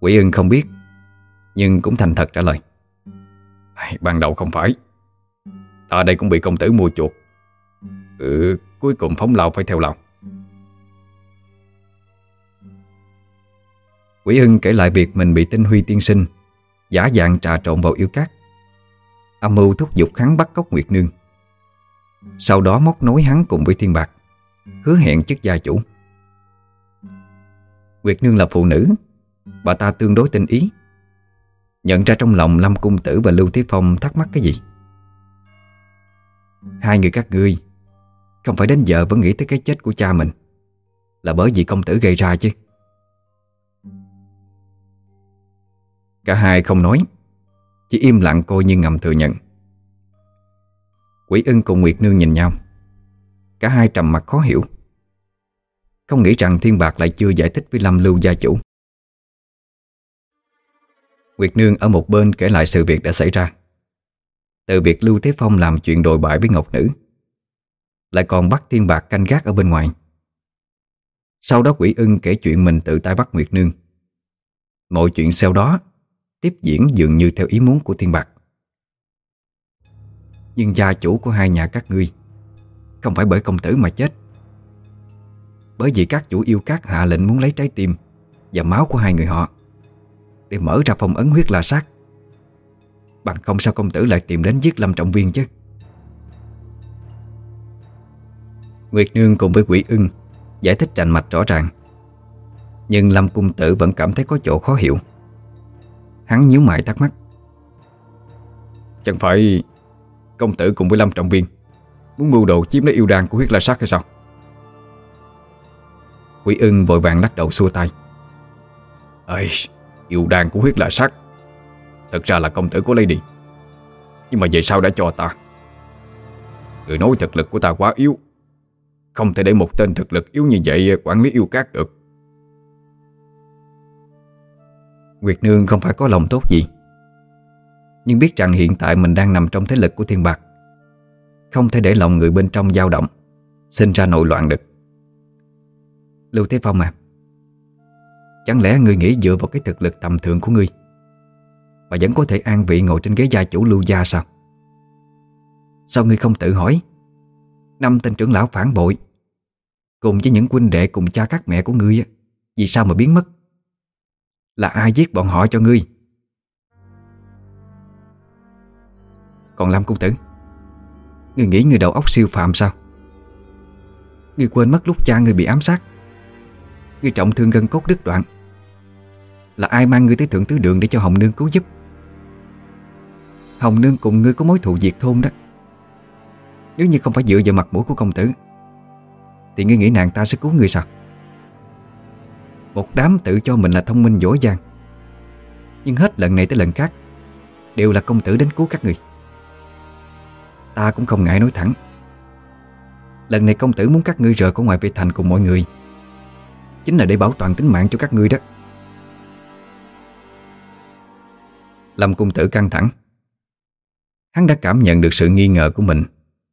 Quỷ ưng không biết, Nhưng cũng thành thật trả lời. Ban đầu không phải. Ta đây cũng bị công tử mua chuột Ừ Cuối cùng phóng lao phải theo lòng. Quỷ Hưng kể lại việc mình bị tinh huy tiên sinh, Giả dạng trà trộn vào yêu cát. Âm mưu thúc giục hắn bắt cóc Nguyệt Nương. Sau đó móc nối hắn cùng với Thiên Bạc, Hứa hẹn chức gia chủ. Nguyệt Nương là phụ nữ, Bà ta tương đối tinh ý. Nhận ra trong lòng Lâm Cung Tử và Lưu Thế Phong thắc mắc cái gì? Hai người các ngươi Không phải đến giờ vẫn nghĩ tới cái chết của cha mình. Là bởi vì công tử gây ra chứ. Cả hai không nói, Chỉ im lặng coi như ngầm thừa nhận. Quỷ ưng cùng Nguyệt Nương nhìn nhau. Cả hai trầm mặt khó hiểu. Không nghĩ rằng Thiên Bạc lại chưa giải thích với Lâm Lưu gia chủ. Nguyệt Nương ở một bên kể lại sự việc đã xảy ra. Từ việc Lưu Thế Phong làm chuyện đồi bại với Ngọc Nữ, Lại còn bắt Thiên Bạc canh gác ở bên ngoài. Sau đó quỷ ưng kể chuyện mình tự tay bắt Nguyệt Nương. Mọi chuyện sau đó Tiếp diễn dường như theo ý muốn của Thiên Bạc. Nhưng gia chủ của hai nhà các ngươi Không phải bởi công tử mà chết. Bởi vì các chủ yêu các hạ lệnh muốn lấy trái tim Và máu của hai người họ Để mở ra phòng ấn huyết la sát. Bằng không sao công tử lại tìm đến giết Lâm Trọng Viên chứ? Nguyệt Nương cùng với quỷ ưng Giải thích rành mạch rõ ràng, Nhưng Lâm Cung Tử vẫn cảm thấy có chỗ khó hiểu. Hắn nhíu mày thắc mắc. Chẳng phải Công tử cùng với Lâm Trọng Viên Muốn mưu đồ chiếm lấy yêu đàn của huyết la sát hay sao? Quỷ ưng vội vàng lắc đầu xua tay. Ây, Yêu đàn của huyết la sát Thật ra là công tử của Lady. Nhưng mà về sau đã cho ta. Người nói thực lực của ta quá yếu. Không thể để một tên thực lực yếu như vậy Quản lý yêu cát được. Nguyệt Nương không phải có lòng tốt gì. Nhưng biết rằng hiện tại mình đang nằm trong thế lực của thiên bạc. Không thể để lòng người bên trong dao động, Sinh ra nội loạn được. Lưu Thế Phong à Chẳng lẽ ngươi nghĩ dựa vào cái thực lực tầm thường của ngươi Mà vẫn có thể an vị ngồi trên ghế gia chủ lưu gia sao? Sao ngươi không tự hỏi? Năm tên trưởng lão phản bội Cùng với những huynh đệ cùng cha các mẹ của ngươi Vì sao mà biến mất? Là ai giết bọn họ cho ngươi? Còn Lâm công Tử, Ngươi nghĩ người đầu óc siêu phạm sao? Ngươi quên mất lúc cha ngươi bị ám sát. Ngươi trọng thương gân cốt đứt đoạn. Là ai mang ngươi tới thượng tứ đường Để cho Hồng Nương cứu giúp? Hồng Nương cùng ngươi có mối thù diệt thôn đó. Nếu như không phải dựa vào mặt mũi của công tử, Thì ngươi nghĩ nàng ta sẽ cứu ngươi sao? Một đám tự cho mình là thông minh dối dàng Nhưng hết lần này tới lần khác, Đều là công tử đến cứu các người. Ta cũng không ngại nói thẳng. Lần này công tử muốn các ngươi rời khỏi ngoài về thành cùng mọi người, Chính là để bảo toàn tính mạng cho các ngươi đó. Lâm cung tử căng thẳng. Hắn đã cảm nhận được sự nghi ngờ của mình,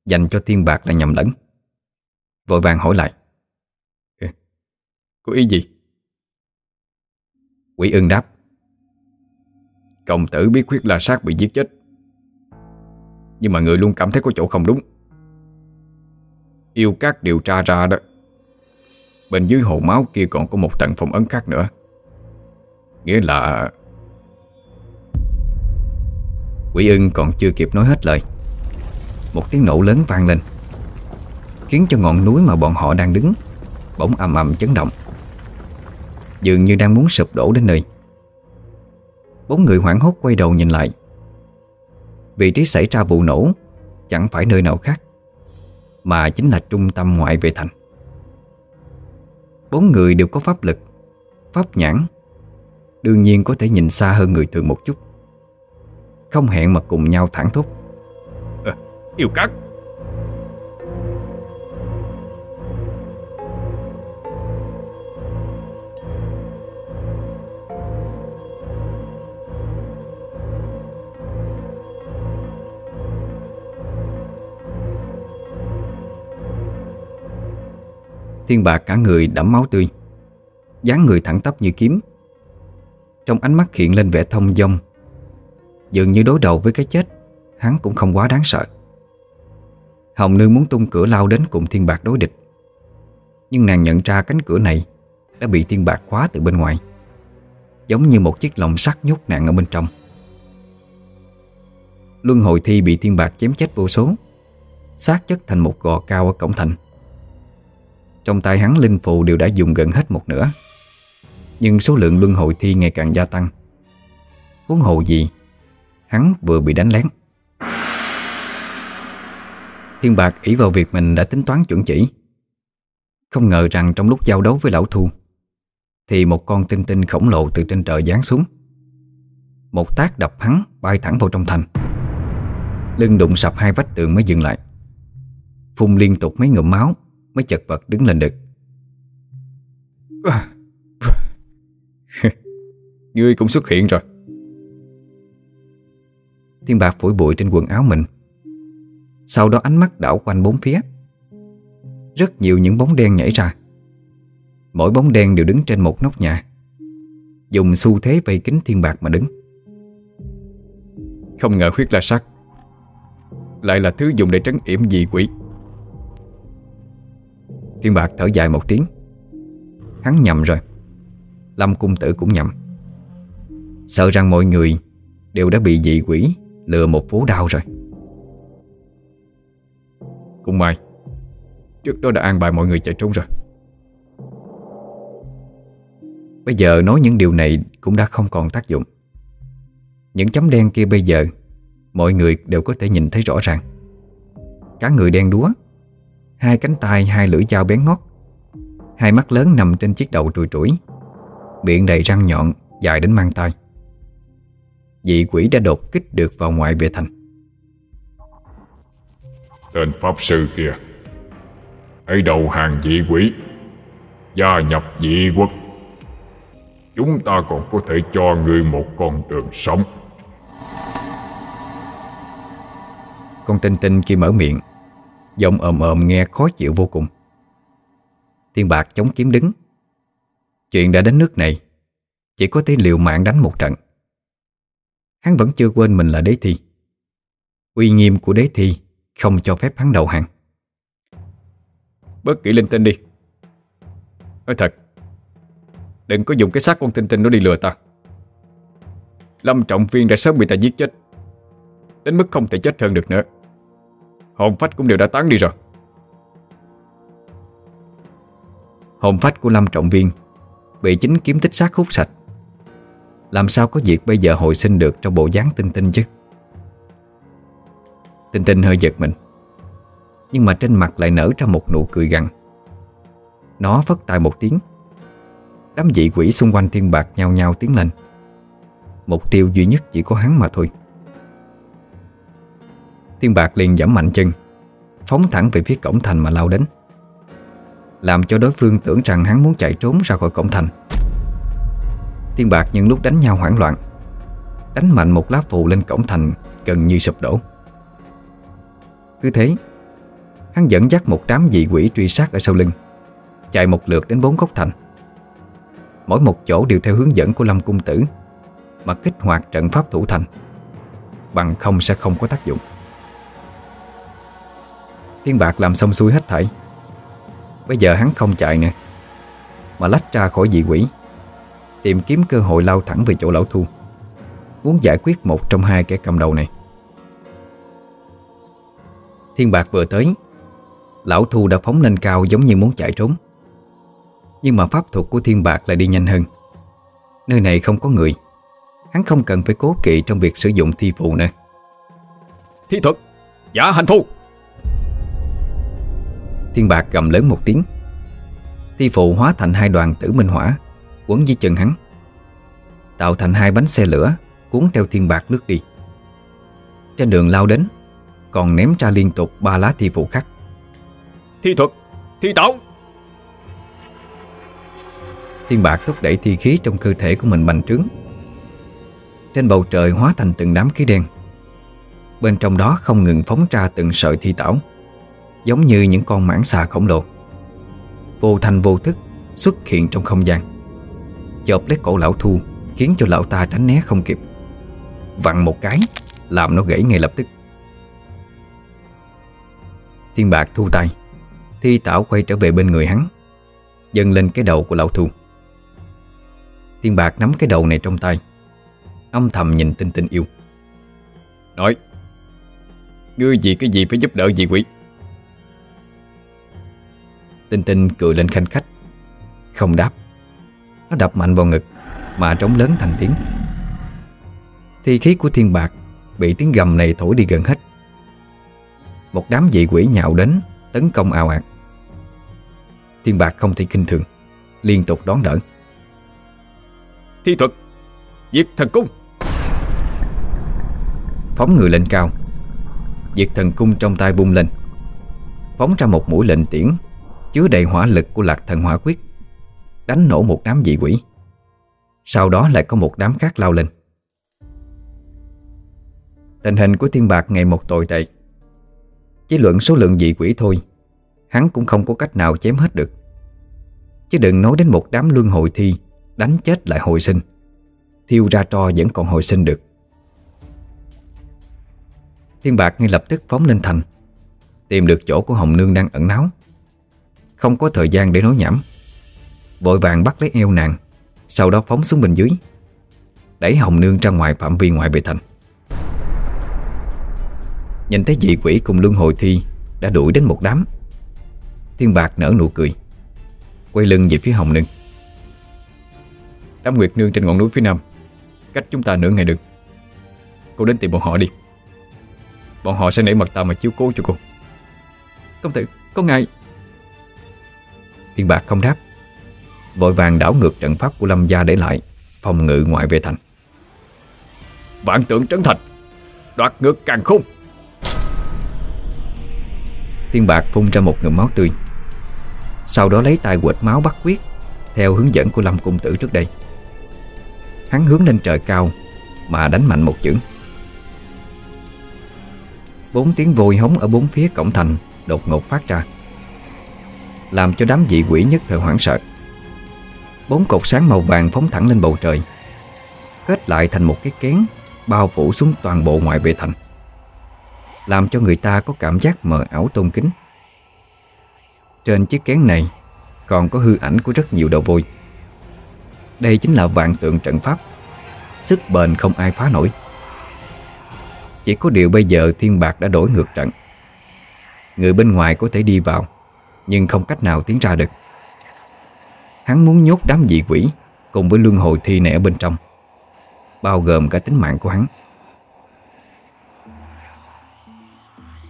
Dành cho tiên bạc là nhầm lẫn. Vội vàng hỏi lại. Có ý gì? Quỷ ưng đáp. Công tử biết khuyết la sát bị giết chết. Nhưng mà người luôn cảm thấy có chỗ không đúng. Yêu các điều tra ra đó, Bên dưới hồ máu kia còn có một tầng phong ấn khác nữa. Nghĩa là Quỷ ưng còn chưa kịp nói hết lời, Một tiếng nổ lớn vang lên, Khiến cho ngọn núi mà bọn họ đang đứng Bỗng ầm ầm chấn động. Dường như đang muốn sụp đổ đến nơi. Bốn người hoảng hốt quay đầu nhìn lại. Vị trí xảy ra vụ nổ Chẳng phải nơi nào khác Mà chính là trung tâm ngoại vệ thành. Bốn người đều có pháp lực Pháp nhãn Đương nhiên có thể nhìn xa hơn người thường một chút. Không hẹn mà cùng nhau thẳng thốt. À, Yêu cắt Thiên bạc cả người đẫm máu tươi, dáng người thẳng tắp như kiếm. Trong ánh mắt hiện lên vẻ thông dong, Dường như đối đầu với cái chết, Hắn cũng không quá đáng sợ. Hồng Nương muốn tung cửa lao đến cùng thiên bạc đối địch, Nhưng nàng nhận ra cánh cửa này Đã bị thiên bạc khóa từ bên ngoài, Giống như một chiếc lồng sắt nhốt nàng ở bên trong. Luân hồi thi bị thiên bạc chém chết vô số, xác chất thành một gò cao ở cổng thành trong tay hắn linh phù đều đã dùng gần hết một nửa. Nhưng số lượng luân hồi thi ngày càng gia tăng. Huống hồ gì? Hắn vừa bị đánh lén. Thiên Bạc ý vào việc mình đã tính toán chuẩn chỉ. Không ngờ rằng trong lúc giao đấu với lão thu, Thì một con tinh tinh khổng lồ từ trên trời giáng xuống. Một tác đập hắn bay thẳng vào trong thành. Lưng đụng sập hai vách tường mới dừng lại. Phun liên tục mấy ngụm máu. Mới chật vật đứng lên được. Ngươi cũng xuất hiện rồi. Thiên bạc phủi bụi trên quần áo mình. Sau đó ánh mắt đảo quanh bốn phía. Rất nhiều những bóng đen nhảy ra. Mỗi bóng đen đều đứng trên một nóc nhà. Dùng xu thế vây kính thiên bạc mà đứng. Không ngờ huyết la sắc. Lại là thứ dùng để trấn yểm dị quỷ Thiên Bạc thở dài một tiếng. Hắn nhầm rồi. Lâm cung tử cũng nhầm. Sợ rằng mọi người Đều đã bị dị quỷ Lừa một phố đau rồi. Cũng may, Trước đó đã an bài mọi người chạy trốn rồi. Bây giờ nói những điều này Cũng đã không còn tác dụng. Những chấm đen kia bây giờ, Mọi người đều có thể nhìn thấy rõ ràng. Cả người đen đúa Hai cánh tay hai lưỡi dao bén ngót. Hai mắt lớn nằm trên chiếc đầu trùi trũi Miệng đầy răng nhọn Dài đến mang tay Dị quỷ đã đột kích được vào ngoại vệ thành. Tên Pháp Sư kia Hãy đầu hàng dị quỷ Gia nhập dị quốc. Chúng ta còn có thể cho người một con đường sống. Con tinh tinh kia mở miệng Giọng ồm ồm nghe khó chịu vô cùng. Thiên bạc chống kiếm đứng. Chuyện đã đến nước này, Chỉ có thể liều mạng đánh một trận. Hắn vẫn chưa quên mình là đế thi. Uy nghiêm của đế thi Không cho phép hắn đầu hàng. Bớt kỹ linh tinh đi. Nói thật, Đừng có dùng cái xác con tinh tinh nó đi lừa ta. Lâm trọng viên đã sớm bị ta giết chết, Đến mức không thể chết hơn được nữa. Hồn phách cũng đều đã tán đi rồi. Hồn phách của Lâm Trọng Viên Bị chính kiếm tích sát hút sạch. Làm sao có việc bây giờ hồi sinh được Trong bộ dáng tinh tinh chứ? Tinh tinh hơi giật mình, Nhưng mà trên mặt lại nở ra một nụ cười gằn. Nó phất tay một tiếng. Đám dị quỷ xung quanh thiên bạc nhau nhau tiến lên. Mục tiêu duy nhất chỉ có hắn mà thôi. Thiên bạc liền giảm mạnh chân, Phóng thẳng về phía cổng thành mà lao đến, Làm cho đối phương tưởng rằng hắn muốn chạy trốn ra khỏi cổng thành. Thiên Bạc những lúc đánh nhau hoảng loạn, Đánh mạnh một lá phù lên cổng thành Gần như sụp đổ. Cứ thế, Hắn dẫn dắt một đám dị quỷ truy sát ở sau lưng, Chạy một lượt đến bốn góc thành. Mỗi một chỗ đều theo hướng dẫn của Lâm Cung Tử, Mà kích hoạt trận pháp thủ thành, Bằng không sẽ không có tác dụng. Thiên Bạc làm xong xuôi hết thảy. Bây giờ hắn không chạy nữa, Mà lách ra khỏi dị quỷ, Tìm kiếm cơ hội lao thẳng về chỗ lão thu, Muốn giải quyết một trong hai kẻ cầm đầu này. Thiên Bạc vừa tới, Lão Thu đã phóng lên cao giống như muốn chạy trốn. Nhưng mà pháp thuật của Thiên Bạc lại đi nhanh hơn. Nơi này không có người, Hắn không cần phải cố kỵ trong việc sử dụng thi phụ nữa. Thi thuật? Giả hành phu. Thiên Bạc gầm lớn một tiếng. Thi phụ hóa thành hai đoàn tử minh hỏa Quấn dưới chân hắn. Tạo thành hai bánh xe lửa Cuốn theo Thiên Bạc lướt đi. Trên đường lao đến Còn ném ra liên tục ba lá thi phụ khác. Thi thuật Thi tảo. Thiên Bạc thúc đẩy thi khí trong cơ thể của mình bành trướng. Trên bầu trời hóa thành từng đám khí đen. Bên trong đó không ngừng phóng ra từng sợi thi tảo Giống như những con mãng xà khổng lồ. Vô thành vô thức xuất hiện trong không gian. Chộp lấy cổ lão thu, Khiến cho lão ta tránh né không kịp. Vặn một cái, Làm nó gãy ngay lập tức. Thiên bạc thu tay, Thi tảo quay trở về bên người hắn, Dâng lên cái đầu của lão thu. Thiên bạc nắm cái đầu này trong tay, Âm thầm nhìn tinh tinh yêu. Nói, Ngươi gì cái gì phải giúp đỡ gì quỷ? Tinh tinh cười lên khanh khách. Không đáp. Nó đập mạnh vào ngực Mà trống lớn thành tiếng. Thi khí của thiên bạc Bị tiếng gầm này thổi đi gần hết. Một đám dị quỷ nhạo đến Tấn công ào ạt. Thiên bạc không thể kinh thường Liên tục đón đỡ. Thi thuật Diệt thần cung. Phóng người lên cao. Diệt thần cung trong tay bung lên. Phóng ra một mũi lệnh tiễn Chứa đầy hỏa lực của lạc thần hỏa quyết, Đánh nổ một đám dị quỷ. Sau đó lại có một đám khác lao lên. Tình hình của thiên bạc ngày một tồi tệ. Chỉ luận số lượng dị quỷ thôi, Hắn cũng không có cách nào chém hết được. Chứ đừng nói đến một đám luân hồi thi Đánh chết lại hồi sinh. Thiêu ra tro vẫn còn hồi sinh được. Thiên bạc ngay lập tức phóng lên thành, Tìm được chỗ của Hồng Nương đang ẩn náu. Không có thời gian để nói nhảm. Vội vàng bắt lấy eo nàng Sau đó phóng xuống bên dưới Đẩy Hồng Nương ra ngoài phạm vi ngoại vệ thành. Nhìn thấy dị quỷ cùng luân hồi thi Đã đuổi đến một đám Thiên bạc nở nụ cười Quay lưng về phía Hồng Nương. Đám Nguyệt Nương trên ngọn núi phía nam Cách chúng ta nửa ngày được. Cô đến tìm bọn họ đi. Bọn họ sẽ nể mặt ta mà chiếu cố cho cô. Công tử, có ngài Thiên bạc không đáp. Vội vàng đảo ngược trận pháp của Lâm Gia để lại Phòng ngự ngoại về thành. Vạn tượng trấn thành Đoạt ngược càng khôn. Thiên bạc phun ra một ngụm máu tươi. Sau đó lấy tay quệt máu bắt quyết Theo hướng dẫn của Lâm Cung Tử trước đây. Hắn hướng lên trời cao Mà đánh mạnh một chưởng. Bốn tiếng vội hống ở bốn phía cổng thành Đột ngột phát ra làm cho đám dị quỷ nhất thời hoảng sợ. Bốn cột sáng màu vàng phóng thẳng lên bầu trời, Kết lại thành một cái kén, Bao phủ xuống toàn bộ ngoại vệ thành, Làm cho người ta có cảm giác mờ ảo tôn kính. Trên chiếc kén này Còn có hư ảnh của rất nhiều đầu vôi. Đây chính là vạn tượng trận pháp, Sức bền không ai phá nổi. Chỉ có điều bây giờ thiên bạc đã đổi ngược trận. Người bên ngoài có thể đi vào nhưng không cách nào tiến ra được. Hắn muốn nhốt đám dị quỷ Cùng với luân hồi thi này ở bên trong Bao gồm cả tính mạng của hắn.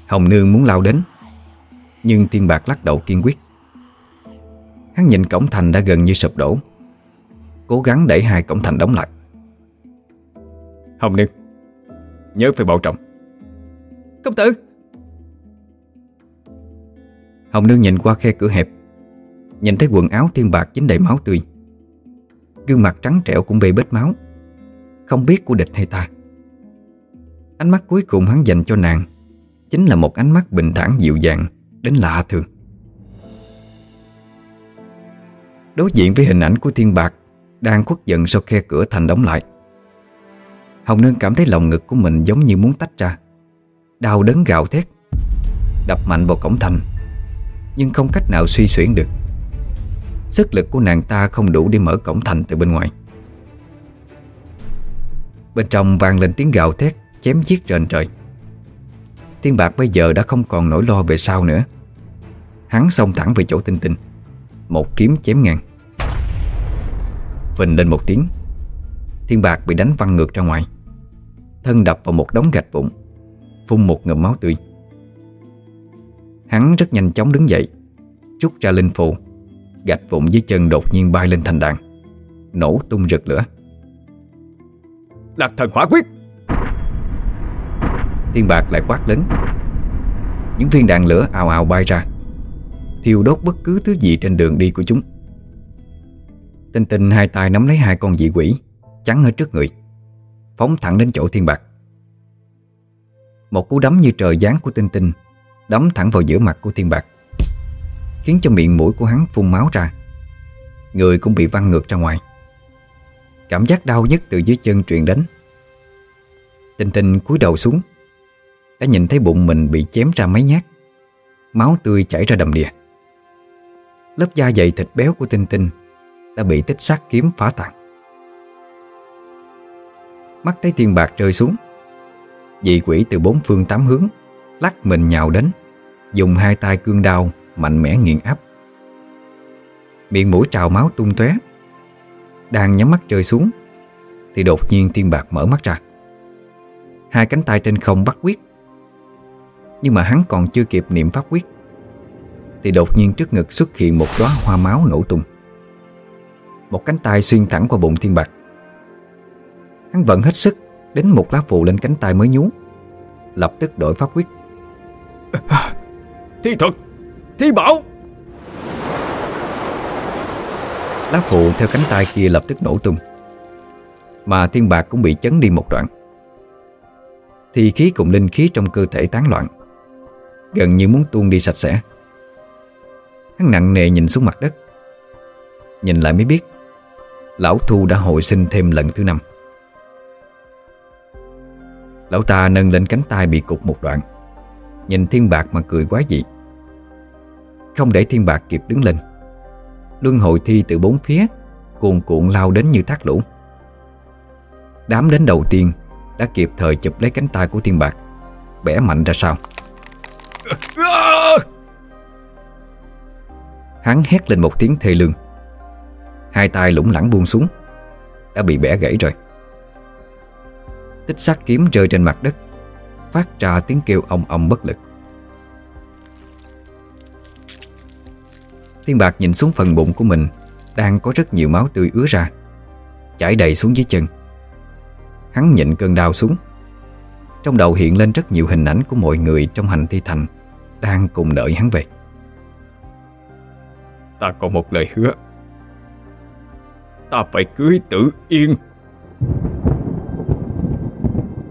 Hồng Nương muốn lao đến Nhưng Thiên Bạc lắc đầu kiên quyết. Hắn nhìn cổng thành đã gần như sụp đổ Cố gắng đẩy hai cổng thành đóng lại. Hồng Nương Nhớ phải bảo trọng. Công tử Hồng Nương nhìn qua khe cửa hẹp, Nhìn thấy quần áo thiên bạc dính đầy máu tươi. Gương mặt trắng trẻo cũng bị bết máu, Không biết của địch hay ta. Ánh mắt cuối cùng hắn dành cho nàng Chính là một ánh mắt bình thản dịu dàng Đến lạ thường. Đối diện với hình ảnh của thiên bạc Đang khuất giận sau khe cửa thành đóng lại, Hồng Nương cảm thấy lòng ngực của mình giống như muốn tách ra, Đau đớn gạo thét, Đập mạnh vào cổng thành. Nhưng không cách nào suy xuyển được. Sức lực của nàng ta không đủ để mở cổng thành từ bên ngoài. Bên trong vang lên tiếng gạo thét, Chém giết trên trời. Thiên bạc bây giờ đã không còn nỗi lo về sau nữa. Hắn xông thẳng về chỗ tinh tinh. Một kiếm chém ngang. Phình lên một tiếng. Thiên bạc bị đánh văng ngược ra ngoài. Thân đập vào một đống gạch vụn, Phun một ngầm máu tươi. Hắn rất nhanh chóng đứng dậy Rút ra linh phù Gạch vụn dưới chân đột nhiên bay lên thành đàn Nổ tung rực lửa. Lạc thần hỏa quyết! Thiên bạc lại quát lớn. Những viên đạn lửa ào ào bay ra Thiêu đốt bất cứ thứ gì trên đường đi của chúng. Tinh tinh hai tay nắm lấy hai con dị quỷ Chắn ở trước người Phóng thẳng đến chỗ thiên bạc. Một cú đấm như trời giáng của tinh tinh Đấm thẳng vào giữa mặt của thiên bạc, Khiến cho miệng mũi của hắn phun máu ra. Người cũng bị văng ngược ra ngoài. Cảm giác đau nhất từ dưới chân truyền đến. Tinh tinh cúi đầu xuống, Đã nhìn thấy bụng mình bị chém ra mấy nhát. Máu tươi chảy ra đầm đìa. Lớp da dày thịt béo của tinh tinh Đã bị tích sắt kiếm phá tan Mắt thấy Thiên bạc rơi xuống, Dị quỷ từ bốn phương tám hướng Lắc mình nhào đến. Dùng hai tay cương đao, Mạnh mẽ nghiền áp. Miệng mũi trào máu tung tóe, Đang nhắm mắt rơi xuống, Thì đột nhiên thiên bạc mở mắt ra. Hai cánh tay trên không bắt quyết, Nhưng mà hắn còn chưa kịp niệm pháp quyết, Thì đột nhiên trước ngực xuất hiện một đóa hoa máu nổ tung. Một cánh tay xuyên thẳng qua bụng thiên bạc. Hắn vẫn hết sức, Đến một lá phù lên cánh tay mới nhú, Lập tức đổi pháp quyết. Thi thuật Thi bảo. Lá phụ theo cánh tay kia lập tức nổ tung. Mà thiên bạc cũng bị chấn đi một đoạn. Thì khí cùng linh khí trong cơ thể tán loạn. Gần như muốn tuôn đi sạch sẽ. Hắn nặng nề nhìn xuống mặt đất. Nhìn lại mới biết, Lão Thu đã hồi sinh thêm lần thứ năm. Lão ta nâng lên cánh tay bị cục một đoạn. Nhìn thiên bạc mà cười quá dị. Không để thiên bạc kịp đứng lên. Luân hồi thi từ bốn phía, Cuồn cuộn lao đến như thác lũ. Đám đến đầu tiên Đã kịp thời chụp lấy cánh tay của thiên bạc, Bẻ mạnh ra sau. Hắn hét lên một tiếng thê lương. Hai tay lủng lẳng buông xuống, Đã bị bẻ gãy rồi. Tích sắt kiếm rơi trên mặt đất, Phát ra tiếng kêu ong ong bất lực. Thiên bạc nhìn xuống phần bụng của mình Đang có rất nhiều máu tươi ứa ra. Chảy đầy xuống dưới chân. Hắn nhịn cơn đau xuống. Trong đầu hiện lên rất nhiều hình ảnh Của mọi người trong hành thi thành Đang cùng đợi hắn về. Ta còn một lời hứa. Ta phải cưới tử yên.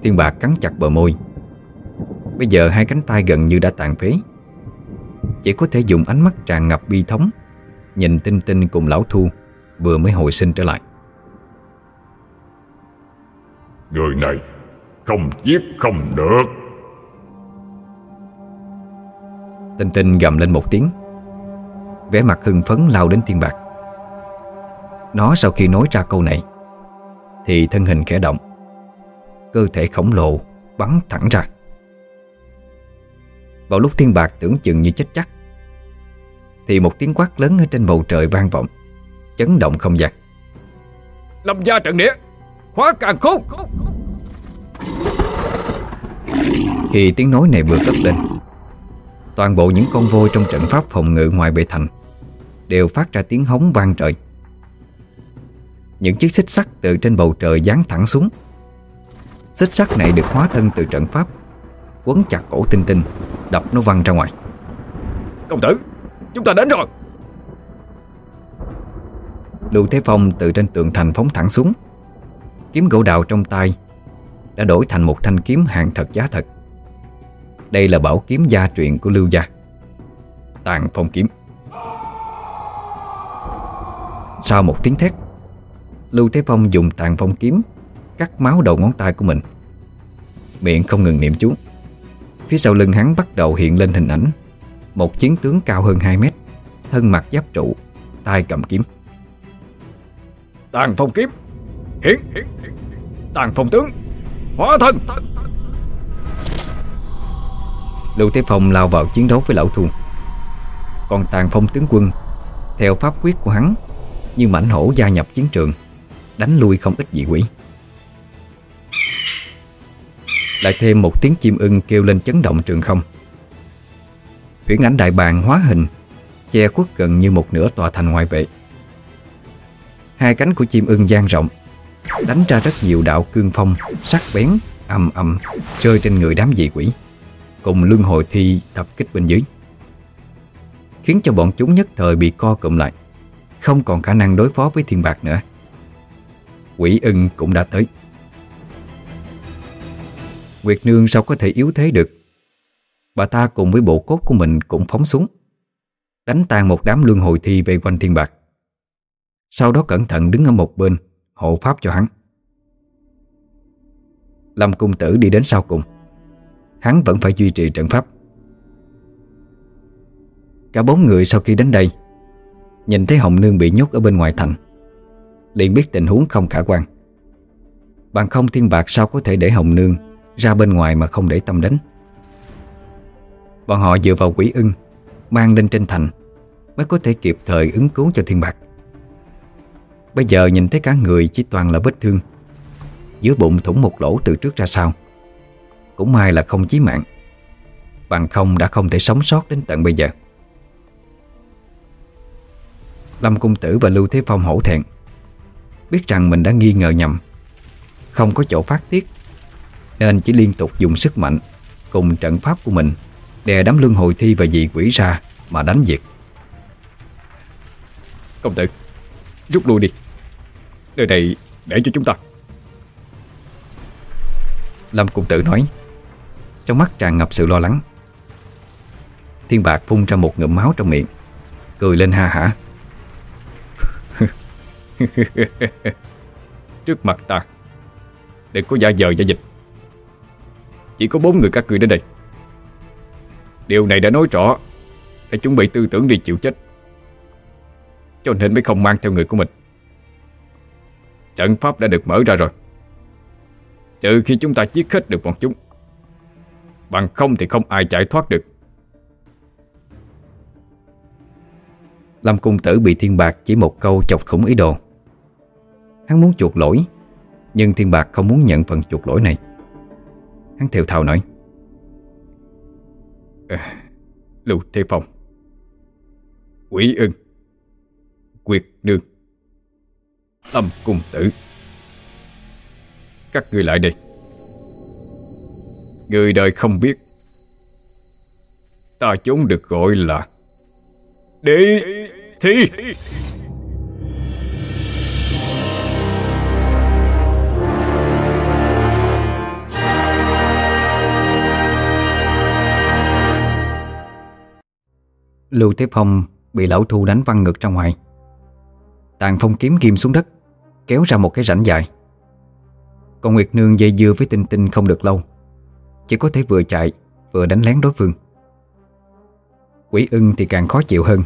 Thiên bạc cắn chặt bờ môi. Bây giờ hai cánh tay gần như đã tàn phế Chỉ có thể dùng ánh mắt tràn ngập bi thống Nhìn tinh tinh cùng lão thu Vừa mới hồi sinh trở lại. Người này Không giết không được. Tinh tinh gầm lên một tiếng vẻ mặt hưng phấn lao đến thiên bạc. Nó sau khi nói ra câu này Thì thân hình khẽ động Cơ thể khổng lồ bắn thẳng ra Vào lúc thiên bạc tưởng chừng như chết chắc Thì một tiếng quát lớn ở trên bầu trời vang vọng Chấn động không gian. Lâm gia trận địa Khóa càng khôn. Khi tiếng nói này vừa cất lên Toàn bộ những con voi trong trận pháp phòng ngự ngoài bệ thành Đều phát ra tiếng hống vang trời. Những chiếc xích sắt từ trên bầu trời giáng thẳng xuống. Xích sắt này được hóa thân từ trận pháp Quấn chặt cổ tinh tinh Đập nó văng ra ngoài. Công tử Chúng ta đến rồi. Lưu Thế Phong từ trên tường thành phóng thẳng xuống. Kiếm gỗ đào trong tay Đã đổi thành một thanh kiếm hàng thật giá thật. Đây là bảo kiếm gia truyện của Lưu Gia. Tàn phong kiếm. Sau một tiếng thét Lưu Thế Phong dùng tàn phong kiếm Cắt máu đầu ngón tay của mình. Miệng không ngừng niệm chú Phía sau lưng hắn bắt đầu hiện lên hình ảnh. Một chiến tướng cao hơn 2 mét Thân mặt giáp trụ tay cầm kiếm. Tàn phong kiếm. Hiển Tàn phong tướng. Hóa thân. Lưu Thế Phong lao vào chiến đấu với lão thu Còn tàn phong tướng quân Theo pháp quyết của hắn Như mảnh hổ gia nhập chiến trường Đánh lui không ít dị quỷ lại thêm một tiếng chim ưng kêu lên chấn động trường không. Huyễn ảnh đại bàng hóa hình Che khuất gần như một nửa tòa thành ngoại vệ. Hai cánh của chim ưng dang rộng Đánh ra rất nhiều đạo cương phong Sắc bén, ầm ầm Rơi trên người đám dị quỷ Cùng luân hồi thi tập kích bên dưới. Khiến cho bọn chúng nhất thời bị co cụm lại Không còn khả năng đối phó với thiên bạc nữa. Quỷ ưng cũng đã tới. Nguyệt Nương sao có thể yếu thế được? Bà ta cùng với bộ cốt của mình cũng phóng xuống, Đánh tan một đám luân hồi thi về quanh thiên bạc. Sau đó cẩn thận đứng ở một bên, Hộ pháp cho hắn. Lâm cung tử đi đến sau cùng. Hắn vẫn phải duy trì trận pháp. Cả bốn người sau khi đến đây, Nhìn thấy Hồng Nương bị nhốt ở bên ngoài thành, liền biết tình huống không khả quan. Bằng không thiên bạc sao có thể để Hồng Nương ra bên ngoài mà không để tâm đến. Bọn họ dựa vào quỷ ưng, Mang lên trên thành, Mới có thể kịp thời ứng cứu cho thiên bạc. Bây giờ nhìn thấy cả người chỉ toàn là vết thương dưới bụng thủng một lỗ từ trước ra sau. Cũng may là không chí mạng, Bằng không đã không thể sống sót đến tận bây giờ. Lâm Cung Tử và Lưu Thế Phong hổ thẹn, Biết rằng mình đã nghi ngờ nhầm, Không có chỗ phát tiết nên chỉ liên tục dùng sức mạnh Cùng trận pháp của mình Đè đám lương hồi thi và dị quỷ ra Mà đánh diệt. Công tử, Rút lui đi. Nơi này để cho chúng ta. Lâm Cung Tử nói, Trong mắt tràn ngập sự lo lắng. Thiên Bạc phun ra một ngụm máu trong miệng, Cười lên ha hả. Trước mặt ta, Đừng có giả dờ giả dịch. Chỉ có bốn người các ngươi đến đây. Điều này đã nói rõ. Đã chuẩn bị tư tưởng đi chịu chết. Cho nên mới không mang theo người của mình. Trận pháp đã được mở ra rồi. Trừ khi chúng ta giết hết được bọn chúng. Bằng không thì không ai chạy thoát được. Lâm Cung Tử bị Thiên Bạc chỉ một câu chọc khủng ý đồ. Hắn muốn chuộc lỗi, Nhưng Thiên Bạc không muốn nhận phần chuộc lỗi này. Hắn thều thào nói. À, Lưu Thế Phong. Quỷ ưng. Quyệt nương. Tâm Cung Tử. Các người lại đây. Người đời không biết. Ta chúng được gọi là Đế thi. Lưu Thế Phong bị lão thu đánh văng ngược ra ngoài. Tàn phong kiếm ghim xuống đất, Kéo ra một cái rãnh dài. Còn Nguyệt Nương dây dưa với tinh tinh không được lâu, Chỉ có thể vừa chạy, Vừa đánh lén đối phương. Quỷ ưng thì càng khó chịu hơn.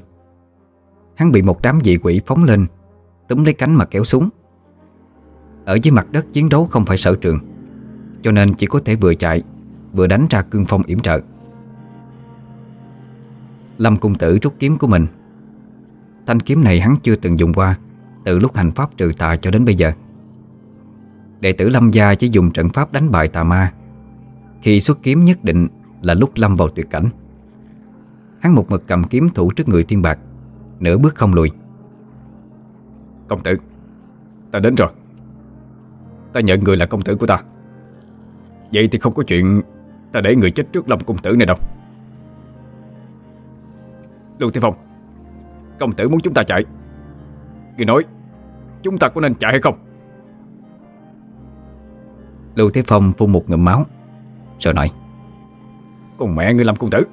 Hắn bị một đám dị quỷ phóng lên, Túm lấy cánh mà kéo xuống. Ở dưới mặt đất chiến đấu không phải sở trường, Cho nên chỉ có thể vừa chạy, Vừa đánh ra cương phong yểm trợ. Lâm cung tử rút kiếm của mình. Thanh kiếm này hắn chưa từng dùng qua, Từ lúc hành pháp trừ tà cho đến bây giờ. Đệ tử Lâm gia chỉ dùng trận pháp đánh bại tà ma. Khi xuất kiếm nhất định là lúc lâm vào tuyệt cảnh. Hắn một mực cầm kiếm thủ trước người thiên bạc, Nửa bước không lùi. Công tử, Ta đến rồi. Ta nhận người là công tử của ta. Vậy thì không có chuyện Ta để người chết trước lâm công tử này đâu. Lưu Thiên Phong. Công tử muốn chúng ta chạy. Người nói Chúng ta có nên chạy hay không? Lưu Thế Phong phun một ngụm máu Rồi nói. Con mẹ ngươi làm công tử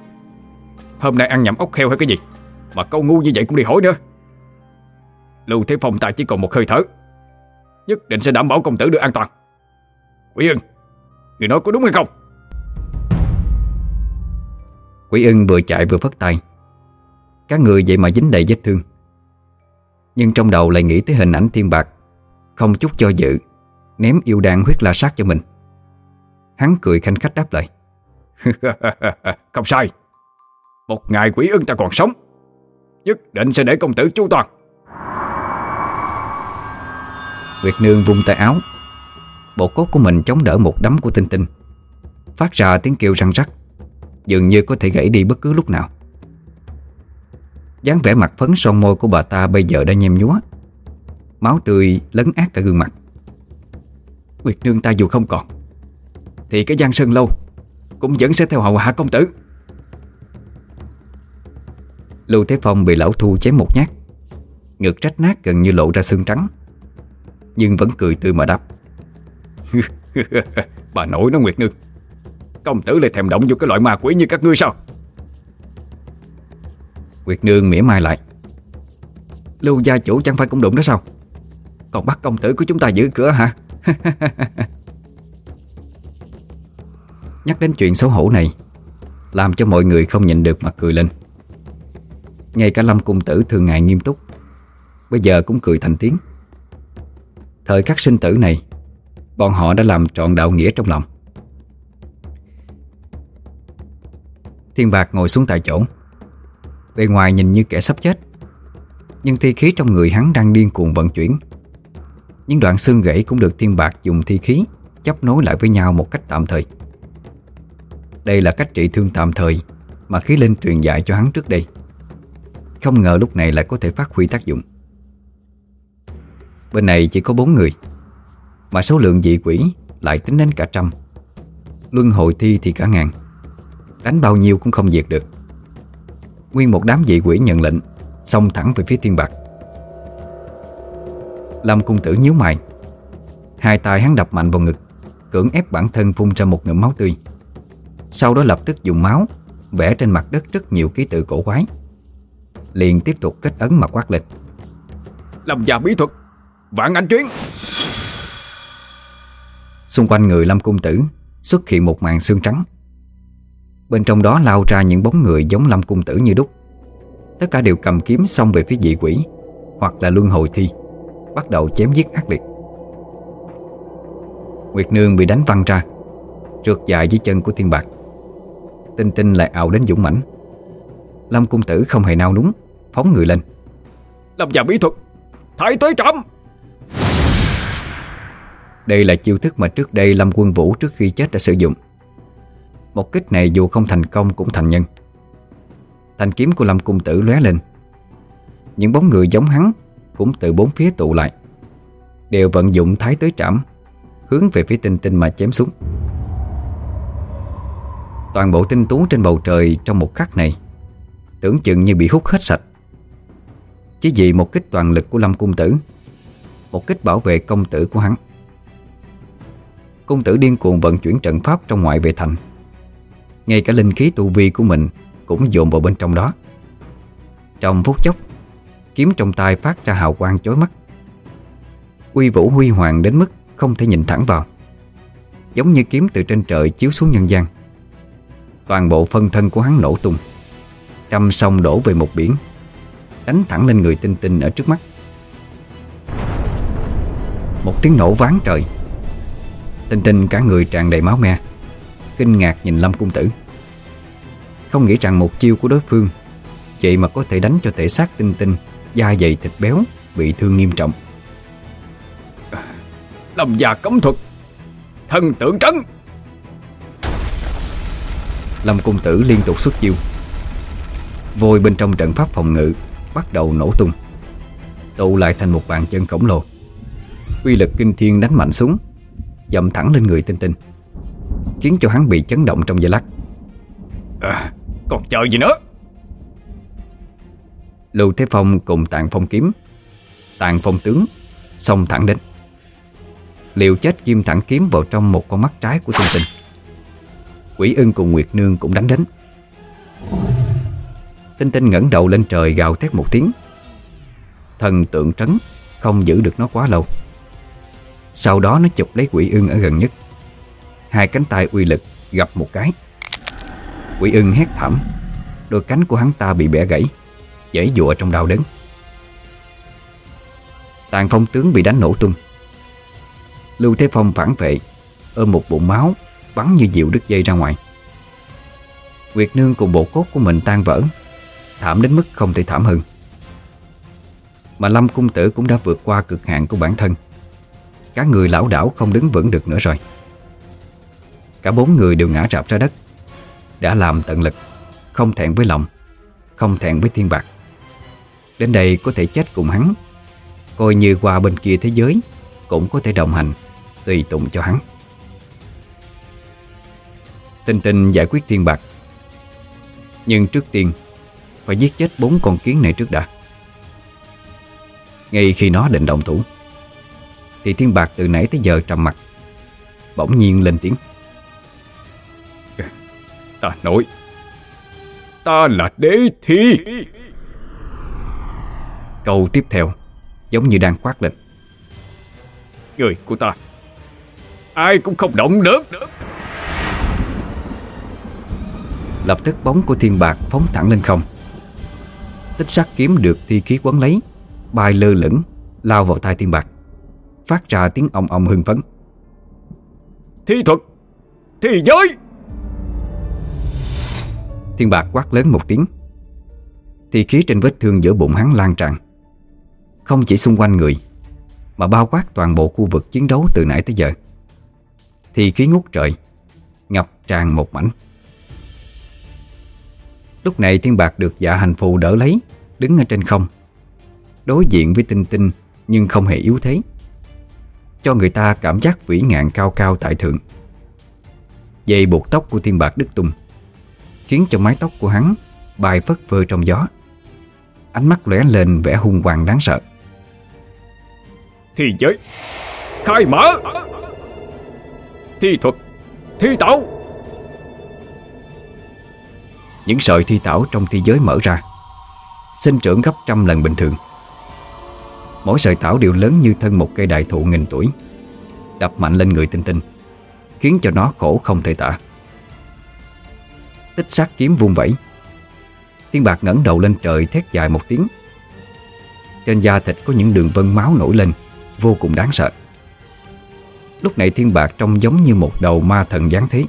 Hôm nay ăn nhầm ốc heo hay cái gì Mà câu ngu như vậy cũng đi hỏi nữa. Lưu Thế Phong ta chỉ còn một hơi thở Nhất định sẽ đảm bảo công tử được an toàn. Quỷ ưng Người nói có đúng hay không? Quỷ ưng vừa chạy vừa phất tay các người vậy mà dính đầy vết thương. Nhưng trong đầu lại nghĩ tới hình ảnh thiên bạc, Không chút cho dự, Ném yêu đạn huyết la sát cho mình. Hắn cười khanh khách đáp lại. Không sai. Một ngày quỷ ưng ta còn sống. Nhất định sẽ để công tử chu toàn. Nguyệt Nương vung tay áo. Bộ cốt của mình chống đỡ một đấm của tinh tinh. Phát ra tiếng kêu răng rắc. Dường như có thể gãy đi bất cứ lúc nào dáng vẻ mặt phấn son môi của bà ta bây giờ đã nhem nhúa. Máu tươi lấn át cả gương mặt. Nguyệt Nương ta dù không còn, Thì cái Giang Sơn Lâu Cũng vẫn sẽ theo hậu hạ công tử. Lưu Thế Phong bị lão thu chém một nhát Ngực trách nát gần như lộ ra xương trắng, Nhưng vẫn cười tươi mà đáp. Bà nội nó Nguyệt Nương, Công tử lại thèm động vô cái loại ma quỷ như các ngươi sao? Nguyệt Nương mỉa mai lại. Lưu gia chủ chẳng phải cũng đụng đó sao? Còn bắt công tử của chúng ta giữ cửa hả? Nhắc đến chuyện xấu hổ này Làm cho mọi người không nhịn được mà cười lên. Ngay cả Lâm Cung Tử thường ngày nghiêm túc Bây giờ cũng cười thành tiếng. Thời khắc sinh tử này Bọn họ đã làm trọn đạo nghĩa trong lòng. Thiên Bạc ngồi xuống tại chỗ Bề ngoài nhìn như kẻ sắp chết. Nhưng thi khí trong người hắn đang điên cuồng vận chuyển. Những đoạn xương gãy cũng được Thiên Bạc dùng thi khí Chấp nối lại với nhau một cách tạm thời. Đây là cách trị thương tạm thời Mà khí linh truyền dạy cho hắn trước đây. Không ngờ lúc này lại có thể phát huy tác dụng. Bên này chỉ có bốn người, Mà số lượng dị quỷ lại tính đến cả trăm. Luân hội thi thì cả ngàn. Đánh bao nhiêu cũng không diệt được. Nguyên một đám dị quỷ nhận lệnh Xông thẳng về phía thiên bạc. Lâm cung tử nhíu mày. Hai tay hắn đập mạnh vào ngực Cưỡng ép bản thân phun ra một ngụm máu tươi. Sau đó lập tức dùng máu Vẽ trên mặt đất rất nhiều ký tự cổ quái. Liền tiếp tục kết ấn mà quát lên Làm già bí thuật Vạn anh chuyến Xung quanh người Lâm Cung Tử Xuất hiện một màn xương trắng Bên trong đó lao ra những bóng người giống Lâm Cung Tử như đúc. Tất cả đều cầm kiếm xông về phía dị quỷ Hoặc là luân hồi thi Bắt đầu chém giết ác liệt. Nguyệt Nương bị đánh văng ra Trượt dài dưới chân của thiên bạc. Tinh tinh lại ảo đến dũng mãnh. Lâm Cung Tử không hề nao núng Phóng người lên. Làm già bí thuật Thái tới trộm Đây là chiêu thức mà trước đây Lâm Quân Vũ trước khi chết đã sử dụng một kích này dù không thành công cũng thành nhân. Thanh kiếm của Lâm Cung Tử lóe lên. Những bóng người giống hắn Cũng từ bốn phía tụ lại, Đều vận dụng thái tới trảm, Hướng về phía tinh tinh mà chém xuống. Toàn bộ tinh tú trên bầu trời Trong một khắc này, Tưởng chừng như bị hút hết sạch. Chỉ vì một kích toàn lực của Lâm Cung Tử, Một kích bảo vệ công tử của hắn. Cung tử điên cuồng vận chuyển trận pháp trong ngoại về thành. Ngay cả linh khí tu vi của mình Cũng dồn vào bên trong đó. Trong phút chốc, Kiếm trong tay phát ra hào quang chói mắt. Uy vũ huy hoàng đến mức Không thể nhìn thẳng vào. Giống như kiếm từ trên trời chiếu xuống nhân gian. Toàn bộ phân thân của hắn nổ tung. Trăm sông đổ về một biển, Đánh thẳng lên người tinh tinh ở trước mắt. Một tiếng nổ ván trời. Tinh tinh cả người tràn đầy máu me. Kinh ngạc nhìn Lâm Cung Tử. Không nghĩ rằng một chiêu của đối phương Vậy mà có thể đánh cho thể xác tinh tinh Da dày thịt béo Bị thương nghiêm trọng. Làm già cấm thuật Thần tượng trấn. Lâm Cung Tử liên tục xuất chiêu. Vôi bên trong trận pháp phòng ngự Bắt đầu nổ tung Tụ lại thành một bàn chân khổng lồ. Uy lực kinh thiên đánh mạnh xuống Dậm thẳng lên người tinh tinh Khiến cho hắn bị chấn động trong giây lát. À, Còn chờ gì nữa? Lưu Thế Phong cùng tàn phong kiếm. Tàn phong tướng Xông thẳng đến. Liều chết kim thẳng kiếm vào trong một con mắt trái của tinh tinh Quỷ ưng cùng Nguyệt Nương cũng đánh đến. Tinh tinh ngẩng đầu lên trời gào thét một tiếng. Thần tượng trấn Không giữ được nó quá lâu. Sau đó nó chụp lấy quỷ ưng ở gần nhất Hai cánh tay uy lực gặp một cái. Quỷ ưng hét thảm. Đôi cánh của hắn ta bị bẻ gãy Dãy dụa trong đau đớn. Tàn phong tướng bị đánh nổ tung. Lưu Thế Phong phản vệ, Ôm một bụng máu, Bắn như diệu đứt dây ra ngoài. Nguyệt Nương cùng bộ cốt của mình tan vỡ, Thảm đến mức không thể thảm hơn. Mà Lâm Cung Tử cũng đã vượt qua cực hạn của bản thân. Cả người lão đảo không đứng vững được nữa rồi. Cả bốn người đều ngã rạp ra đất. Đã làm tận lực, Không thẹn với lòng, Không thẹn với thiên bạc. Đến đây có thể chết cùng hắn, Coi như qua bên kia thế giới, Cũng có thể đồng hành, Tùy tụng cho hắn. Tinh tinh giải quyết thiên bạc. Nhưng trước tiên, Phải giết chết bốn con kiến này trước đã. Ngay khi nó định động thủ, Thì thiên bạc từ nãy tới giờ trầm mặt, Bỗng nhiên lên tiếng. Ta nói. Ta là đế thi. Câu tiếp theo, Giống như đang quát lên. Người của ta, Ai cũng không động được. Lập tức bóng của thiên bạc phóng thẳng lên không. Tích sắc kiếm được thi khí quấn lấy, Bay lơ lửng, Lao vào tai thiên bạc. Phát ra tiếng ong ong hưng phấn. Thi thuật, Thi giới. Thiên bạc quát lớn một tiếng. Thì khí trên vết thương giữa bụng hắn lan tràn. Không chỉ xung quanh người, Mà bao quát toàn bộ khu vực chiến đấu từ nãy tới giờ. Thì khí ngút trời, Ngập tràn một mảnh. Lúc này thiên bạc được dạ hành phù đỡ lấy, Đứng ở trên không. Đối diện với tinh tinh, Nhưng không hề yếu thế. Cho người ta cảm giác vĩ ngạn cao cao tại thượng. Dây buộc tóc của thiên bạc đứt tung. Khiến cho mái tóc của hắn Bay phất phơ trong gió. Ánh mắt lóe lên vẻ hung hoàng đáng sợ. Thi giới. Khai mở. Thi thuật. Thi tạo Những sợi thi tảo trong thi giới mở ra Sinh trưởng gấp trăm lần bình thường. Mỗi sợi tảo đều lớn như thân một cây đại thụ nghìn tuổi Đập mạnh lên người tinh tinh Khiến cho nó khổ không thể tả Tích sát kiếm vung vẩy Thiên bạc ngẩng đầu lên trời thét dài một tiếng. Trên da thịt có những đường vân máu nổi lên Vô cùng đáng sợ. Lúc này thiên bạc trông giống như một đầu ma thần giáng thế.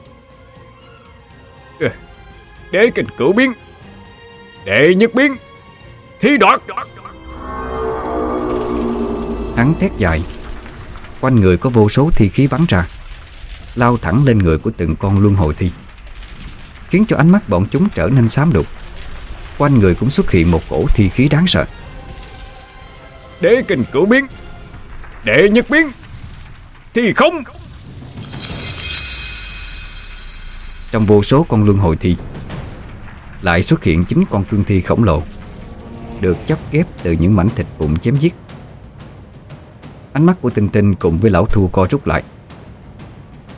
Đế kinh cửu biến. Đệ nhất biến. Thi đoạt. Hắn thét dài. Quanh người có vô số thi khí bắn ra Lao thẳng lên người của từng con luân hồi thi Khiến cho ánh mắt bọn chúng trở nên xám đục. Quanh người cũng xuất hiện một cổ thi khí đáng sợ. Đế kinh cửu biến. Đệ nhất biến. Thì không. Trong vô số con luân hồi thi Lại xuất hiện chính con cương thi khổng lồ Được chấp ghép từ những mảnh thịt vụn chém giết. Ánh mắt của Tinh Tinh cùng với lão thu co rút lại.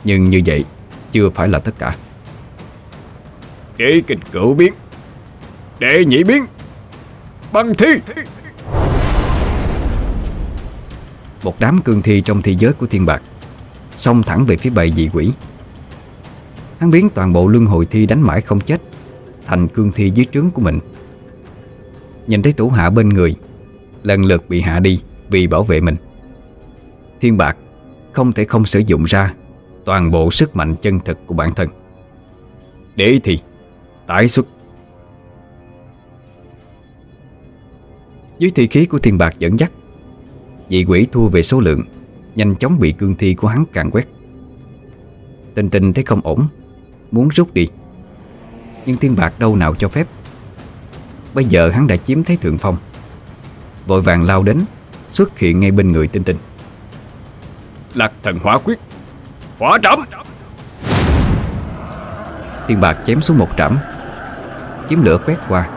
Nhưng như vậy Chưa phải là tất cả Đế kinh cửu biến. Đệ nhị biến. Băng thi. Một đám cương thi trong thi giới của thiên bạc, Xông thẳng về phía bầy dị quỷ. Hắn biến toàn bộ luân hồi thi đánh mãi không chết, Thành cương thi dưới trướng của mình. Nhìn thấy thủ hạ bên người, Lần lượt bị hạ đi Vì bảo vệ mình. Thiên bạc không thể không sử dụng ra Toàn bộ sức mạnh chân thực của bản thân. Để thì Tái xuất. Dưới thi khí của thiên bạc dẫn dắt Dị quỷ thua về số lượng Nhanh chóng bị cương thi của hắn càn quét. Tình tình thấy không ổn Muốn rút đi. Nhưng thiên bạc đâu nào cho phép. Bây giờ hắn đã chiếm thấy thượng phong. Vội vàng lao đến Xuất hiện ngay bên người tinh tinh Lạc thần hỏa quyết Hỏa trảm. Thiên bạc chém xuống một trảm Kiếm lửa quét qua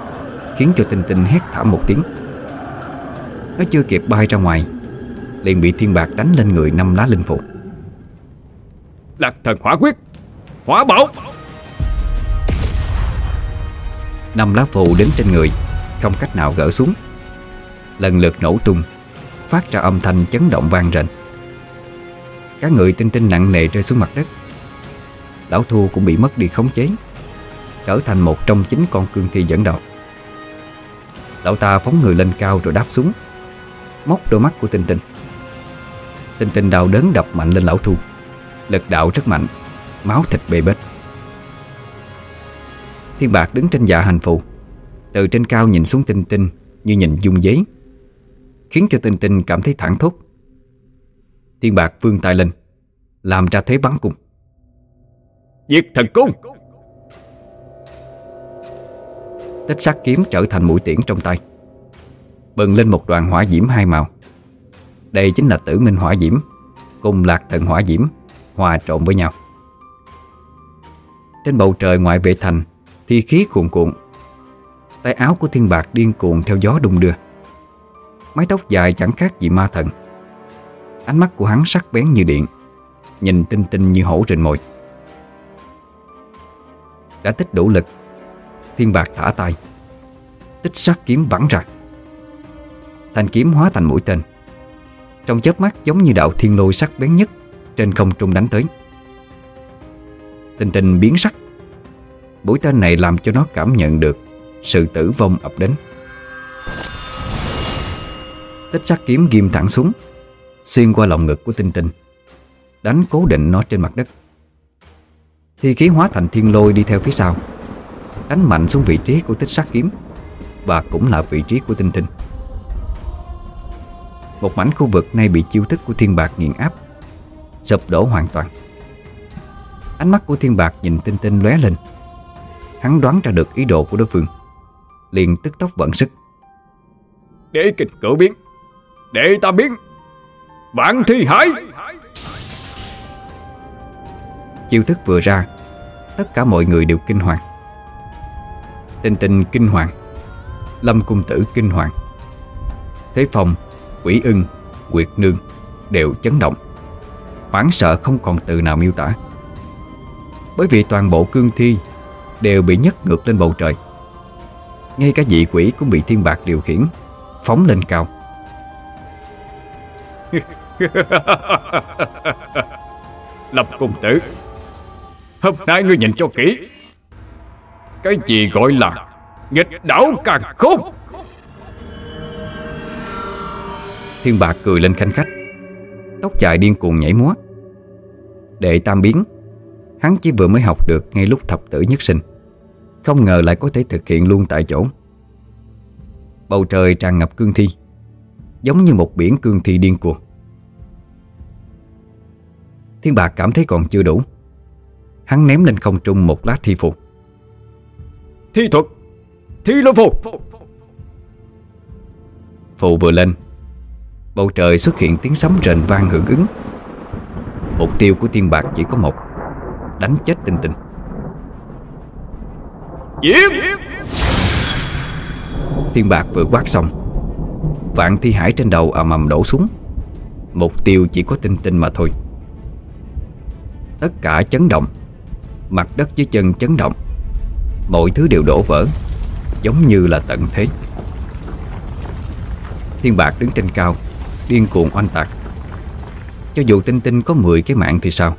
Khiến cho tinh tinh hét thảm một tiếng. Nó chưa kịp bay ra ngoài Liền bị thiên bạc đánh lên người năm lá linh phụ Lạc thần hỏa quyết Hỏa bảo. Năm lá phù đến trên người Không cách nào gỡ xuống. Lần lượt nổ tung Phát ra âm thanh chấn động vang rền. Các người tinh tinh nặng nề rơi xuống mặt đất. Lão Thu cũng bị mất đi khống chế Trở thành một trong chín con cương thi dẫn đầu. Lão ta phóng người lên cao rồi đáp xuống, Móc đôi mắt của tinh tinh. Tinh tinh đau đớn đập mạnh lên lão Thu, Lực đạo rất mạnh, Máu thịt bê bết. Thiên Bạc đứng trên dạ hành phù, Từ trên cao nhìn xuống tinh tinh Như nhìn dung giấy, Khiến cho tinh tinh cảm thấy thẳng thốt. Thiên Bạc vươn tay lên, Làm ra thế bắn cung Diệt thần cung! Tích sắc kiếm trở thành mũi tiễn trong tay. Bừng lên một đoàn hỏa diễm hai màu. Đây chính là tử minh hỏa diễm, Cùng lạc thần hỏa diễm, Hòa trộn với nhau. Trên bầu trời ngoại vệ thành, Thi khí cuồn cuộn. Tay áo của thiên bạc điên cuồng theo gió đung đưa. Mái tóc dài chẳng khác gì ma thần. Ánh mắt của hắn sắc bén như điện, Nhìn tinh tinh như hổ rình mồi Đã tích đủ lực Thiên bạc thả tay. Tích sắc kiếm bắn ra. Thanh kiếm hóa thành mũi tên. Trong chớp mắt giống như đạo thiên lôi sắc bén nhất Trên không trung đánh tới. Tình tình biến sắc. Mũi tên này làm cho nó cảm nhận được Sự tử vong ập đến. Tích sắc kiếm ghim thẳng xuống, Xuyên qua lòng ngực của tinh tinh Đánh cố định nó trên mặt đất. Thi khí hóa thành thiên lôi đi theo phía sau. Đánh mạnh xuống vị trí của tích sắc kiếm Và cũng là vị trí của tinh tinh. Một mảnh khu vực nay bị chiêu thức của thiên bạc nghiền áp Sụp đổ hoàn toàn. Ánh mắt của thiên bạc nhìn tinh tinh lóe lên. Hắn đoán ra được ý đồ của đối phương Liền tức tốc vận sức. Để kịch cử biến Để ta biến. Vạn thi hải! Chiêu thức vừa ra Tất cả mọi người đều kinh hoàng Tinh tinh kinh hoàng. Lâm cung tử kinh hoàng. Thế phòng quỷ ưng, quyệt nương Đều chấn động. Hoảng sợ không còn từ nào miêu tả. Bởi vì toàn bộ cương thi Đều bị nhấc ngược lên bầu trời. Ngay cả dị quỷ cũng bị thiên bạc điều khiển Phóng lên cao. Lâm cung tử Hôm nay ngươi nhìn cho kỹ. Cái gì gọi là Nghịch đảo càng khôn? Thiên bạc cười lên khanh khách. Tóc dài điên cuồng nhảy múa. Đệ tam biến, Hắn chỉ vừa mới học được ngay lúc thập tử nhất sinh. Không ngờ lại có thể thực hiện luôn tại chỗ. Bầu trời tràn ngập cương thi, Giống như một biển cương thi điên cuồng. Thiên bạc cảm thấy còn chưa đủ. Hắn ném lên không trung một lá thi phục Thi thuật. Thi lôi phù. Phù vừa lên. Bầu trời xuất hiện tiếng sấm rền vang hưởng ứng. Mục tiêu của tiên bạc chỉ có một Đánh chết tinh tinh. Giết! Tiên bạc vừa quát xong. Vạn thi hải trên đầu ầm ầm đổ xuống. Mục tiêu chỉ có tinh tinh mà thôi. Tất cả chấn động. Mặt đất dưới chân chấn động Mọi thứ đều đổ vỡ Giống như là tận thế. Thiên bạc đứng trên cao Điên cuồng oanh tạc. Cho dù tinh tinh có 10 cái mạng thì sao?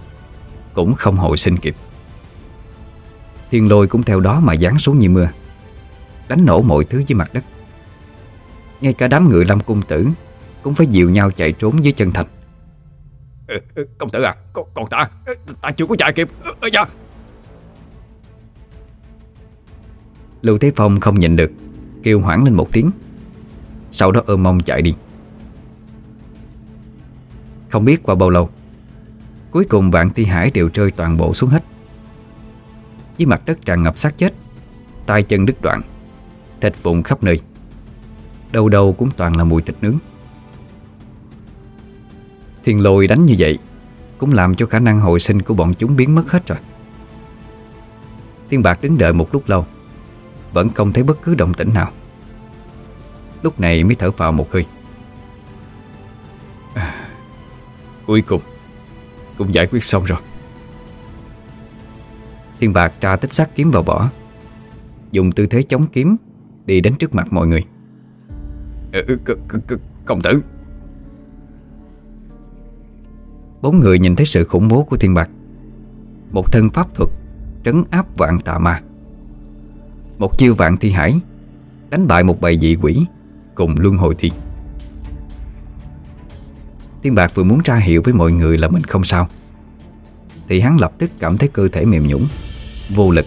Cũng không hồi sinh kịp. Thiên lôi cũng theo đó mà giáng xuống như mưa Đánh nổ mọi thứ dưới mặt đất. Ngay cả đám người lâm cung tử Cũng phải dìu nhau chạy trốn dưới chân thành. Công tử à Còn, ta Ta chưa có chạy kịp. Ơ da dạ. Lưu Thế Phong không nhịn được, Kêu hoảng lên một tiếng. Sau đó ôm mông chạy đi. Không biết qua bao lâu, Cuối cùng vạn thi hải đều rơi toàn bộ xuống hết. Dưới mặt đất tràn ngập xác chết, tay chân đứt đoạn, Thịt vụn khắp nơi. Đâu đâu cũng toàn là mùi thịt nướng. Thiên lôi đánh như vậy Cũng làm cho khả năng hồi sinh của bọn chúng biến mất hết rồi. Tiên Bạc đứng đợi một lúc lâu vẫn không thấy bất cứ động tĩnh nào. Lúc này mới thở vào một hơi. À, Cuối cùng Cũng giải quyết xong rồi. Thiên bạc tra tích sắc kiếm vào vỏ Dùng tư thế chống kiếm Đi đến trước mặt mọi người. Ừ, Công tử. Bốn người nhìn thấy sự khủng bố của thiên bạc. Một thân pháp thuật Trấn áp vạn tà ma Một chiêu vạn thi hải Đánh bại một bầy dị quỷ Cùng luân hồi thiên Thiên bạc vừa muốn tra hiệu với mọi người là mình không sao. Thì hắn lập tức cảm thấy cơ thể mềm nhũng Vô lực.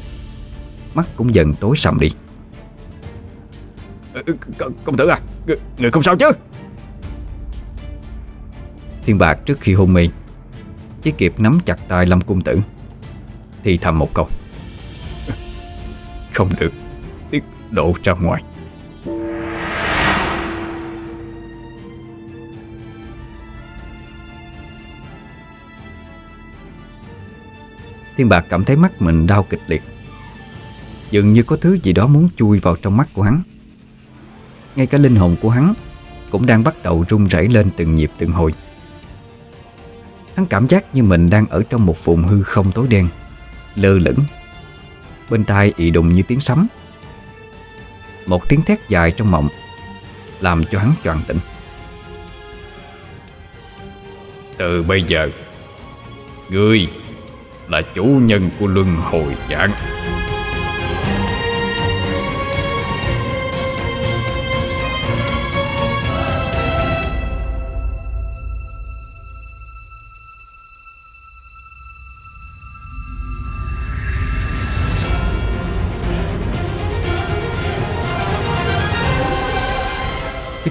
Mắt cũng dần tối sầm đi. Ừ, Công tử à Người không sao chứ? Thiên bạc trước khi hôn mê Chỉ kịp nắm chặt tay Lâm Cung Tử Thì thầm một câu. Không được đổ ra ngoài. Thiên bạc cảm thấy mắt mình đau kịch liệt. Dường như có thứ gì đó muốn chui vào trong mắt của hắn. Ngay cả linh hồn của hắn Cũng đang bắt đầu run rẩy lên từng nhịp từng hồi. Hắn cảm giác như mình đang ở trong một vùng hư không tối đen, Lơ lửng. Bên tai ị đùng như tiếng sấm. Một tiếng thét dài trong mộng, Làm cho hắn choàng tỉnh. Từ bây giờ, Ngươi là chủ nhân của luân hồi giảng.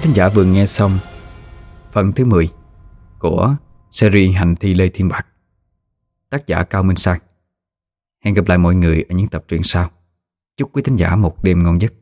Thính giả vừa nghe xong phần thứ 10 của series Hành thi Lê Thiên Bạc tác giả Cao Minh Sang. Hẹn gặp lại mọi người ở những tập truyện sau. Chúc quý thính giả một đêm ngon giấc.